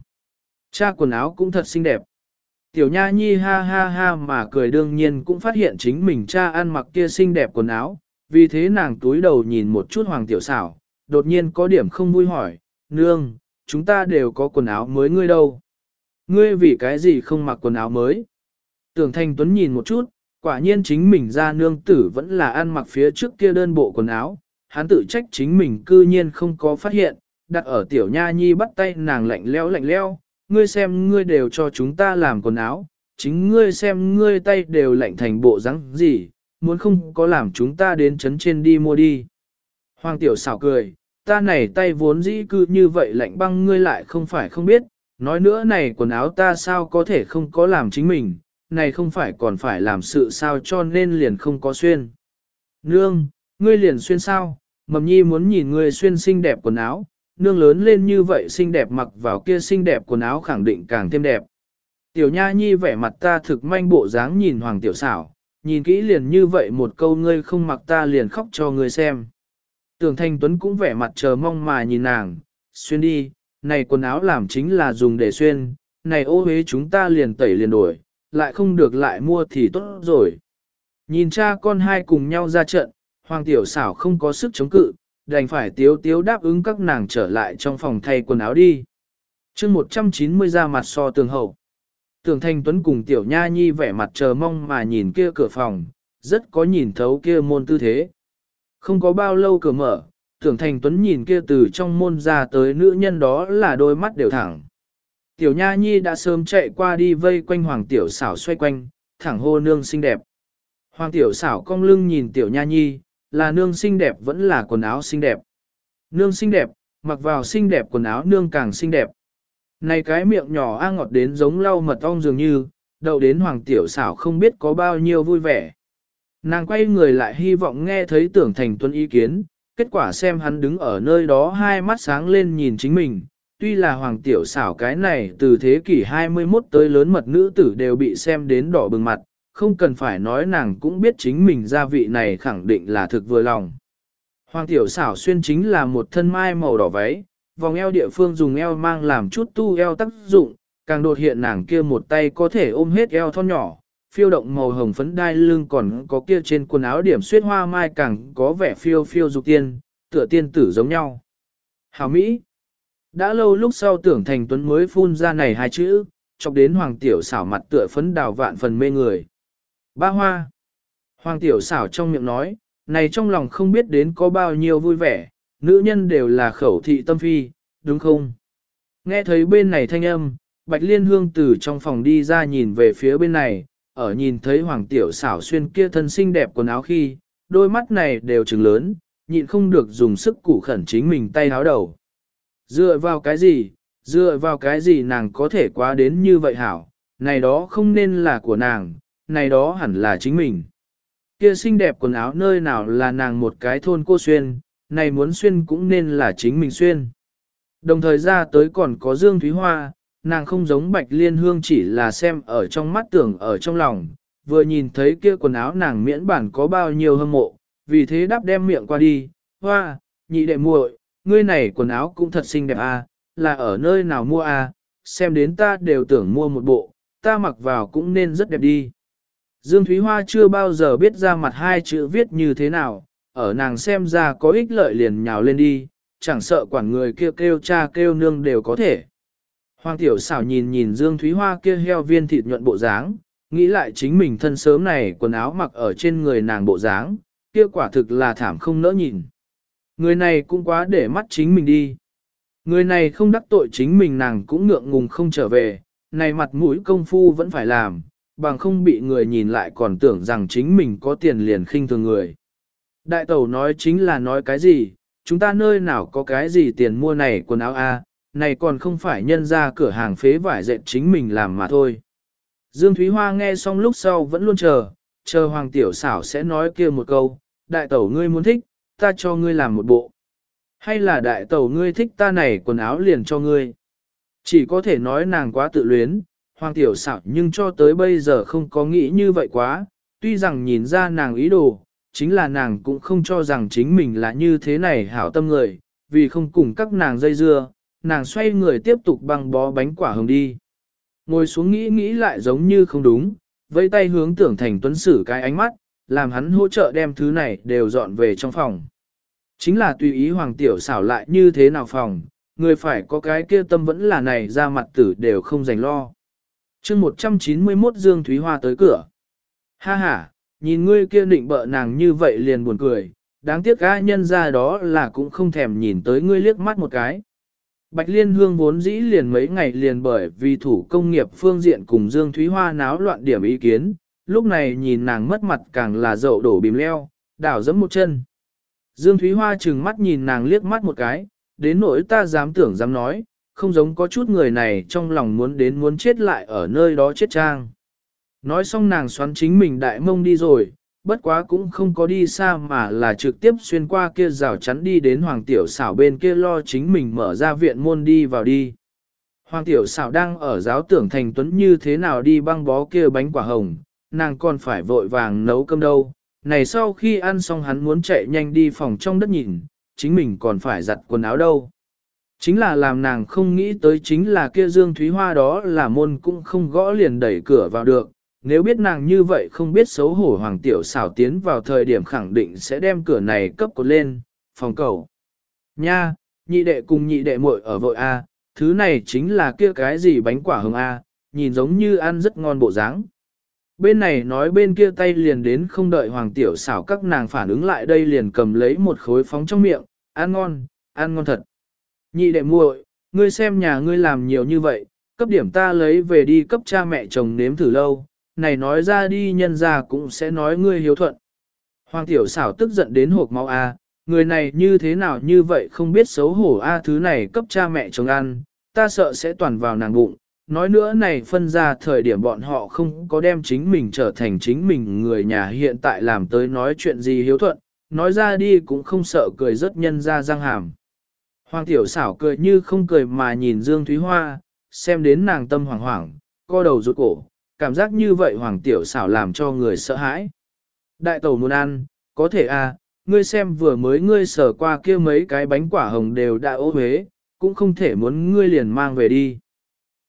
Cha quần áo cũng thật xinh đẹp. Tiểu nha nhi ha ha ha mà cười đương nhiên cũng phát hiện chính mình cha ăn mặc kia xinh đẹp quần áo, vì thế nàng túi đầu nhìn một chút hoàng tiểu xảo, đột nhiên có điểm không vui hỏi, nương, chúng ta đều có quần áo mới ngươi đâu. Ngươi vì cái gì không mặc quần áo mới? Tưởng Thanh Tuấn nhìn một chút, quả nhiên chính mình ra nương tử vẫn là ăn mặc phía trước kia đơn bộ quần áo, hắn tự trách chính mình cư nhiên không có phát hiện, đặt ở tiểu nha nhi bắt tay nàng lạnh leo lạnh leo, ngươi xem ngươi đều cho chúng ta làm quần áo, chính ngươi xem ngươi tay đều lạnh thành bộ rắn gì, muốn không có làm chúng ta đến chấn trên đi mua đi. Hoàng tiểu xảo cười, ta này tay vốn dĩ cư như vậy lạnh băng ngươi lại không phải không biết, nói nữa này quần áo ta sao có thể không có làm chính mình, này không phải còn phải làm sự sao cho nên liền không có xuyên. Nương, ngươi liền xuyên sao, mầm nhi muốn nhìn ngươi xuyên xinh đẹp quần áo, nương lớn lên như vậy xinh đẹp mặc vào kia xinh đẹp quần áo khẳng định càng thêm đẹp. Tiểu nha nhi vẻ mặt ta thực manh bộ dáng nhìn hoàng tiểu xảo, nhìn kỹ liền như vậy một câu ngươi không mặc ta liền khóc cho ngươi xem. Tưởng Thanh Tuấn cũng vẻ mặt chờ mong mà nhìn nàng, xuyên đi, này quần áo làm chính là dùng để xuyên, này ô hế chúng ta liền tẩy liền đổi, lại không được lại mua thì tốt rồi. Nhìn cha con hai cùng nhau ra trận, Hoàng Tiểu xảo không có sức chống cự, đành phải tiếu tiếu đáp ứng các nàng trở lại trong phòng thay quần áo đi. chương 190 ra mặt so tường hậu. Tưởng Thanh Tuấn cùng Tiểu Nha Nhi vẻ mặt chờ mong mà nhìn kia cửa phòng, rất có nhìn thấu kia môn tư thế. Không có bao lâu cửa mở, Tưởng Thanh Tuấn nhìn kia từ trong môn ra tới nữ nhân đó là đôi mắt đều thẳng. Tiểu Nha Nhi đã sớm chạy qua đi vây quanh Hoàng Tiểu xảo xoay quanh, thẳng hô nương xinh đẹp. Hoàng Tiểu xảo cong lưng nhìn Tiểu Nha Nhi, là nương xinh đẹp vẫn là quần áo xinh đẹp. Nương xinh đẹp, mặc vào xinh đẹp quần áo nương càng xinh đẹp. Này cái miệng nhỏ a ngọt đến giống lau mật ong dường như, đậu đến hoàng tiểu xảo không biết có bao nhiêu vui vẻ. Nàng quay người lại hy vọng nghe thấy tưởng thành tuân ý kiến, kết quả xem hắn đứng ở nơi đó hai mắt sáng lên nhìn chính mình. Tuy là hoàng tiểu xảo cái này từ thế kỷ 21 tới lớn mật nữ tử đều bị xem đến đỏ bừng mặt, không cần phải nói nàng cũng biết chính mình gia vị này khẳng định là thực vừa lòng. Hoàng tiểu xảo xuyên chính là một thân mai màu đỏ váy, vòng eo địa phương dùng eo mang làm chút tu eo tác dụng, càng đột hiện nàng kia một tay có thể ôm hết eo thon nhỏ, phiêu động màu hồng phấn đai lưng còn có kia trên quần áo điểm xuyết hoa mai càng có vẻ phiêu phiêu dục tiên, tựa tiên tử giống nhau. Hảo Mỹ đã lâu lúc sau tưởng thành tuấn mới phun ra này hai chữ, chọc đến hoàng tiểu xảo mặt tựa phấn đào vạn phần mê người. Ba hoa. Hoàng tiểu xảo trong miệng nói, này trong lòng không biết đến có bao nhiêu vui vẻ, nữ nhân đều là khẩu thị tâm phi, đúng không? Nghe thấy bên này thanh âm, Bạch Liên Hương từ trong phòng đi ra nhìn về phía bên này, ở nhìn thấy Hoàng Tiểu xảo xuyên kia thân xinh đẹp quần áo khi, đôi mắt này đều trừng lớn, nhịn không được dùng sức củ khẩn chính mình tay háo đầu. Dựa vào cái gì, dựa vào cái gì nàng có thể quá đến như vậy hảo, này đó không nên là của nàng, này đó hẳn là chính mình. Kia xinh đẹp quần áo nơi nào là nàng một cái thôn cô xuyên, này muốn xuyên cũng nên là chính mình xuyên. Đồng thời ra tới còn có Dương Thúy Hoa, nàng không giống Bạch Liên Hương chỉ là xem ở trong mắt tưởng ở trong lòng, vừa nhìn thấy kia quần áo nàng miễn bản có bao nhiêu hâm mộ, vì thế đáp đem miệng qua đi, hoa, nhị đệ muội, ngươi này quần áo cũng thật xinh đẹp à, là ở nơi nào mua à, xem đến ta đều tưởng mua một bộ, ta mặc vào cũng nên rất đẹp đi. Dương Thúy Hoa chưa bao giờ biết ra mặt hai chữ viết như thế nào, ở nàng xem ra có ích lợi liền nhào lên đi, chẳng sợ quản người kêu kêu cha kêu nương đều có thể. Hoàng tiểu xảo nhìn nhìn Dương Thúy Hoa kia heo viên thịt nhuận bộ dáng, nghĩ lại chính mình thân sớm này quần áo mặc ở trên người nàng bộ dáng, kia quả thực là thảm không nỡ nhìn. Người này cũng quá để mắt chính mình đi. Người này không đắc tội chính mình nàng cũng ngượng ngùng không trở về, này mặt mũi công phu vẫn phải làm, bằng không bị người nhìn lại còn tưởng rằng chính mình có tiền liền khinh thường người. Đại tẩu nói chính là nói cái gì, chúng ta nơi nào có cái gì tiền mua này quần áo a, này còn không phải nhân ra cửa hàng phế vải dệt chính mình làm mà thôi. Dương Thúy Hoa nghe xong lúc sau vẫn luôn chờ, chờ Hoàng Tiểu xảo sẽ nói kia một câu, đại tẩu ngươi muốn thích, ta cho ngươi làm một bộ. Hay là đại tẩu ngươi thích ta này quần áo liền cho ngươi. Chỉ có thể nói nàng quá tự luyến, Hoàng Tiểu xảo nhưng cho tới bây giờ không có nghĩ như vậy quá, tuy rằng nhìn ra nàng ý đồ, chính là nàng cũng không cho rằng chính mình là như thế này hảo tâm người, vì không cùng các nàng dây dưa, nàng xoay người tiếp tục băng bó bánh quả hồng đi. Ngồi xuống nghĩ nghĩ lại giống như không đúng, vẫy tay hướng tưởng thành tuấn sử cái ánh mắt, làm hắn hỗ trợ đem thứ này đều dọn về trong phòng. Chính là tùy ý hoàng tiểu xảo lại như thế nào phòng, người phải có cái kia tâm vẫn là này ra mặt tử đều không dành lo. chương 191 Dương Thúy Hoa tới cửa. Ha ha, nhìn ngươi kia định bợ nàng như vậy liền buồn cười, đáng tiếc cá nhân ra đó là cũng không thèm nhìn tới ngươi liếc mắt một cái. Bạch Liên Hương vốn dĩ liền mấy ngày liền bởi vì thủ công nghiệp phương diện cùng Dương Thúy Hoa náo loạn điểm ý kiến, lúc này nhìn nàng mất mặt càng là dậu đổ bìm leo, đảo dẫm một chân. Dương Thúy Hoa trừng mắt nhìn nàng liếc mắt một cái, đến nỗi ta dám tưởng dám nói, không giống có chút người này trong lòng muốn đến muốn chết lại ở nơi đó chết trang. Nói xong nàng xoắn chính mình đại mông đi rồi, bất quá cũng không có đi xa mà là trực tiếp xuyên qua kia rào chắn đi đến Hoàng Tiểu xảo bên kia lo chính mình mở ra viện môn đi vào đi. Hoàng Tiểu xảo đang ở giáo tưởng thành tuấn như thế nào đi băng bó kia bánh quả hồng, nàng còn phải vội vàng nấu cơm đâu. Này sau khi ăn xong hắn muốn chạy nhanh đi phòng trong đất nhìn, chính mình còn phải giặt quần áo đâu. Chính là làm nàng không nghĩ tới chính là kia Dương Thúy Hoa đó là môn cũng không gõ liền đẩy cửa vào được. Nếu biết nàng như vậy không biết xấu hổ Hoàng Tiểu xảo tiến vào thời điểm khẳng định sẽ đem cửa này cấp cột lên, phòng cầu. Nha, nhị đệ cùng nhị đệ muội ở vội A, thứ này chính là kia cái gì bánh quả hồng A, nhìn giống như ăn rất ngon bộ dáng. Bên này nói bên kia tay liền đến không đợi Hoàng Tiểu xảo các nàng phản ứng lại đây liền cầm lấy một khối phóng trong miệng, ăn ngon, ăn ngon thật. Nhị đệ muội, ngươi xem nhà ngươi làm nhiều như vậy, cấp điểm ta lấy về đi cấp cha mẹ chồng nếm thử lâu, này nói ra đi nhân ra cũng sẽ nói ngươi hiếu thuận. Hoàng tiểu xảo tức giận đến hộp máu a, người này như thế nào như vậy không biết xấu hổ a thứ này cấp cha mẹ chồng ăn, ta sợ sẽ toàn vào nàng bụng. Nói nữa này phân ra thời điểm bọn họ không có đem chính mình trở thành chính mình người nhà hiện tại làm tới nói chuyện gì hiếu thuận, nói ra đi cũng không sợ cười rất nhân ra răng hàm. Hoàng tiểu xảo cười như không cười mà nhìn Dương Thúy Hoa, xem đến nàng tâm hoảng hoảng, co đầu rụt cổ, cảm giác như vậy Hoàng tiểu xảo làm cho người sợ hãi. Đại tẩu muốn ăn, có thể à, ngươi xem vừa mới ngươi sở qua kia mấy cái bánh quả hồng đều đã ố huế, cũng không thể muốn ngươi liền mang về đi.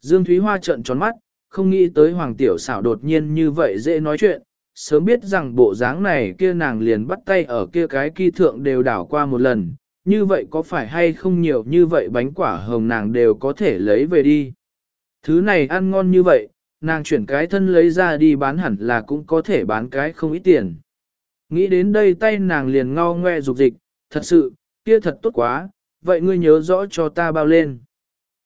Dương Thúy Hoa trợn tròn mắt, không nghĩ tới Hoàng tiểu xảo đột nhiên như vậy dễ nói chuyện, sớm biết rằng bộ dáng này kia nàng liền bắt tay ở kia cái kỳ thượng đều đảo qua một lần, như vậy có phải hay không nhiều như vậy bánh quả hồng nàng đều có thể lấy về đi. Thứ này ăn ngon như vậy, nàng chuyển cái thân lấy ra đi bán hẳn là cũng có thể bán cái không ít tiền. Nghĩ đến đây tay nàng liền ngao ngoe dục dịch, thật sự, kia thật tốt quá, vậy ngươi nhớ rõ cho ta bao lên.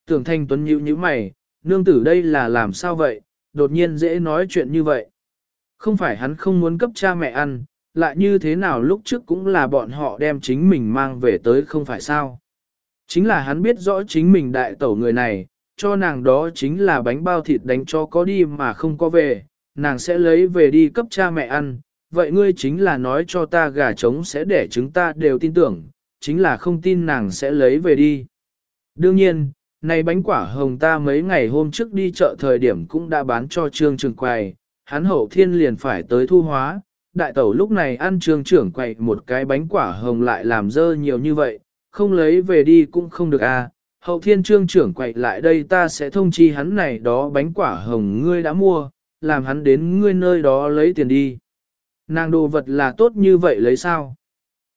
Tưởng thanh tuấn nhíu như mày, nương tử đây là làm sao vậy, đột nhiên dễ nói chuyện như vậy. Không phải hắn không muốn cấp cha mẹ ăn, lại như thế nào lúc trước cũng là bọn họ đem chính mình mang về tới không phải sao. Chính là hắn biết rõ chính mình đại tẩu người này, cho nàng đó chính là bánh bao thịt đánh cho có đi mà không có về, nàng sẽ lấy về đi cấp cha mẹ ăn, vậy ngươi chính là nói cho ta gà trống sẽ để chúng ta đều tin tưởng, chính là không tin nàng sẽ lấy về đi. Đương nhiên, này bánh quả hồng ta mấy ngày hôm trước đi chợ thời điểm cũng đã bán cho trương trường quầy, hắn hậu thiên liền phải tới thu hóa, đại tẩu lúc này ăn trương trưởng quầy một cái bánh quả hồng lại làm dơ nhiều như vậy, không lấy về đi cũng không được à. Hậu thiên trương trưởng quầy lại đây ta sẽ thông chi hắn này đó bánh quả hồng ngươi đã mua, làm hắn đến ngươi nơi đó lấy tiền đi. Nàng đồ vật là tốt như vậy lấy sao?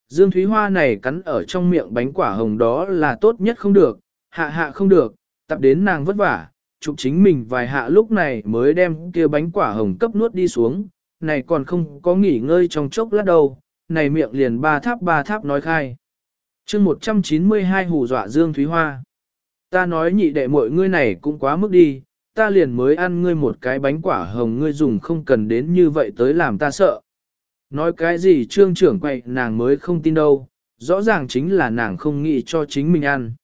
Dương Thúy Hoa này cắn ở trong miệng bánh quả hồng đó là tốt nhất không được, hạ hạ không được, tập đến nàng vất vả, chụp chính mình vài hạ lúc này mới đem kia bánh quả hồng cấp nuốt đi xuống, này còn không có nghỉ ngơi trong chốc lát đâu, này miệng liền ba tháp ba tháp nói khai. chương 192 hù dọa Dương Thúy Hoa. Ta nói nhị đệ muội ngươi này cũng quá mức đi, ta liền mới ăn ngươi một cái bánh quả hồng ngươi dùng không cần đến như vậy tới làm ta sợ. Nói cái gì trương trưởng quậy nàng mới không tin đâu, rõ ràng chính là nàng không nghĩ cho chính mình ăn.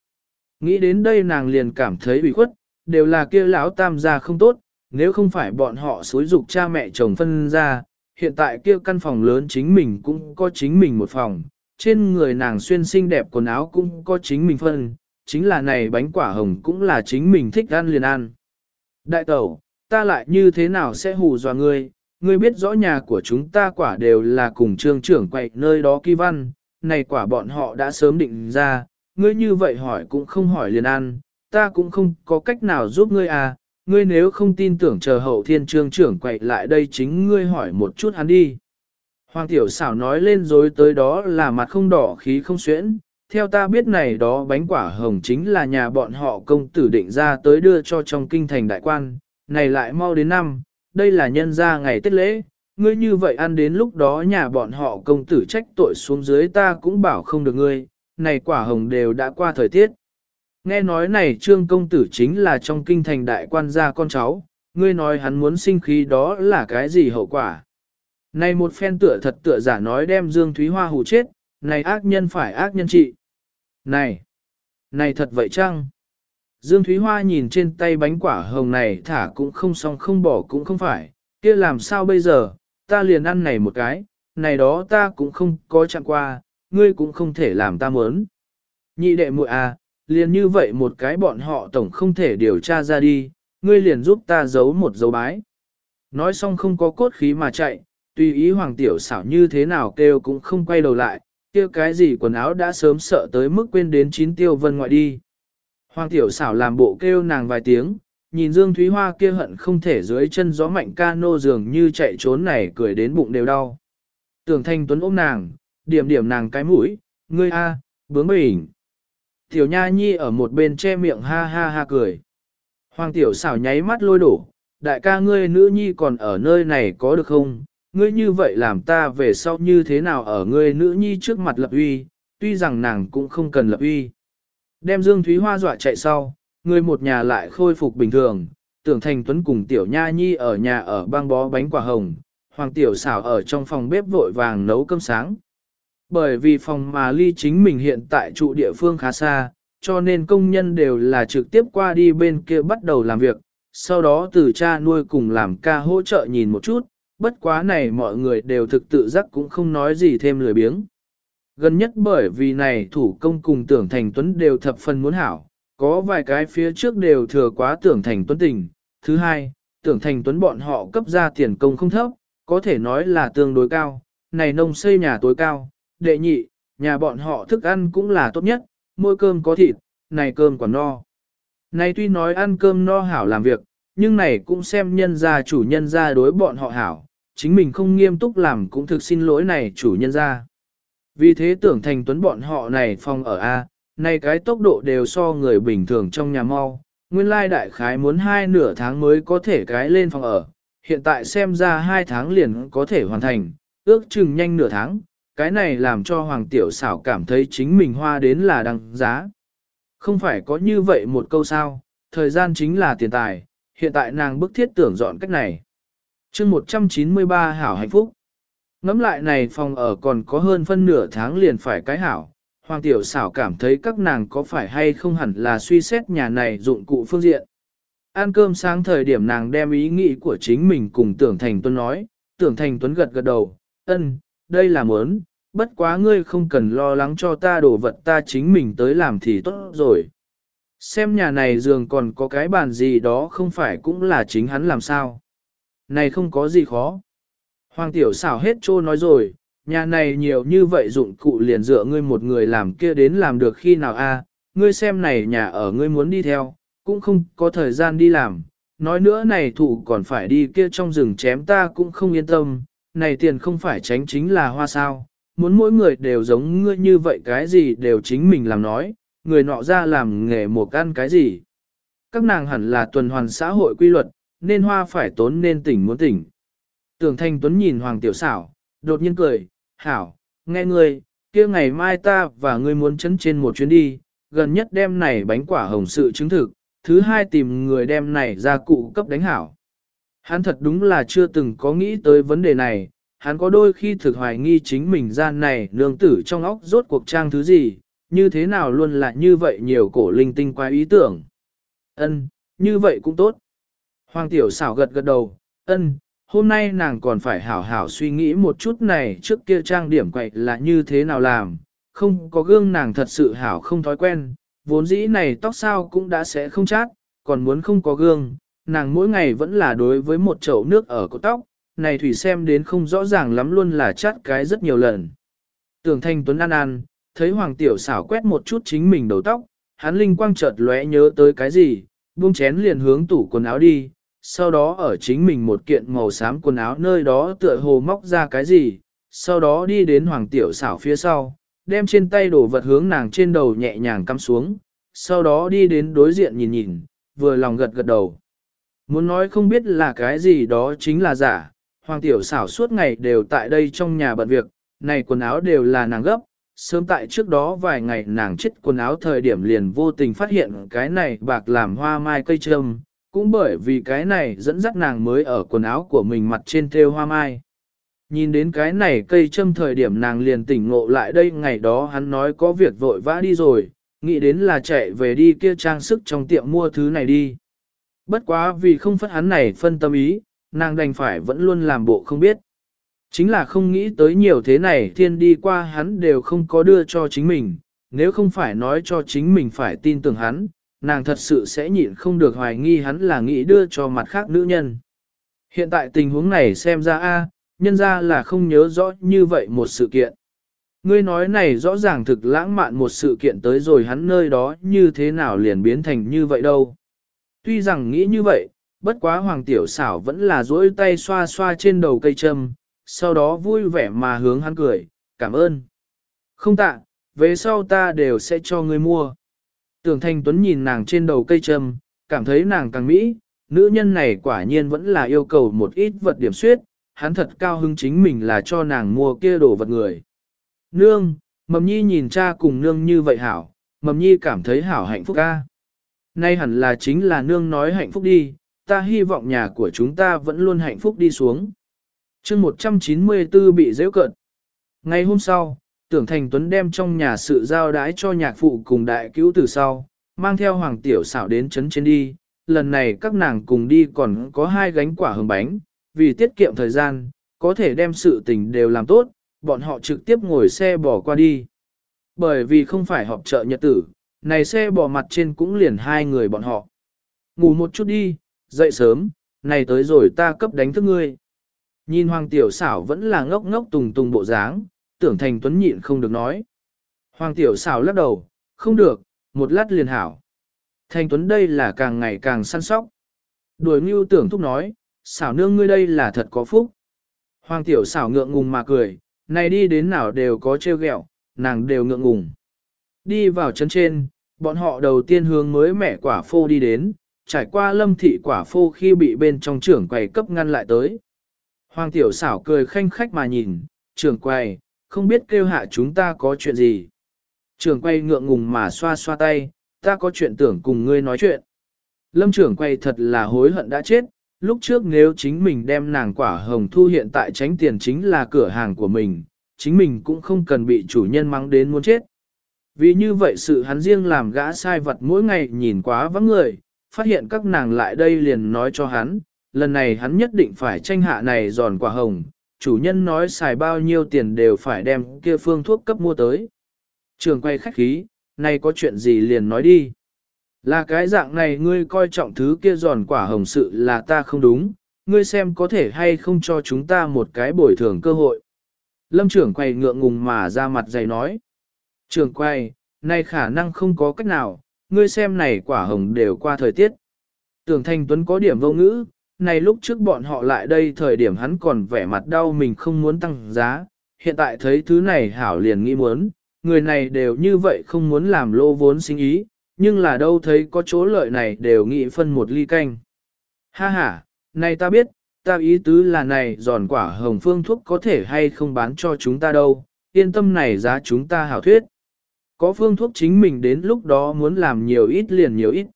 Nghĩ đến đây nàng liền cảm thấy bị khuất, đều là kia lão tam gia không tốt, nếu không phải bọn họ xối dục cha mẹ chồng phân ra, hiện tại kia căn phòng lớn chính mình cũng có chính mình một phòng, trên người nàng xuyên xinh đẹp quần áo cũng có chính mình phân, chính là này bánh quả hồng cũng là chính mình thích ăn liền ăn. Đại tẩu, ta lại như thế nào sẽ hù dọa ngươi, ngươi biết rõ nhà của chúng ta quả đều là cùng trương trưởng quậy nơi đó kỳ văn, này quả bọn họ đã sớm định ra, ngươi như vậy hỏi cũng không hỏi liền ăn, ta cũng không có cách nào giúp ngươi à, ngươi nếu không tin tưởng chờ hậu thiên trương trưởng quậy lại đây chính ngươi hỏi một chút hắn đi. Hoàng tiểu xảo nói lên dối tới đó là mặt không đỏ khí không xuyễn, theo ta biết này đó bánh quả hồng chính là nhà bọn họ công tử định ra tới đưa cho trong kinh thành đại quan, này lại mau đến năm, đây là nhân ra ngày Tết lễ, ngươi như vậy ăn đến lúc đó nhà bọn họ công tử trách tội xuống dưới ta cũng bảo không được ngươi, này quả hồng đều đã qua thời tiết. Nghe nói này trương công tử chính là trong kinh thành đại quan gia con cháu, ngươi nói hắn muốn sinh khí đó là cái gì hậu quả. Này một phen tựa thật tựa giả nói đem Dương Thúy Hoa hù chết, này ác nhân phải ác nhân trị. Này, này thật vậy chăng? Dương Thúy Hoa nhìn trên tay bánh quả hồng này thả cũng không xong không bỏ cũng không phải, kia làm sao bây giờ, ta liền ăn này một cái, này đó ta cũng không có chạm qua, ngươi cũng không thể làm ta muốn. Nhị đệ muội à, liền như vậy một cái bọn họ tổng không thể điều tra ra đi, ngươi liền giúp ta giấu một dấu bái. Nói xong không có cốt khí mà chạy, tùy ý hoàng tiểu xảo như thế nào kêu cũng không quay đầu lại, kia cái gì quần áo đã sớm sợ tới mức quên đến chín tiêu vân ngoại đi. Hoàng tiểu xảo làm bộ kêu nàng vài tiếng, nhìn Dương Thúy Hoa kia hận không thể dưới chân gió mạnh ca nô dường như chạy trốn này cười đến bụng đều đau. Tưởng thanh tuấn ôm nàng, điểm điểm nàng cái mũi, ngươi a, bướng bỉnh. Tiểu nha nhi ở một bên che miệng ha ha ha cười. Hoàng tiểu xảo nháy mắt lôi đổ, đại ca ngươi nữ nhi còn ở nơi này có được không? Ngươi như vậy làm ta về sau như thế nào ở ngươi nữ nhi trước mặt lập uy, tuy rằng nàng cũng không cần lập uy. Đem Dương Thúy Hoa dọa chạy sau, người một nhà lại khôi phục bình thường, tưởng thành tuấn cùng tiểu nha nhi ở nhà ở băng bó bánh quả hồng, hoàng tiểu xảo ở trong phòng bếp vội vàng nấu cơm sáng. Bởi vì phòng mà ly chính mình hiện tại trụ địa phương khá xa, cho nên công nhân đều là trực tiếp qua đi bên kia bắt đầu làm việc, sau đó từ cha nuôi cùng làm ca hỗ trợ nhìn một chút, bất quá này mọi người đều thực tự giác cũng không nói gì thêm lười biếng. Gần nhất bởi vì này thủ công cùng tưởng thành tuấn đều thập phần muốn hảo, có vài cái phía trước đều thừa quá tưởng thành tuấn tình. Thứ hai, tưởng thành tuấn bọn họ cấp ra tiền công không thấp, có thể nói là tương đối cao, này nông xây nhà tối cao, đệ nhị, nhà bọn họ thức ăn cũng là tốt nhất, mỗi cơm có thịt, này cơm còn no. Này tuy nói ăn cơm no hảo làm việc, nhưng này cũng xem nhân gia chủ nhân gia đối bọn họ hảo, chính mình không nghiêm túc làm cũng thực xin lỗi này chủ nhân gia. Vì thế tưởng thành tuấn bọn họ này phòng ở A, này cái tốc độ đều so người bình thường trong nhà mau, nguyên lai đại khái muốn hai nửa tháng mới có thể cái lên phòng ở, hiện tại xem ra hai tháng liền có thể hoàn thành, ước chừng nhanh nửa tháng, cái này làm cho Hoàng Tiểu xảo cảm thấy chính mình hoa đến là đăng giá. Không phải có như vậy một câu sao, thời gian chính là tiền tài, hiện tại nàng bức thiết tưởng dọn cách này. chương 193 hảo hạnh phúc. Ngắm lại này phòng ở còn có hơn phân nửa tháng liền phải cái hảo. Hoàng tiểu xảo cảm thấy các nàng có phải hay không hẳn là suy xét nhà này dụng cụ phương diện. Ăn cơm sáng thời điểm nàng đem ý nghĩ của chính mình cùng tưởng thành tuấn nói, tưởng thành tuấn gật gật đầu, ân, đây là muốn, bất quá ngươi không cần lo lắng cho ta đổ vật ta chính mình tới làm thì tốt rồi. Xem nhà này giường còn có cái bàn gì đó không phải cũng là chính hắn làm sao. Này không có gì khó. Hoàng tiểu xảo hết trô nói rồi, nhà này nhiều như vậy dụng cụ liền dựa ngươi một người làm kia đến làm được khi nào a? ngươi xem này nhà ở ngươi muốn đi theo, cũng không có thời gian đi làm, nói nữa này thủ còn phải đi kia trong rừng chém ta cũng không yên tâm, này tiền không phải tránh chính là hoa sao, muốn mỗi người đều giống ngươi như vậy cái gì đều chính mình làm nói, người nọ ra làm nghề mùa ăn cái gì. Các nàng hẳn là tuần hoàn xã hội quy luật, nên hoa phải tốn nên tỉnh muốn tỉnh. Tưởng Thanh Tuấn nhìn Hoàng Tiểu Xảo, đột nhiên cười, hảo, nghe ngươi, kia ngày mai ta và ngươi muốn chấn trên một chuyến đi, gần nhất đêm này bánh quả hồng sự chứng thực, thứ hai tìm người đem này ra cụ cấp đánh hảo. Hắn thật đúng là chưa từng có nghĩ tới vấn đề này, hắn có đôi khi thực hoài nghi chính mình gian này nương tử trong óc rốt cuộc trang thứ gì, như thế nào luôn là như vậy nhiều cổ linh tinh quái ý tưởng. Ân, như vậy cũng tốt. Hoàng tiểu xảo gật gật đầu, ân, hôm nay nàng còn phải hảo hảo suy nghĩ một chút này trước kia trang điểm quậy là như thế nào làm, không có gương nàng thật sự hảo không thói quen, vốn dĩ này tóc sao cũng đã sẽ không chát, còn muốn không có gương, nàng mỗi ngày vẫn là đối với một chậu nước ở cổ tóc, này thủy xem đến không rõ ràng lắm luôn là chát cái rất nhiều lần. Tưởng thanh tuấn ăn ăn, thấy hoàng tiểu xảo quét một chút chính mình đầu tóc, hắn linh quang chợt lóe nhớ tới cái gì, buông chén liền hướng tủ quần áo đi, sau đó ở chính mình một kiện màu xám quần áo nơi đó tựa hồ móc ra cái gì, sau đó đi đến hoàng tiểu xảo phía sau, đem trên tay đổ vật hướng nàng trên đầu nhẹ nhàng cắm xuống, sau đó đi đến đối diện nhìn nhìn, vừa lòng gật gật đầu. Muốn nói không biết là cái gì đó chính là giả, hoàng tiểu xảo suốt ngày đều tại đây trong nhà bận việc, này quần áo đều là nàng gấp, sớm tại trước đó vài ngày nàng chết quần áo thời điểm liền vô tình phát hiện cái này bạc làm hoa mai cây trâm, cũng bởi vì cái này dẫn dắt nàng mới ở quần áo của mình mặt trên thêu hoa mai. Nhìn đến cái này cây châm thời điểm nàng liền tỉnh ngộ lại đây ngày đó hắn nói có việc vội vã đi rồi, nghĩ đến là chạy về đi kia trang sức trong tiệm mua thứ này đi. Bất quá vì không phát hắn này phân tâm ý, nàng đành phải vẫn luôn làm bộ không biết. Chính là không nghĩ tới nhiều thế này thiên đi qua hắn đều không có đưa cho chính mình, nếu không phải nói cho chính mình phải tin tưởng hắn, nàng thật sự sẽ nhịn không được hoài nghi hắn là nghĩ đưa cho mặt khác nữ nhân. Hiện tại tình huống này xem ra a, nhân ra là không nhớ rõ như vậy một sự kiện. Ngươi nói này rõ ràng thực lãng mạn một sự kiện tới rồi hắn nơi đó như thế nào liền biến thành như vậy đâu. Tuy rằng nghĩ như vậy, bất quá hoàng tiểu xảo vẫn là duỗi tay xoa xoa trên đầu cây châm, sau đó vui vẻ mà hướng hắn cười, cảm ơn. Không tạ, về sau ta đều sẽ cho ngươi mua. Tưởng Thanh Tuấn nhìn nàng trên đầu cây châm, cảm thấy nàng càng mỹ, nữ nhân này quả nhiên vẫn là yêu cầu một ít vật điểm suyết, hắn thật cao hứng chính mình là cho nàng mua kia đồ vật người. Nương, mầm nhi nhìn cha cùng nương như vậy hảo, mầm nhi cảm thấy hảo hạnh phúc ca. Nay hẳn là chính là nương nói hạnh phúc đi, ta hy vọng nhà của chúng ta vẫn luôn hạnh phúc đi xuống. chương 194 bị dễ cận. Ngày hôm sau, tưởng thành tuấn đem trong nhà sự giao đái cho nhạc phụ cùng đại cứu từ sau, mang theo hoàng tiểu xảo đến chấn trên đi. Lần này các nàng cùng đi còn có hai gánh quả hồng bánh, vì tiết kiệm thời gian, có thể đem sự tình đều làm tốt, bọn họ trực tiếp ngồi xe bỏ qua đi. Bởi vì không phải họp chợ nhật tử, này xe bỏ mặt trên cũng liền hai người bọn họ. Ngủ một chút đi, dậy sớm, này tới rồi ta cấp đánh thức ngươi. Nhìn Hoàng Tiểu xảo vẫn là ngốc ngốc tùng tùng bộ dáng, tưởng thành tuấn nhịn không được nói. Hoàng Tiểu xảo lắc đầu, không được, một lát liền hảo. Thành tuấn đây là càng ngày càng săn sóc. Đuổi mưu tưởng thúc nói, xảo nương ngươi đây là thật có phúc. Hoàng Tiểu xảo ngượng ngùng mà cười, này đi đến nào đều có trêu ghẹo, nàng đều ngượng ngùng. Đi vào chân trên, bọn họ đầu tiên hướng mới mẹ quả phô đi đến, trải qua lâm thị quả phô khi bị bên trong trưởng quầy cấp ngăn lại tới. Hoàng tiểu xảo cười khanh khách mà nhìn, trưởng quầy, không biết kêu hạ chúng ta có chuyện gì. Trưởng quầy ngượng ngùng mà xoa xoa tay, ta có chuyện tưởng cùng ngươi nói chuyện. Lâm trưởng quầy thật là hối hận đã chết, lúc trước nếu chính mình đem nàng quả hồng thu hiện tại tránh tiền chính là cửa hàng của mình, chính mình cũng không cần bị chủ nhân mắng đến muốn chết. Vì như vậy sự hắn riêng làm gã sai vật mỗi ngày nhìn quá vắng người, phát hiện các nàng lại đây liền nói cho hắn, lần này hắn nhất định phải tranh hạ này giòn quả hồng, chủ nhân nói xài bao nhiêu tiền đều phải đem kia phương thuốc cấp mua tới. Trường quay khách khí, này có chuyện gì liền nói đi. Là cái dạng này ngươi coi trọng thứ kia giòn quả hồng sự là ta không đúng, ngươi xem có thể hay không cho chúng ta một cái bồi thường cơ hội. Lâm trưởng quay ngượng ngùng mà ra mặt dày nói. trường quay, này khả năng không có cách nào, ngươi xem này quả hồng đều qua thời tiết. Tưởng Thanh Tuấn có điểm vô ngữ, này lúc trước bọn họ lại đây thời điểm hắn còn vẻ mặt đau mình không muốn tăng giá, hiện tại thấy thứ này hảo liền nghĩ muốn, người này đều như vậy không muốn làm lô vốn sinh ý, nhưng là đâu thấy có chỗ lợi này đều nghĩ phân một ly canh. Ha ha, này ta biết, ta ý tứ là này giòn quả hồng phương thuốc có thể hay không bán cho chúng ta đâu, yên tâm này giá chúng ta hảo thuyết. Có phương thuốc chính mình đến lúc đó muốn làm nhiều ít liền nhiều ít.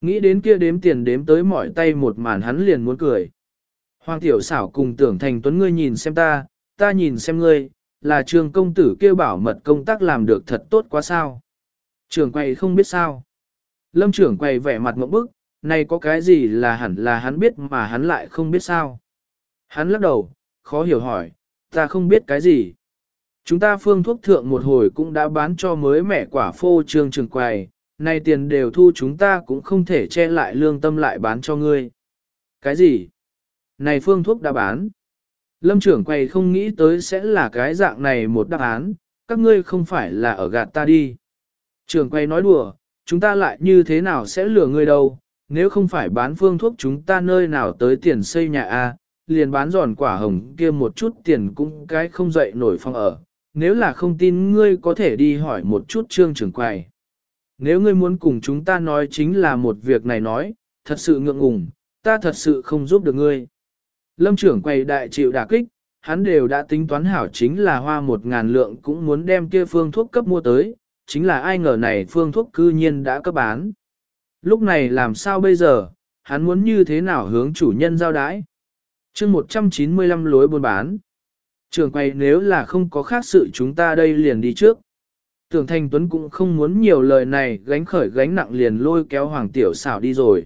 Nghĩ đến kia đếm tiền đếm tới mỏi tay một màn hắn liền muốn cười. Hoàng tiểu xảo cùng tưởng thành tuấn ngươi nhìn xem ta, ta nhìn xem ngươi, là trường công tử kêu bảo mật công tác làm được thật tốt quá sao. Trường quay không biết sao. Lâm trưởng quay vẻ mặt ngậm bức, này có cái gì là hẳn là hắn biết mà hắn lại không biết sao. Hắn lắc đầu, khó hiểu hỏi, ta không biết cái gì. Chúng ta phương thuốc thượng một hồi cũng đã bán cho mới mẹ quả phô trương trường quầy, nay tiền đều thu chúng ta cũng không thể che lại lương tâm lại bán cho ngươi. Cái gì? Này phương thuốc đã bán. Lâm trưởng quầy không nghĩ tới sẽ là cái dạng này một đáp án, các ngươi không phải là ở gạt ta đi. Trưởng quầy nói đùa, chúng ta lại như thế nào sẽ lừa ngươi đâu, nếu không phải bán phương thuốc chúng ta nơi nào tới tiền xây nhà A, liền bán giòn quả hồng kia một chút tiền cũng cái không dậy nổi phong ở. Nếu là không tin ngươi có thể đi hỏi một chút trương trưởng quầy. Nếu ngươi muốn cùng chúng ta nói chính là một việc này nói, thật sự ngượng ngùng, ta thật sự không giúp được ngươi. Lâm trưởng quầy đại chịu đả kích, hắn đều đã tính toán hảo chính là hoa một ngàn lượng cũng muốn đem kia phương thuốc cấp mua tới, chính là ai ngờ này phương thuốc cư nhiên đã cấp bán. Lúc này làm sao bây giờ, hắn muốn như thế nào hướng chủ nhân giao đái? chương 195 lối buôn bán. Trường quay nếu là không có khác sự chúng ta đây liền đi trước. Tưởng Thanh Tuấn cũng không muốn nhiều lời này gánh khởi gánh nặng liền lôi kéo Hoàng Tiểu xảo đi rồi.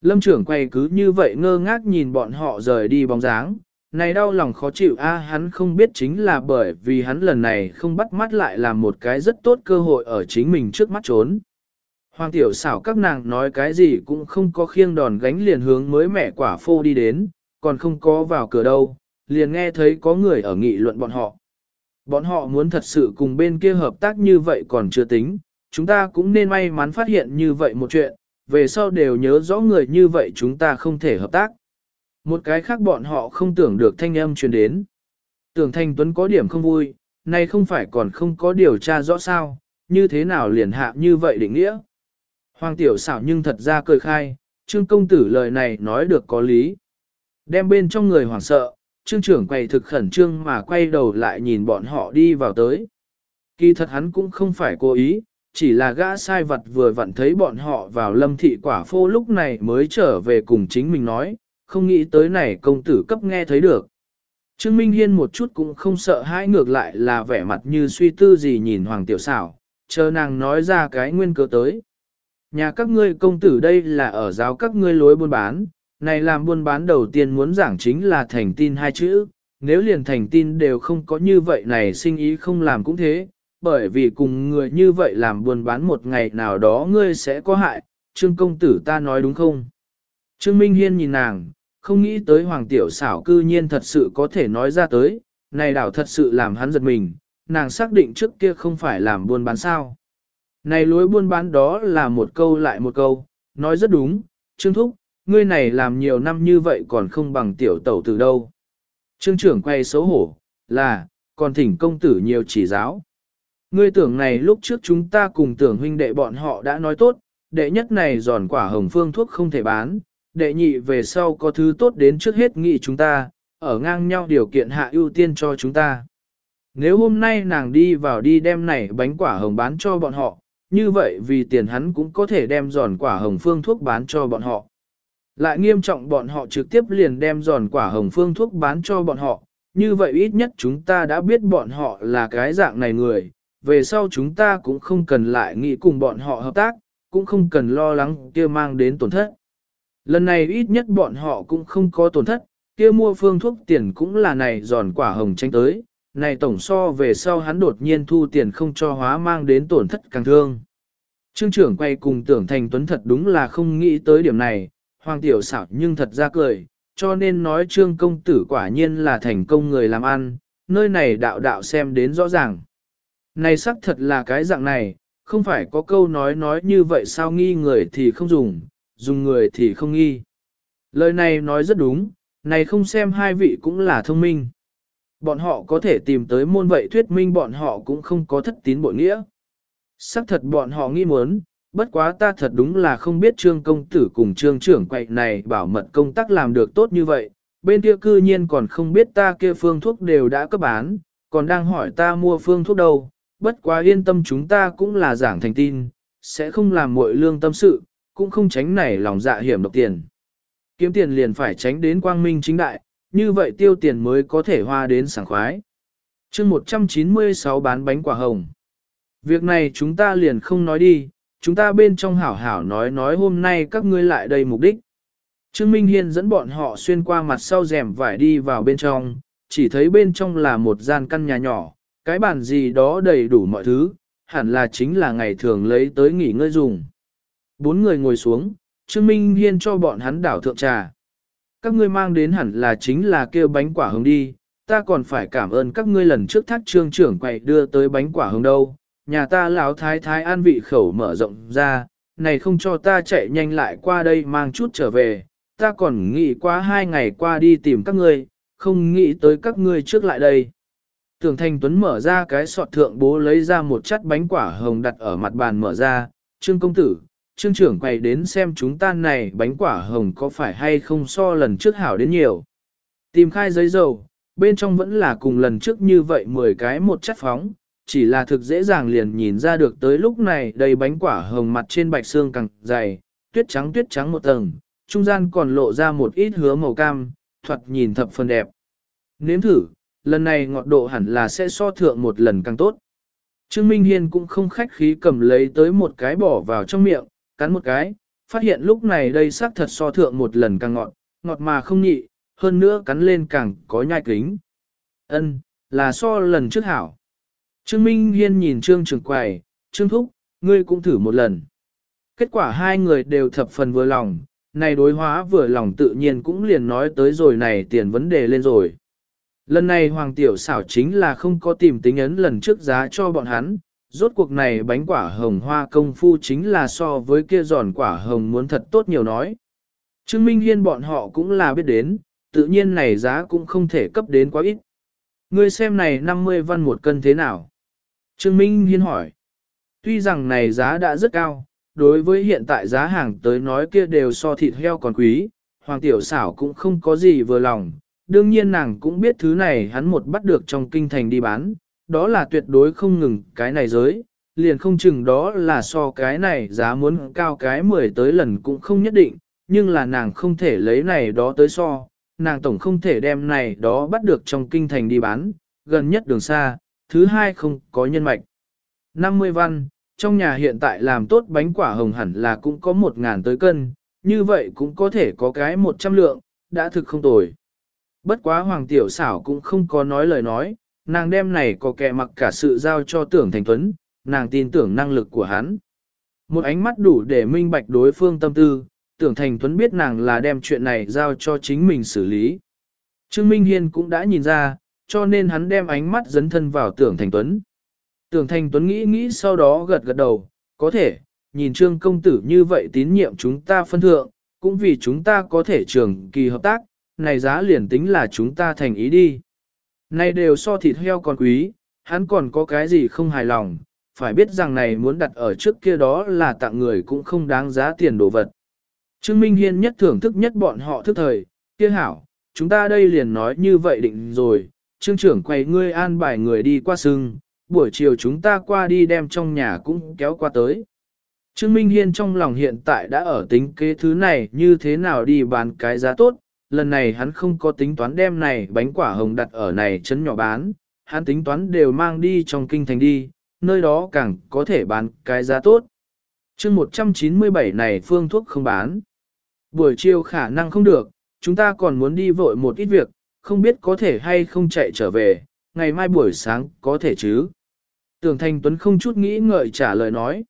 Lâm trưởng quay cứ như vậy ngơ ngác nhìn bọn họ rời đi bóng dáng. Này đau lòng khó chịu a hắn không biết chính là bởi vì hắn lần này không bắt mắt lại làm một cái rất tốt cơ hội ở chính mình trước mắt trốn. Hoàng tiểu xảo các nàng nói cái gì cũng không có khiêng đòn gánh liền hướng mới mẹ quả phô đi đến, còn không có vào cửa đâu, liền nghe thấy có người ở nghị luận bọn họ. Bọn họ muốn thật sự cùng bên kia hợp tác như vậy còn chưa tính, chúng ta cũng nên may mắn phát hiện như vậy một chuyện, về sau đều nhớ rõ người như vậy chúng ta không thể hợp tác. Một cái khác bọn họ không tưởng được thanh âm truyền đến. Tưởng Thanh Tuấn có điểm không vui, nay không phải còn không có điều tra rõ sao, như thế nào liền hạ như vậy định nghĩa. Hoàng tiểu xảo nhưng thật ra cười khai, trương công tử lời này nói được có lý. Đem bên trong người hoảng sợ, trương trưởng quay thực khẩn trương mà quay đầu lại nhìn bọn họ đi vào tới. Kỳ thật hắn cũng không phải cố ý, chỉ là gã sai vật vừa vặn thấy bọn họ vào lâm thị quả phô lúc này mới trở về cùng chính mình nói, không nghĩ tới này công tử cấp nghe thấy được. Trương Minh Hiên một chút cũng không sợ hãi ngược lại là vẻ mặt như suy tư gì nhìn Hoàng Tiểu Xảo, chờ nàng nói ra cái nguyên cớ tới. Nhà các ngươi công tử đây là ở giáo các ngươi lối buôn bán, này làm buôn bán đầu tiên muốn giảng chính là thành tin hai chữ, nếu liền thành tin đều không có như vậy này sinh ý không làm cũng thế, bởi vì cùng người như vậy làm buôn bán một ngày nào đó ngươi sẽ có hại, Trương công tử ta nói đúng không? Trương Minh Hiên nhìn nàng, không nghĩ tới Hoàng Tiểu xảo cư nhiên thật sự có thể nói ra tới, này đảo thật sự làm hắn giật mình, nàng xác định trước kia không phải làm buôn bán sao. Này lối buôn bán đó là một câu lại một câu, nói rất đúng, Trương Thúc, ngươi này làm nhiều năm như vậy còn không bằng tiểu tẩu từ đâu. Trương trưởng quay xấu hổ, là, còn thỉnh công tử nhiều chỉ giáo. Ngươi tưởng này lúc trước chúng ta cùng tưởng huynh đệ bọn họ đã nói tốt, đệ nhất này giòn quả hồng phương thuốc không thể bán, đệ nhị về sau có thứ tốt đến trước hết nghị chúng ta, ở ngang nhau điều kiện hạ ưu tiên cho chúng ta. Nếu hôm nay nàng đi vào đi đem này bánh quả hồng bán cho bọn họ, như vậy vì tiền hắn cũng có thể đem giòn quả hồng phương thuốc bán cho bọn họ. Lại nghiêm trọng bọn họ trực tiếp liền đem giòn quả hồng phương thuốc bán cho bọn họ, như vậy ít nhất chúng ta đã biết bọn họ là cái dạng này người, về sau chúng ta cũng không cần lại nghĩ cùng bọn họ hợp tác, cũng không cần lo lắng kia mang đến tổn thất. Lần này ít nhất bọn họ cũng không có tổn thất, kia mua phương thuốc tiền cũng là này giòn quả hồng tranh tới, này tổng so về sau hắn đột nhiên thu tiền không cho hóa mang đến tổn thất càng thương. Trương trưởng quay cùng tưởng thành tuấn thật đúng là không nghĩ tới điểm này, hoàng tiểu xảo nhưng thật ra cười, cho nên nói trương công tử quả nhiên là thành công người làm ăn, nơi này đạo đạo xem đến rõ ràng. Này xác thật là cái dạng này, không phải có câu nói nói như vậy sao nghi người thì không dùng, dùng người thì không nghi. Lời này nói rất đúng, này không xem hai vị cũng là thông minh. Bọn họ có thể tìm tới môn vậy thuyết minh bọn họ cũng không có thất tín bội nghĩa. Sắc thật bọn họ nghi muốn, bất quá ta thật đúng là không biết trương công tử cùng trương trưởng quậy này bảo mật công tác làm được tốt như vậy, bên kia cư nhiên còn không biết ta kia phương thuốc đều đã cấp bán, còn đang hỏi ta mua phương thuốc đâu, bất quá yên tâm chúng ta cũng là giảng thành tin, sẽ không làm muội lương tâm sự, cũng không tránh nảy lòng dạ hiểm độc tiền. Kiếm tiền liền phải tránh đến quang minh chính đại, như vậy tiêu tiền mới có thể hoa đến sảng khoái. chương 196 bán bánh quả hồng. Việc này chúng ta liền không nói đi, chúng ta bên trong hảo hảo nói nói hôm nay các ngươi lại đây mục đích. Trương Minh Hiên dẫn bọn họ xuyên qua mặt sau rèm vải đi vào bên trong, chỉ thấy bên trong là một gian căn nhà nhỏ, cái bàn gì đó đầy đủ mọi thứ, hẳn là chính là ngày thường lấy tới nghỉ ngơi dùng. Bốn người ngồi xuống, Trương Minh Hiên cho bọn hắn đảo thượng trà. Các ngươi mang đến hẳn là chính là kêu bánh quả hồng đi, ta còn phải cảm ơn các ngươi lần trước thác trương trưởng quậy đưa tới bánh quả hồng đâu. Nhà ta lão thái thái an vị khẩu mở rộng ra, này không cho ta chạy nhanh lại qua đây mang chút trở về, ta còn nghĩ qua hai ngày qua đi tìm các ngươi, không nghĩ tới các ngươi trước lại đây. Tưởng Thanh Tuấn mở ra cái sọt thượng bố lấy ra một chắt bánh quả hồng đặt ở mặt bàn mở ra, Trương công tử, trương trưởng quay đến xem chúng ta này bánh quả hồng có phải hay không so lần trước hảo đến nhiều. Tìm khai giấy dầu, bên trong vẫn là cùng lần trước như vậy 10 cái một chất phóng, chỉ là thực dễ dàng liền nhìn ra được tới lúc này đầy bánh quả hồng mặt trên bạch xương càng dày, tuyết trắng tuyết trắng một tầng, trung gian còn lộ ra một ít hứa màu cam, thoạt nhìn thập phần đẹp. Nếm thử, lần này ngọt độ hẳn là sẽ so thượng một lần càng tốt. Trương Minh Hiên cũng không khách khí cầm lấy tới một cái bỏ vào trong miệng, cắn một cái, phát hiện lúc này đây xác thật so thượng một lần càng ngọt, ngọt mà không nhị, hơn nữa cắn lên càng có nhai kính. Ân, là so lần trước hảo. Trương Minh Hiên nhìn Trương Trường Quầy, Trương Thúc, ngươi cũng thử một lần. Kết quả hai người đều thập phần vừa lòng, này đối hóa vừa lòng tự nhiên cũng liền nói tới rồi này tiền vấn đề lên rồi. Lần này Hoàng Tiểu xảo chính là không có tìm tính ấn lần trước giá cho bọn hắn, rốt cuộc này bánh quả hồng hoa công phu chính là so với kia giòn quả hồng muốn thật tốt nhiều nói. Trương Minh Hiên bọn họ cũng là biết đến, tự nhiên này giá cũng không thể cấp đến quá ít. Ngươi xem này 50 văn một cân thế nào? Trương Minh Hiên hỏi. Tuy rằng này giá đã rất cao, đối với hiện tại giá hàng tới nói kia đều so thịt heo còn quý, Hoàng Tiểu xảo cũng không có gì vừa lòng. Đương nhiên nàng cũng biết thứ này hắn một bắt được trong kinh thành đi bán, đó là tuyệt đối không ngừng cái này giới, liền không chừng đó là so cái này giá muốn cao cái 10 tới lần cũng không nhất định, nhưng là nàng không thể lấy này đó tới so, nàng tổng không thể đem này đó bắt được trong kinh thành đi bán, gần nhất đường xa, thứ hai không có nhân mạch. 50 văn, trong nhà hiện tại làm tốt bánh quả hồng hẳn là cũng có 1 ngàn tới cân, như vậy cũng có thể có cái 100 lượng, đã thực không tồi. Bất quá Hoàng Tiểu xảo cũng không có nói lời nói, nàng đem này có kẻ mặc cả sự giao cho tưởng thành tuấn, nàng tin tưởng năng lực của hắn. Một ánh mắt đủ để minh bạch đối phương tâm tư, tưởng thành tuấn biết nàng là đem chuyện này giao cho chính mình xử lý. Trương Minh Hiên cũng đã nhìn ra, cho nên hắn đem ánh mắt dấn thân vào tưởng thành tuấn. Tưởng thành tuấn nghĩ nghĩ sau đó gật gật đầu, có thể, nhìn trương công tử như vậy tín nhiệm chúng ta phân thượng, cũng vì chúng ta có thể trường kỳ hợp tác, này giá liền tính là chúng ta thành ý đi. Này đều so thịt heo còn quý, hắn còn có cái gì không hài lòng, phải biết rằng này muốn đặt ở trước kia đó là tặng người cũng không đáng giá tiền đồ vật. Trương Minh Hiên nhất thưởng thức nhất bọn họ thức thời, kia hảo, chúng ta đây liền nói như vậy định rồi, trương trưởng quầy ngươi an bài người đi qua sưng, buổi chiều chúng ta qua đi đem trong nhà cũng kéo qua tới. Trương Minh Hiên trong lòng hiện tại đã ở tính kế thứ này như thế nào đi bán cái giá tốt, lần này hắn không có tính toán đem này bánh quả hồng đặt ở này chấn nhỏ bán, hắn tính toán đều mang đi trong kinh thành đi, nơi đó càng có thể bán cái giá tốt. chương 197 này phương thuốc không bán. Buổi chiều khả năng không được, chúng ta còn muốn đi vội một ít việc, không biết có thể hay không chạy trở về, ngày mai buổi sáng có thể chứ. Tưởng Thành Tuấn không chút nghĩ ngợi trả lời nói.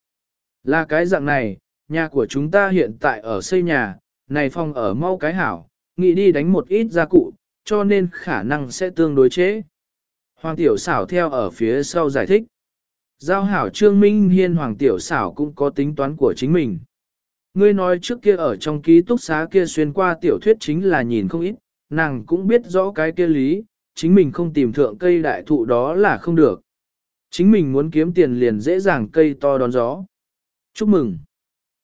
Là cái dạng này, nhà của chúng ta hiện tại ở xây nhà, này phòng ở mau cái hảo, nghĩ đi đánh một ít gia cụ, cho nên khả năng sẽ tương đối chế. Hoàng tiểu xảo theo ở phía sau giải thích. Giao hảo Trương Minh Hiên Hoàng tiểu xảo cũng có tính toán của chính mình. Ngươi nói trước kia ở trong ký túc xá kia xuyên qua tiểu thuyết chính là nhìn không ít, nàng cũng biết rõ cái kia lý, chính mình không tìm thượng cây đại thụ đó là không được. Chính mình muốn kiếm tiền liền dễ dàng cây to đón gió. Chúc mừng.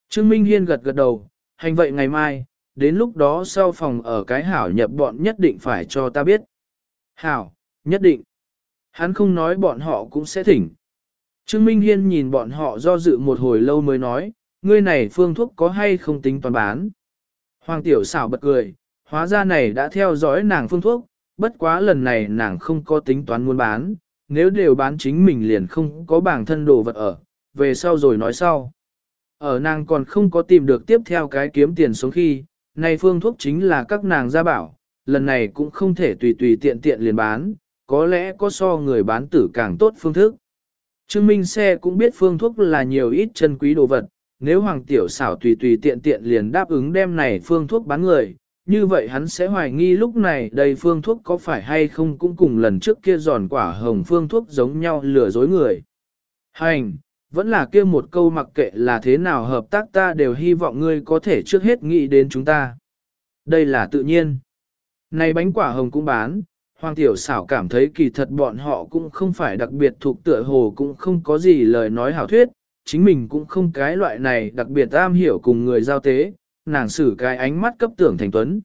Trương Minh Hiên gật gật đầu, hành vậy ngày mai, đến lúc đó sau phòng ở cái hảo nhập bọn nhất định phải cho ta biết. Hảo, nhất định. Hắn không nói bọn họ cũng sẽ thỉnh. Trương Minh Hiên nhìn bọn họ do dự một hồi lâu mới nói, ngươi này phương thuốc có hay không tính toàn bán. Hoàng tiểu xảo bật cười, hóa ra này đã theo dõi nàng phương thuốc, bất quá lần này nàng không có tính toán muốn bán, nếu đều bán chính mình liền không có bảng thân đồ vật ở, về sau rồi nói sau. Ở nàng còn không có tìm được tiếp theo cái kiếm tiền sống khi, này phương thuốc chính là các nàng gia bảo, lần này cũng không thể tùy tùy tiện tiện liền bán, có lẽ có so người bán tử càng tốt phương thức. Trương Minh Xe cũng biết phương thuốc là nhiều ít chân quý đồ vật, nếu Hoàng Tiểu xảo tùy tùy tiện tiện liền đáp ứng đem này phương thuốc bán người, như vậy hắn sẽ hoài nghi lúc này đây phương thuốc có phải hay không cũng cùng lần trước kia giòn quả hồng phương thuốc giống nhau lừa dối người. Hành, vẫn là kia một câu mặc kệ là thế nào hợp tác ta đều hy vọng ngươi có thể trước hết nghĩ đến chúng ta. Đây là tự nhiên. Này bánh quả hồng cũng bán, Hoàng Tiểu xảo cảm thấy kỳ thật bọn họ cũng không phải đặc biệt thuộc tựa hồ cũng không có gì lời nói hảo thuyết, chính mình cũng không cái loại này đặc biệt am hiểu cùng người giao tế, nàng xử cái ánh mắt cấp tưởng thành tuấn.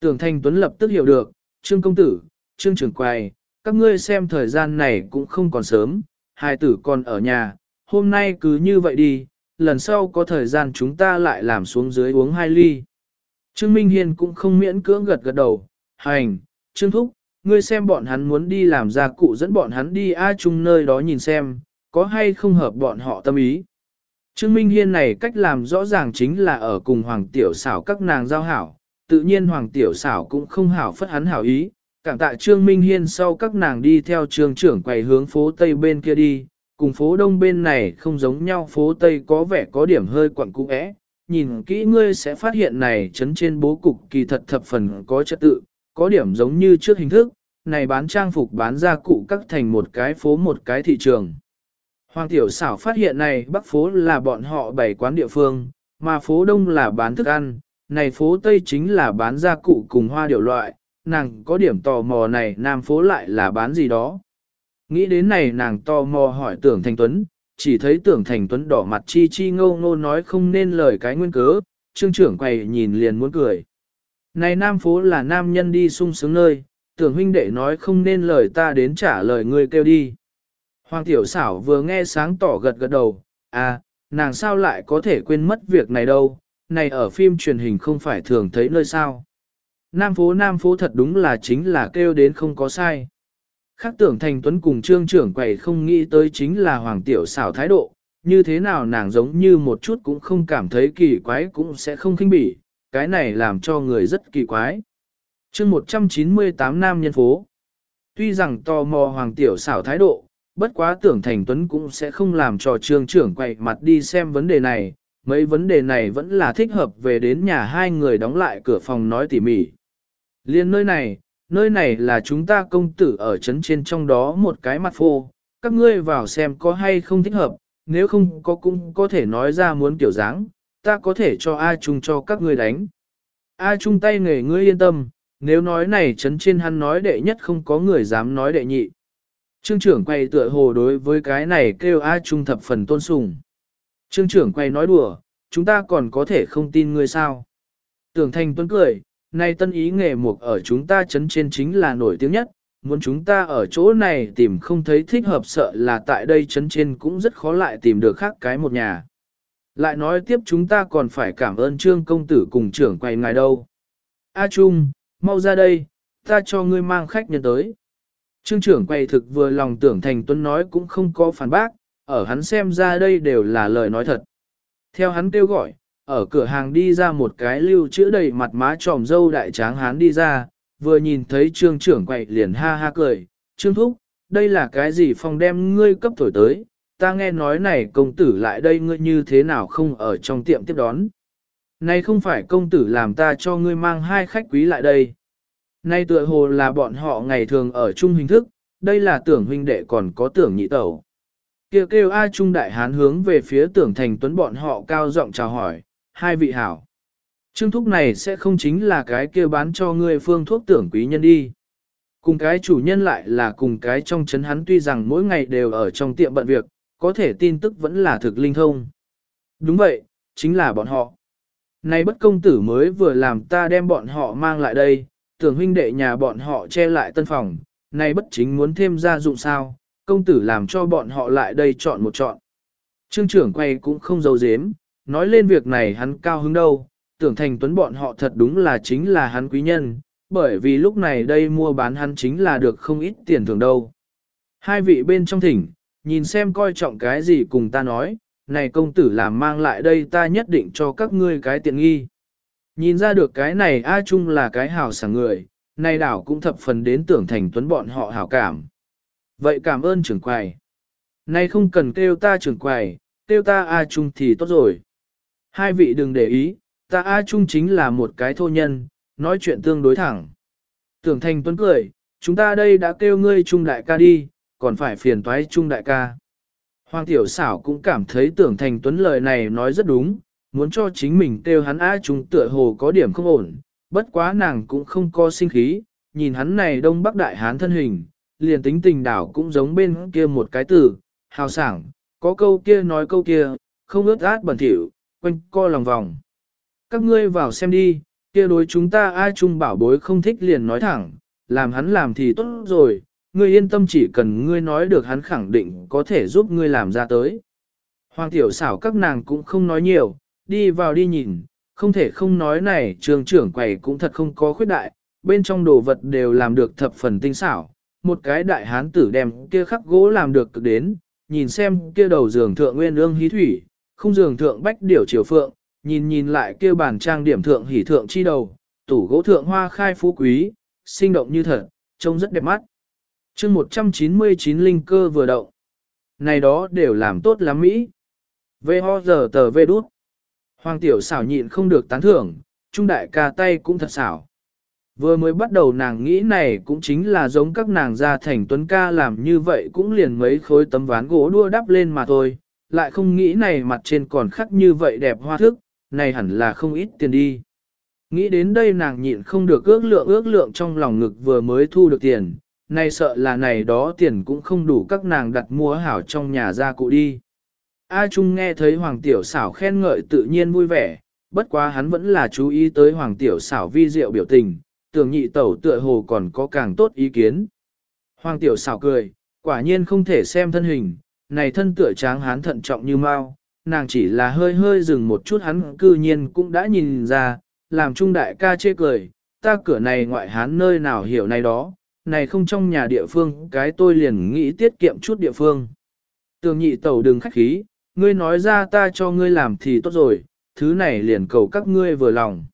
Tưởng thành tuấn lập tức hiểu được, trương công tử, trương trưởng quay, các ngươi xem thời gian này cũng không còn sớm, hai tử còn ở nhà, hôm nay cứ như vậy đi, lần sau có thời gian chúng ta lại làm xuống dưới uống hai ly. Trương Minh hiền cũng không miễn cưỡng gật gật đầu, hành, Trương Thúc, ngươi xem bọn hắn muốn đi làm gia cụ dẫn bọn hắn đi A chung nơi đó nhìn xem, có hay không hợp bọn họ tâm ý. Trương Minh Hiên này cách làm rõ ràng chính là ở cùng Hoàng Tiểu xảo các nàng giao hảo, tự nhiên Hoàng Tiểu xảo cũng không hảo phất hắn hảo ý, cảm tạ Trương Minh Hiên sau các nàng đi theo trường trưởng quầy hướng phố Tây bên kia đi, cùng phố Đông bên này không giống nhau phố Tây có vẻ có điểm hơi quặng cũ ẽ, nhìn kỹ ngươi sẽ phát hiện này chấn trên bố cục kỳ thật thập phần có trật tự, có điểm giống như trước hình thức, này bán trang phục bán gia cụ các thành một cái phố một cái thị trường. Hoàng tiểu xảo phát hiện này bắc phố là bọn họ bảy quán địa phương, mà phố đông là bán thức ăn, này phố tây chính là bán gia cụ cùng hoa điều loại, nàng có điểm tò mò này nam phố lại là bán gì đó. Nghĩ đến này nàng tò mò hỏi tưởng thành tuấn, chỉ thấy tưởng thành tuấn đỏ mặt chi chi ngâu ngô nói không nên lời cái nguyên cớ, trương trưởng quầy nhìn liền muốn cười. Này nam phố là nam nhân đi sung sướng nơi, tưởng huynh đệ nói không nên lời ta đến trả lời ngươi kêu đi. Hoàng tiểu xảo vừa nghe sáng tỏ gật gật đầu, à, nàng sao lại có thể quên mất việc này đâu, này ở phim truyền hình không phải thường thấy nơi sao. Nam phố Nam phố thật đúng là chính là kêu đến không có sai. Khác tưởng thành tuấn cùng trương trưởng quầy không nghĩ tới chính là hoàng tiểu xảo thái độ, như thế nào nàng giống như một chút cũng không cảm thấy kỳ quái cũng sẽ không khinh bỉ, cái này làm cho người rất kỳ quái. chương 198 Nam nhân phố Tuy rằng tò mò hoàng tiểu xảo thái độ, bất quá tưởng thành tuấn cũng sẽ không làm cho trương trưởng quậy mặt đi xem vấn đề này, mấy vấn đề này vẫn là thích hợp về đến nhà hai người đóng lại cửa phòng nói tỉ mỉ. Liên nơi này, nơi này là chúng ta công tử ở trấn trên trong đó một cái mặt phô, các ngươi vào xem có hay không thích hợp, nếu không có cũng có thể nói ra muốn kiểu dáng, ta có thể cho A Trung cho các ngươi đánh. A Trung tay nghề ngươi yên tâm, nếu nói này trấn trên hắn nói đệ nhất không có người dám nói đệ nhị. Trương trưởng quay tựa hồ đối với cái này kêu A Trung thập phần tôn sùng. Trương trưởng quay nói đùa, chúng ta còn có thể không tin ngươi sao. Tưởng thành tuấn cười, nay tân ý nghề mục ở chúng ta chấn trên chính là nổi tiếng nhất, muốn chúng ta ở chỗ này tìm không thấy thích hợp sợ là tại đây chấn trên cũng rất khó lại tìm được khác cái một nhà. Lại nói tiếp chúng ta còn phải cảm ơn trương công tử cùng trưởng quay ngài đâu. A Trung, mau ra đây, ta cho ngươi mang khách nhân tới. Trương trưởng quay thực vừa lòng tưởng thành tuấn nói cũng không có phản bác, ở hắn xem ra đây đều là lời nói thật. Theo hắn kêu gọi, ở cửa hàng đi ra một cái lưu chữ đầy mặt má tròm dâu đại tráng hán đi ra, vừa nhìn thấy trương trưởng quậy liền ha ha cười, trương thúc, đây là cái gì phong đem ngươi cấp thổi tới, ta nghe nói này công tử lại đây ngươi như thế nào không ở trong tiệm tiếp đón. Này không phải công tử làm ta cho ngươi mang hai khách quý lại đây. Nay tựa hồ là bọn họ ngày thường ở chung hình thức, đây là tưởng huynh đệ còn có tưởng nhị tẩu. Kêu kêu A Trung Đại Hán hướng về phía tưởng thành tuấn bọn họ cao giọng chào hỏi, hai vị hảo. Trương thúc này sẽ không chính là cái kia bán cho ngươi phương thuốc tưởng quý nhân đi. Cùng cái chủ nhân lại là cùng cái trong chấn hắn tuy rằng mỗi ngày đều ở trong tiệm bận việc, có thể tin tức vẫn là thực linh thông. Đúng vậy, chính là bọn họ. Này bất công tử mới vừa làm ta đem bọn họ mang lại đây, tưởng huynh đệ nhà bọn họ che lại tân phòng, nay bất chính muốn thêm gia dụng sao, công tử làm cho bọn họ lại đây chọn một chọn. Trương trưởng quay cũng không giấu giếm, nói lên việc này hắn cao hứng đâu, tưởng thành tuấn bọn họ thật đúng là chính là hắn quý nhân, bởi vì lúc này đây mua bán hắn chính là được không ít tiền thường đâu. Hai vị bên trong thỉnh, nhìn xem coi trọng cái gì cùng ta nói, này công tử làm mang lại đây ta nhất định cho các ngươi cái tiện nghi. Nhìn ra được cái này A Trung là cái hảo sảng người, nay đảo cũng thập phần đến tưởng thành tuấn bọn họ hảo cảm. Vậy cảm ơn trưởng quầy. nay không cần kêu ta trưởng quầy, kêu ta A Trung thì tốt rồi. Hai vị đừng để ý, ta A Trung chính là một cái thô nhân, nói chuyện tương đối thẳng. Tưởng thành tuấn cười, chúng ta đây đã kêu ngươi Trung đại ca đi, còn phải phiền toái Trung đại ca. Hoàng tiểu xảo cũng cảm thấy tưởng thành tuấn lời này nói rất đúng, muốn cho chính mình kêu hắn á chúng tựa hồ có điểm không ổn, bất quá nàng cũng không có sinh khí, nhìn hắn này đông bắc đại hán thân hình, liền tính tình đảo cũng giống bên kia một cái từ, hào sảng, có câu kia nói câu kia, không ướt át bẩn thỉu, quanh co lòng vòng. Các ngươi vào xem đi, kia đối chúng ta ai chung bảo bối không thích liền nói thẳng, làm hắn làm thì tốt rồi, ngươi yên tâm chỉ cần ngươi nói được hắn khẳng định có thể giúp ngươi làm ra tới. Hoàng tiểu xảo các nàng cũng không nói nhiều, đi vào đi nhìn, không thể không nói này trường trưởng quầy cũng thật không có khuyết đại, bên trong đồ vật đều làm được thập phần tinh xảo, một cái đại hán tử đem kia khắc gỗ làm được cực đến, nhìn xem kia đầu giường thượng nguyên ương hí thủy, không giường thượng bách điểu triều phượng, nhìn nhìn lại kia bàn trang điểm thượng hỉ thượng chi đầu, tủ gỗ thượng hoa khai phú quý, sinh động như thật, trông rất đẹp mắt. chương 199 linh cơ vừa động. Này đó đều làm tốt lắm Mỹ. Về ho giờ tờ về đút. Hoàng tiểu xảo nhịn không được tán thưởng, trung đại ca tay cũng thật xảo. Vừa mới bắt đầu nàng nghĩ này cũng chính là giống các nàng gia thành tuấn ca làm như vậy cũng liền mấy khối tấm ván gỗ đua đắp lên mà thôi, lại không nghĩ này mặt trên còn khắc như vậy đẹp hoa thức, này hẳn là không ít tiền đi. Nghĩ đến đây nàng nhịn không được ước lượng ước lượng trong lòng ngực vừa mới thu được tiền, nay sợ là này đó tiền cũng không đủ các nàng đặt mua hảo trong nhà gia cụ đi. A Trung nghe thấy Hoàng Tiểu xảo khen ngợi tự nhiên vui vẻ, bất quá hắn vẫn là chú ý tới Hoàng Tiểu xảo vi diệu biểu tình, tưởng nhị tẩu tựa hồ còn có càng tốt ý kiến. Hoàng Tiểu xảo cười, quả nhiên không thể xem thân hình, này thân tựa tráng hắn thận trọng như mau, nàng chỉ là hơi hơi dừng một chút hắn cư nhiên cũng đã nhìn ra, làm trung đại ca chê cười, ta cửa này ngoại hán nơi nào hiểu này đó, này không trong nhà địa phương, cái tôi liền nghĩ tiết kiệm chút địa phương. Tường nhị tẩu đừng khách khí, ngươi nói ra ta cho ngươi làm thì tốt rồi, thứ này liền cầu các ngươi vừa lòng.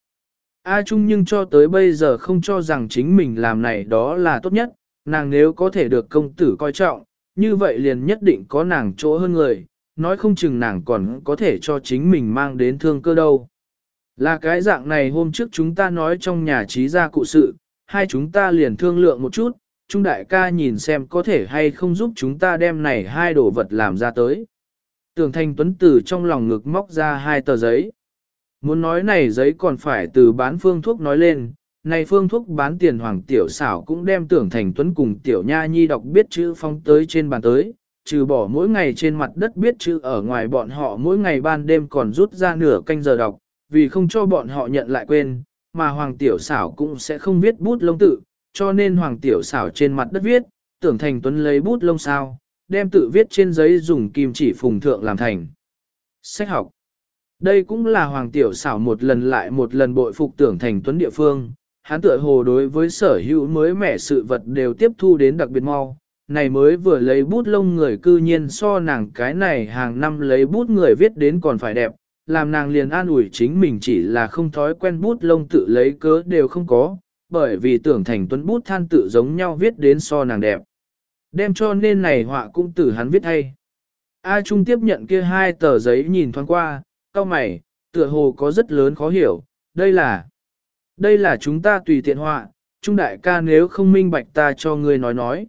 A Trung nhưng cho tới bây giờ không cho rằng chính mình làm này đó là tốt nhất, nàng nếu có thể được công tử coi trọng, như vậy liền nhất định có nàng chỗ hơn người, nói không chừng nàng còn có thể cho chính mình mang đến thương cơ đâu. Là cái dạng này hôm trước chúng ta nói trong nhà trí gia cụ sự, hai chúng ta liền thương lượng một chút, Trung đại ca nhìn xem có thể hay không giúp chúng ta đem này hai đồ vật làm ra tới. Tưởng thanh tuấn từ trong lòng ngực móc ra hai tờ giấy. Muốn nói này giấy còn phải từ bán phương thuốc nói lên, này phương thuốc bán tiền hoàng tiểu xảo cũng đem tưởng thành tuấn cùng tiểu nha nhi đọc biết chữ phong tới trên bàn tới, trừ bỏ mỗi ngày trên mặt đất biết chữ ở ngoài bọn họ mỗi ngày ban đêm còn rút ra nửa canh giờ đọc, vì không cho bọn họ nhận lại quên, mà hoàng tiểu xảo cũng sẽ không viết bút lông tự, cho nên hoàng tiểu xảo trên mặt đất viết, tưởng thành tuấn lấy bút lông sao, đem tự viết trên giấy dùng kim chỉ phùng thượng làm thành. Sách học Đây cũng là hoàng tiểu xảo một lần lại một lần bội phục tưởng thành tuấn địa phương, hắn tựa hồ đối với sở hữu mới mẻ sự vật đều tiếp thu đến đặc biệt mau. Này mới vừa lấy bút lông người cư nhiên so nàng cái này hàng năm lấy bút người viết đến còn phải đẹp, làm nàng liền an ủi chính mình chỉ là không thói quen bút lông tự lấy cớ đều không có, bởi vì tưởng thành tuấn bút than tự giống nhau viết đến so nàng đẹp. Đem cho nên này họa cũng từ hắn viết hay. A Trung tiếp nhận kia hai tờ giấy nhìn thoáng qua, cao mày, tựa hồ có rất lớn khó hiểu, đây là, đây là chúng ta tùy tiện họa, Trung đại ca nếu không minh bạch ta cho ngươi nói nói.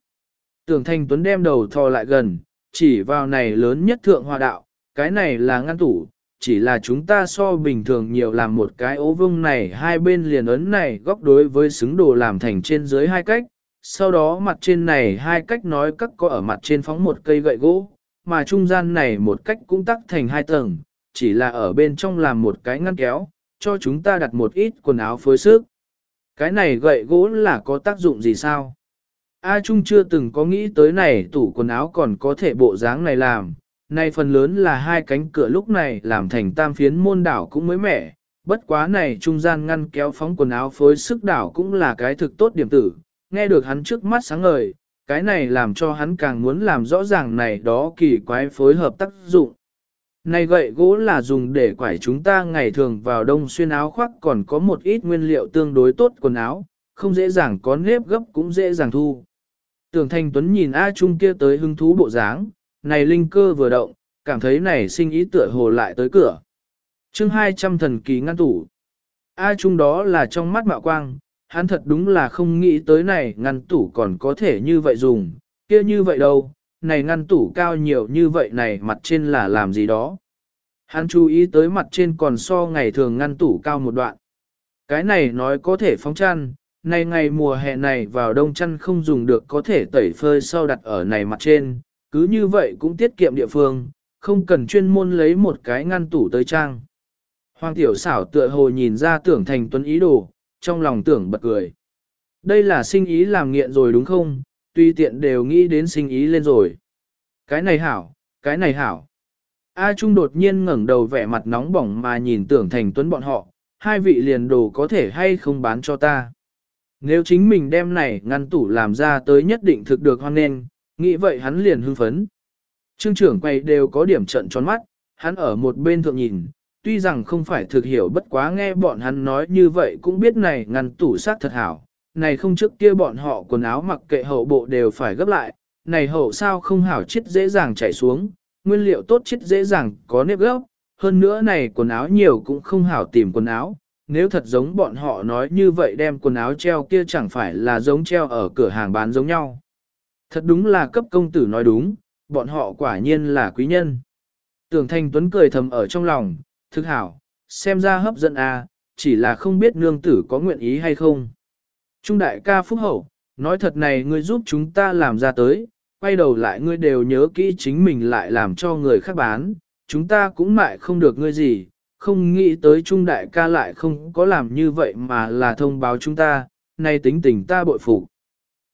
Tưởng Thanh tuấn đem đầu thò lại gần, chỉ vào này lớn nhất thượng hòa đạo, cái này là ngăn tủ, chỉ là chúng ta so bình thường nhiều làm một cái ố vông này hai bên liền ấn này góc đối với xứng đồ làm thành trên dưới hai cách, sau đó mặt trên này hai cách nói các có ở mặt trên phóng một cây gậy gỗ, mà trung gian này một cách cũng tắc thành hai tầng, chỉ là ở bên trong làm một cái ngăn kéo, cho chúng ta đặt một ít quần áo phối sức. Cái này gậy gỗ là có tác dụng gì sao? A Trung chưa từng có nghĩ tới này tủ quần áo còn có thể bộ dáng này làm, này phần lớn là hai cánh cửa lúc này làm thành tam phiến môn đảo cũng mới mẻ, bất quá này trung gian ngăn kéo phóng quần áo phối sức đảo cũng là cái thực tốt điểm tử, nghe được hắn trước mắt sáng ngời, cái này làm cho hắn càng muốn làm rõ ràng này đó kỳ quái phối hợp tác dụng. Này gậy gỗ là dùng để quải chúng ta ngày thường vào đông xuyên áo khoác còn có một ít nguyên liệu tương đối tốt quần áo, không dễ dàng có nếp gấp cũng dễ dàng thu. Tưởng Thanh Tuấn nhìn A Trung kia tới hứng thú bộ dáng, này linh cơ vừa động, cảm thấy này sinh ý tựa hồ lại tới cửa. chương 200 thần kỳ ngăn tủ. A Trung đó là trong mắt mạo quang, hắn thật đúng là không nghĩ tới này ngăn tủ còn có thể như vậy dùng, kia như vậy đâu, này ngăn tủ cao nhiều như vậy này mặt trên là làm gì đó. Hắn chú ý tới mặt trên còn so ngày thường ngăn tủ cao một đoạn. Cái này nói có thể phóng chăn, này ngày mùa hè này vào đông chăn không dùng được có thể tẩy phơi sau đặt ở này mặt trên, cứ như vậy cũng tiết kiệm địa phương, không cần chuyên môn lấy một cái ngăn tủ tới trang. Hoàng tiểu xảo tựa hồ nhìn ra tưởng thành tuấn ý đồ, trong lòng tưởng bật cười. Đây là sinh ý làm nghiện rồi đúng không, tuy tiện đều nghĩ đến sinh ý lên rồi. Cái này hảo, cái này hảo. A Trung đột nhiên ngẩng đầu vẻ mặt nóng bỏng mà nhìn tưởng thành tuấn bọn họ, hai vị liền đồ có thể hay không bán cho ta. Nếu chính mình đem này ngăn tủ làm ra tới nhất định thực được hoan nên, nghĩ vậy hắn liền hưng phấn. Trương trưởng quay đều có điểm trận tròn mắt, hắn ở một bên thượng nhìn, tuy rằng không phải thực hiểu bất quá nghe bọn hắn nói như vậy cũng biết này ngăn tủ sát thật hảo, này không trước kia bọn họ quần áo mặc kệ hậu bộ đều phải gấp lại, này hậu sao không hảo chết dễ dàng chảy xuống, nguyên liệu tốt chết dễ dàng có nếp gấp, hơn nữa này quần áo nhiều cũng không hảo tìm quần áo, nếu thật giống bọn họ nói như vậy đem quần áo treo kia chẳng phải là giống treo ở cửa hàng bán giống nhau. Thật đúng là cấp công tử nói đúng, bọn họ quả nhiên là quý nhân. Tưởng Thanh Tuấn cười thầm ở trong lòng, Thức hảo, xem ra hấp dẫn à, chỉ là không biết nương tử có nguyện ý hay không. Trung đại ca phúc hậu, nói thật này ngươi giúp chúng ta làm ra tới, quay đầu lại ngươi đều nhớ kỹ chính mình lại làm cho người khác bán, chúng ta cũng mại không được ngươi gì, không nghĩ tới Trung đại ca lại không có làm như vậy mà là thông báo chúng ta, nay tính tình ta bội phục.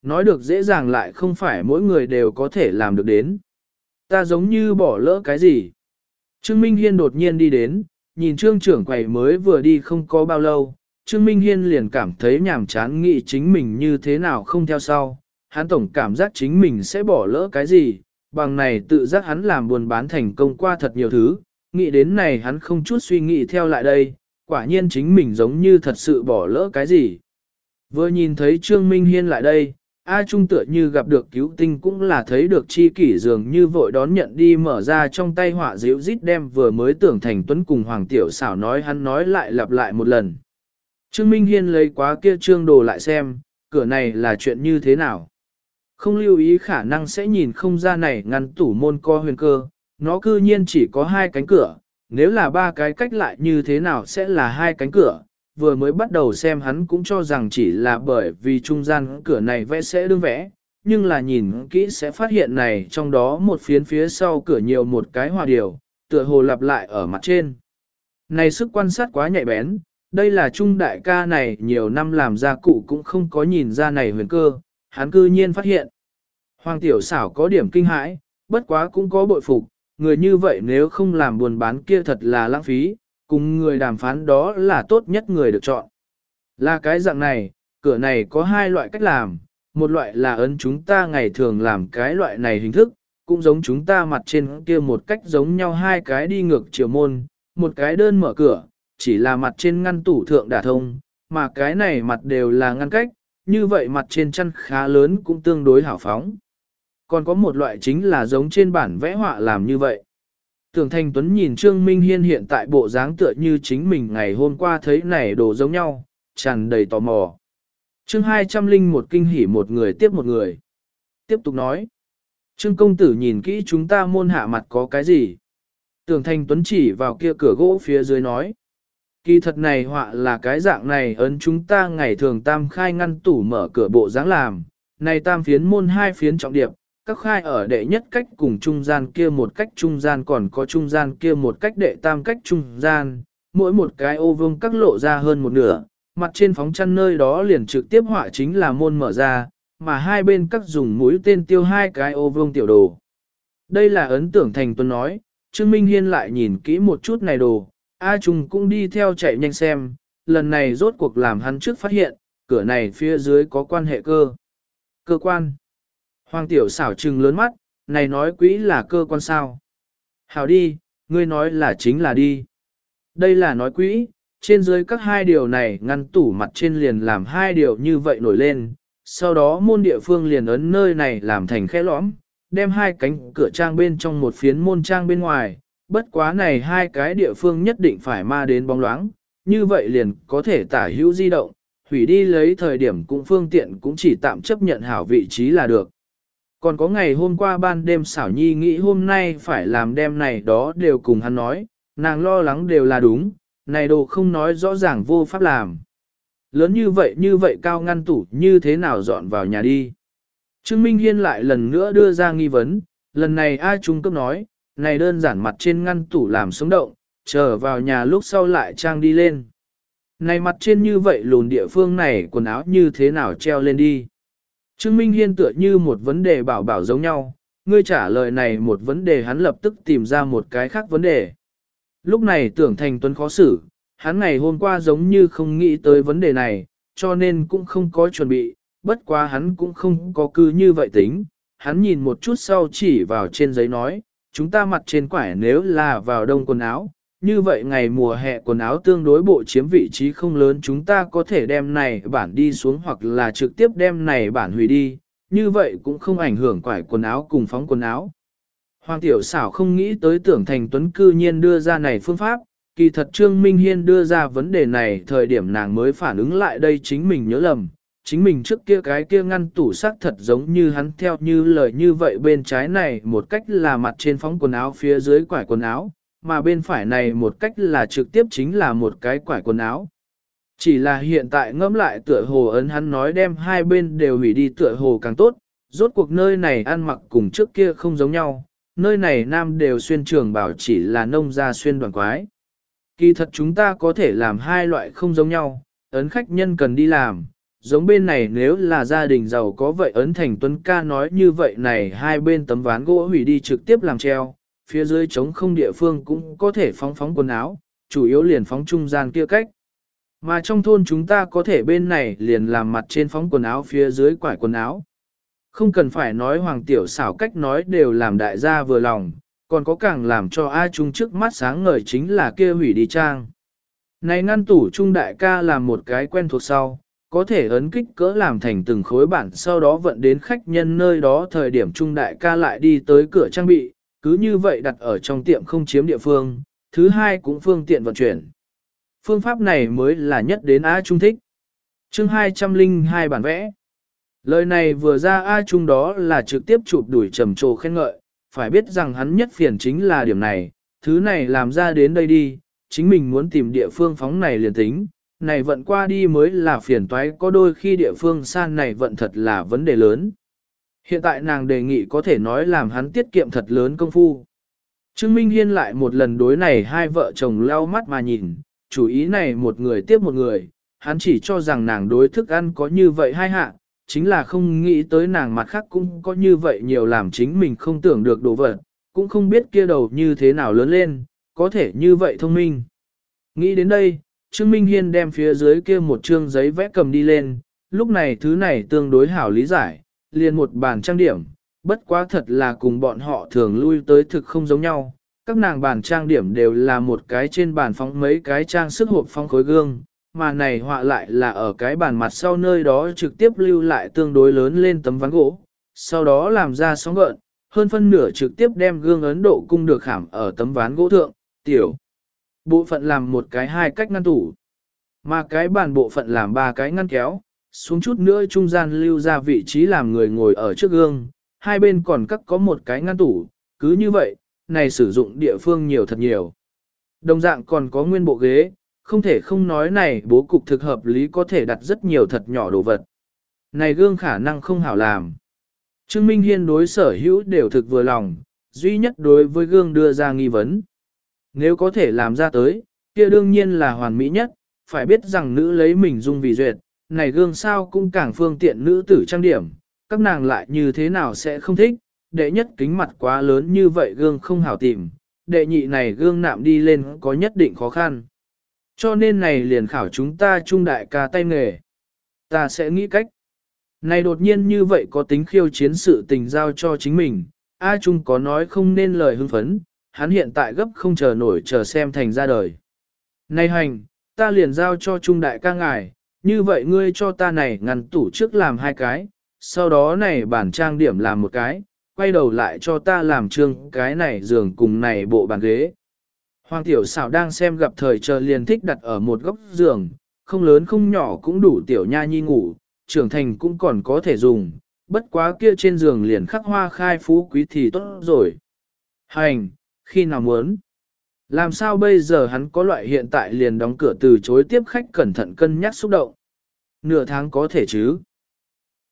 Nói được dễ dàng lại không phải mỗi người đều có thể làm được đến. Ta giống như bỏ lỡ cái gì. Trương Minh Hiên đột nhiên đi đến, nhìn trương trưởng quầy mới vừa đi không có bao lâu, Trương Minh Hiên liền cảm thấy nhàm chán nghĩ chính mình như thế nào không theo sau. Hắn tổng cảm giác chính mình sẽ bỏ lỡ cái gì, bằng này tự giác hắn làm buồn bán thành công qua thật nhiều thứ, nghĩ đến này hắn không chút suy nghĩ theo lại đây, quả nhiên chính mình giống như thật sự bỏ lỡ cái gì. Vừa nhìn thấy Trương Minh Hiên lại đây, A Trung tựa như gặp được cứu tinh cũng là thấy được chi kỷ dường như vội đón nhận đi mở ra trong tay họa diễu rít đem vừa mới tưởng thành tuấn cùng Hoàng Tiểu xảo nói hắn nói lại lặp lại một lần. Trương Minh Hiên lấy quá kia trương đồ lại xem, cửa này là chuyện như thế nào. Không lưu ý khả năng sẽ nhìn không ra này ngăn tủ môn co huyền cơ, nó cư nhiên chỉ có hai cánh cửa, nếu là ba cái cách lại như thế nào sẽ là hai cánh cửa, vừa mới bắt đầu xem hắn cũng cho rằng chỉ là bởi vì trung gian cửa này vẽ sẽ đương vẽ, nhưng là nhìn kỹ sẽ phát hiện này trong đó một phiến phía sau cửa nhiều một cái hòa điều, tựa hồ lặp lại ở mặt trên. Này sức quan sát quá nhạy bén, đây là trung đại ca này nhiều năm làm gia cụ cũng không có nhìn ra này huyền cơ, hắn cư nhiên phát hiện. Hoàng tiểu xảo có điểm kinh hãi, bất quá cũng có bội phục, người như vậy nếu không làm buồn bán kia thật là lãng phí, cùng người đàm phán đó là tốt nhất người được chọn. Là cái dạng này, cửa này có hai loại cách làm, một loại là ấn chúng ta ngày thường làm cái loại này hình thức, cũng giống chúng ta mặt trên kia một cách giống nhau hai cái đi ngược chiều môn, một cái đơn mở cửa, chỉ là mặt trên ngăn tủ thượng đả thông, mà cái này mặt đều là ngăn cách, như vậy mặt trên chăn khá lớn cũng tương đối hảo phóng. Còn có một loại chính là giống trên bản vẽ họa làm như vậy. Tưởng Thanh Tuấn nhìn Trương Minh Hiên hiện tại bộ dáng tựa như chính mình ngày hôm qua thấy này đồ giống nhau, tràn đầy tò mò. Trương Hai trăm linh một kinh hỉ một người tiếp một người. Tiếp tục nói. Trương công tử nhìn kỹ chúng ta môn hạ mặt có cái gì? Tưởng Thanh Tuấn chỉ vào kia cửa gỗ phía dưới nói. Kỳ thật này họa là cái dạng này ấn chúng ta ngày thường tam khai ngăn tủ mở cửa bộ dáng làm. Này tam phiến môn hai phiến trọng điệp, các khai ở đệ nhất cách cùng trung gian kia một cách trung gian còn có trung gian kia một cách đệ tam cách trung gian, mỗi một cái ô vương các lộ ra hơn một nửa, mặt trên phóng chăn nơi đó liền trực tiếp họa chính là môn mở ra, mà hai bên các dùng mũi tên tiêu hai cái ô vương tiểu đồ. Đây là ấn tưởng thành tuấn nói, Trương Minh Hiên lại nhìn kỹ một chút này đồ, A Trung cũng đi theo chạy nhanh xem, lần này rốt cuộc làm hắn trước phát hiện, cửa này phía dưới có quan hệ cơ. Cơ quan. Hoàng tiểu xảo trừng lớn mắt, này nói quỹ là cơ quan sao. Hảo đi, ngươi nói là chính là đi. Đây là nói quỹ, trên dưới các hai điều này ngăn tủ mặt trên liền làm hai điều như vậy nổi lên, sau đó môn địa phương liền ấn nơi này làm thành khe lõm, đem hai cánh cửa trang bên trong một phiến môn trang bên ngoài, bất quá này hai cái địa phương nhất định phải ma đến bóng loáng, như vậy liền có thể tả hữu di động, hủy đi lấy thời điểm cũng phương tiện cũng chỉ tạm chấp nhận hảo vị trí là được. Còn có ngày hôm qua ban đêm xảo nhi nghĩ hôm nay phải làm đêm này đó đều cùng hắn nói, nàng lo lắng đều là đúng, này đồ không nói rõ ràng vô pháp làm. Lớn như vậy như vậy cao ngăn tủ như thế nào dọn vào nhà đi. Trương Minh Hiên lại lần nữa đưa ra nghi vấn, lần này A Trung cấp nói, này đơn giản mặt trên ngăn tủ làm sống động, trở vào nhà lúc sau lại trang đi lên. Này mặt trên như vậy lùn địa phương này quần áo như thế nào treo lên đi. Trương Minh Hiên tựa như một vấn đề bảo bảo giống nhau, ngươi trả lời này một vấn đề hắn lập tức tìm ra một cái khác vấn đề. Lúc này tưởng thành tuấn khó xử, hắn ngày hôm qua giống như không nghĩ tới vấn đề này, cho nên cũng không có chuẩn bị, bất quá hắn cũng không có cư như vậy tính. Hắn nhìn một chút sau chỉ vào trên giấy nói, chúng ta mặt trên quải nếu là vào đông quần áo, như vậy ngày mùa hè quần áo tương đối bộ chiếm vị trí không lớn chúng ta có thể đem này bản đi xuống hoặc là trực tiếp đem này bản hủy đi, như vậy cũng không ảnh hưởng quải quần áo cùng phóng quần áo. Hoàng tiểu xảo không nghĩ tới tưởng thành tuấn cư nhiên đưa ra này phương pháp, kỳ thật Trương Minh Hiên đưa ra vấn đề này thời điểm nàng mới phản ứng lại đây chính mình nhớ lầm, chính mình trước kia cái kia ngăn tủ sắc thật giống như hắn theo như lời như vậy bên trái này một cách là mặt trên phóng quần áo phía dưới quải quần áo, mà bên phải này một cách là trực tiếp chính là một cái quải quần áo. Chỉ là hiện tại ngẫm lại tựa hồ ấn hắn nói đem hai bên đều hủy đi tựa hồ càng tốt, rốt cuộc nơi này ăn mặc cùng trước kia không giống nhau, nơi này nam đều xuyên trường bảo chỉ là nông gia xuyên đoàn quái. Kỳ thật chúng ta có thể làm hai loại không giống nhau, ấn khách nhân cần đi làm, giống bên này nếu là gia đình giàu có vậy ấn thành tuấn ca nói như vậy này hai bên tấm ván gỗ hủy đi trực tiếp làm treo, phía dưới trống không địa phương cũng có thể phóng phóng quần áo, chủ yếu liền phóng trung gian kia cách. Mà trong thôn chúng ta có thể bên này liền làm mặt trên phóng quần áo phía dưới quải quần áo. Không cần phải nói hoàng tiểu xảo cách nói đều làm đại gia vừa lòng, còn có càng làm cho ai chung trước mắt sáng ngời chính là kia hủy đi trang. Này ngăn tủ trung đại ca làm một cái quen thuộc sau, có thể ấn kích cỡ làm thành từng khối bản sau đó vận đến khách nhân nơi đó thời điểm trung đại ca lại đi tới cửa trang bị, cứ như vậy đặt ở trong tiệm không chiếm địa phương, thứ hai cũng phương tiện vận chuyển. Phương pháp này mới là nhất đến A Trung thích. chương 202 bản vẽ. Lời này vừa ra A Trung đó là trực tiếp chụp đuổi trầm trồ khen ngợi, phải biết rằng hắn nhất phiền chính là điểm này, thứ này làm ra đến đây đi, chính mình muốn tìm địa phương phóng này liền tính, này vận qua đi mới là phiền toái có đôi khi địa phương san này vận thật là vấn đề lớn. Hiện tại nàng đề nghị có thể nói làm hắn tiết kiệm thật lớn công phu. Trương Minh Hiên lại một lần đối này hai vợ chồng leo mắt mà nhìn, chủ ý này một người tiếp một người, hắn chỉ cho rằng nàng đối thức ăn có như vậy hai hạ, chính là không nghĩ tới nàng mặt khác cũng có như vậy nhiều làm chính mình không tưởng được đồ vật, cũng không biết kia đầu như thế nào lớn lên, có thể như vậy thông minh. Nghĩ đến đây, Trương Minh Hiên đem phía dưới kia một chương giấy vẽ cầm đi lên, lúc này thứ này tương đối hảo lý giải, liền một bàn trang điểm, bất quá thật là cùng bọn họ thường lui tới thực không giống nhau. Các nàng bàn trang điểm đều là một cái trên bàn phóng mấy cái trang sức hộp phong khối gương, mà này họa lại là ở cái bàn mặt sau nơi đó trực tiếp lưu lại tương đối lớn lên tấm ván gỗ, sau đó làm ra sóng gợn, hơn phân nửa trực tiếp đem gương Ấn Độ cung được khảm ở tấm ván gỗ thượng, tiểu. Bộ phận làm một cái hai cách ngăn tủ, mà cái bàn bộ phận làm ba cái ngăn kéo, xuống chút nữa trung gian lưu ra vị trí làm người ngồi ở trước gương, hai bên còn cắt có một cái ngăn tủ, cứ như vậy, này sử dụng địa phương nhiều thật nhiều. Đồng dạng còn có nguyên bộ ghế, không thể không nói này bố cục thực hợp lý có thể đặt rất nhiều thật nhỏ đồ vật. Này gương khả năng không hảo làm. Trương Minh Hiên đối sở hữu đều thực vừa lòng, duy nhất đối với gương đưa ra nghi vấn. Nếu có thể làm ra tới, kia đương nhiên là hoàn mỹ nhất, phải biết rằng nữ lấy mình dung vì duyệt, này gương sao cũng càng phương tiện nữ tử trang điểm, các nàng lại như thế nào sẽ không thích, đệ nhất kính mặt quá lớn như vậy gương không hảo tìm, đệ nhị này gương nạm đi lên có nhất định khó khăn. Cho nên này liền khảo chúng ta trung đại ca tay nghề. Ta sẽ nghĩ cách. Này đột nhiên như vậy có tính khiêu chiến sự tình giao cho chính mình, A Trung có nói không nên lời hưng phấn, hắn hiện tại gấp không chờ nổi chờ xem thành ra đời. Này hành, ta liền giao cho Trung đại ca ngài, như vậy ngươi cho ta này ngăn tủ trước làm hai cái, sau đó này bản trang điểm làm một cái, quay đầu lại cho ta làm trương cái này giường cùng này bộ bàn ghế. Hoàng tiểu xảo đang xem gặp thời chờ liền thích đặt ở một góc giường, không lớn không nhỏ cũng đủ tiểu nha nhi ngủ, trưởng thành cũng còn có thể dùng, bất quá kia trên giường liền khắc hoa khai phú quý thì tốt rồi. Hành, khi nào muốn? Làm sao bây giờ hắn có loại hiện tại liền đóng cửa từ chối tiếp khách cẩn thận cân nhắc xúc động? Nửa tháng có thể chứ?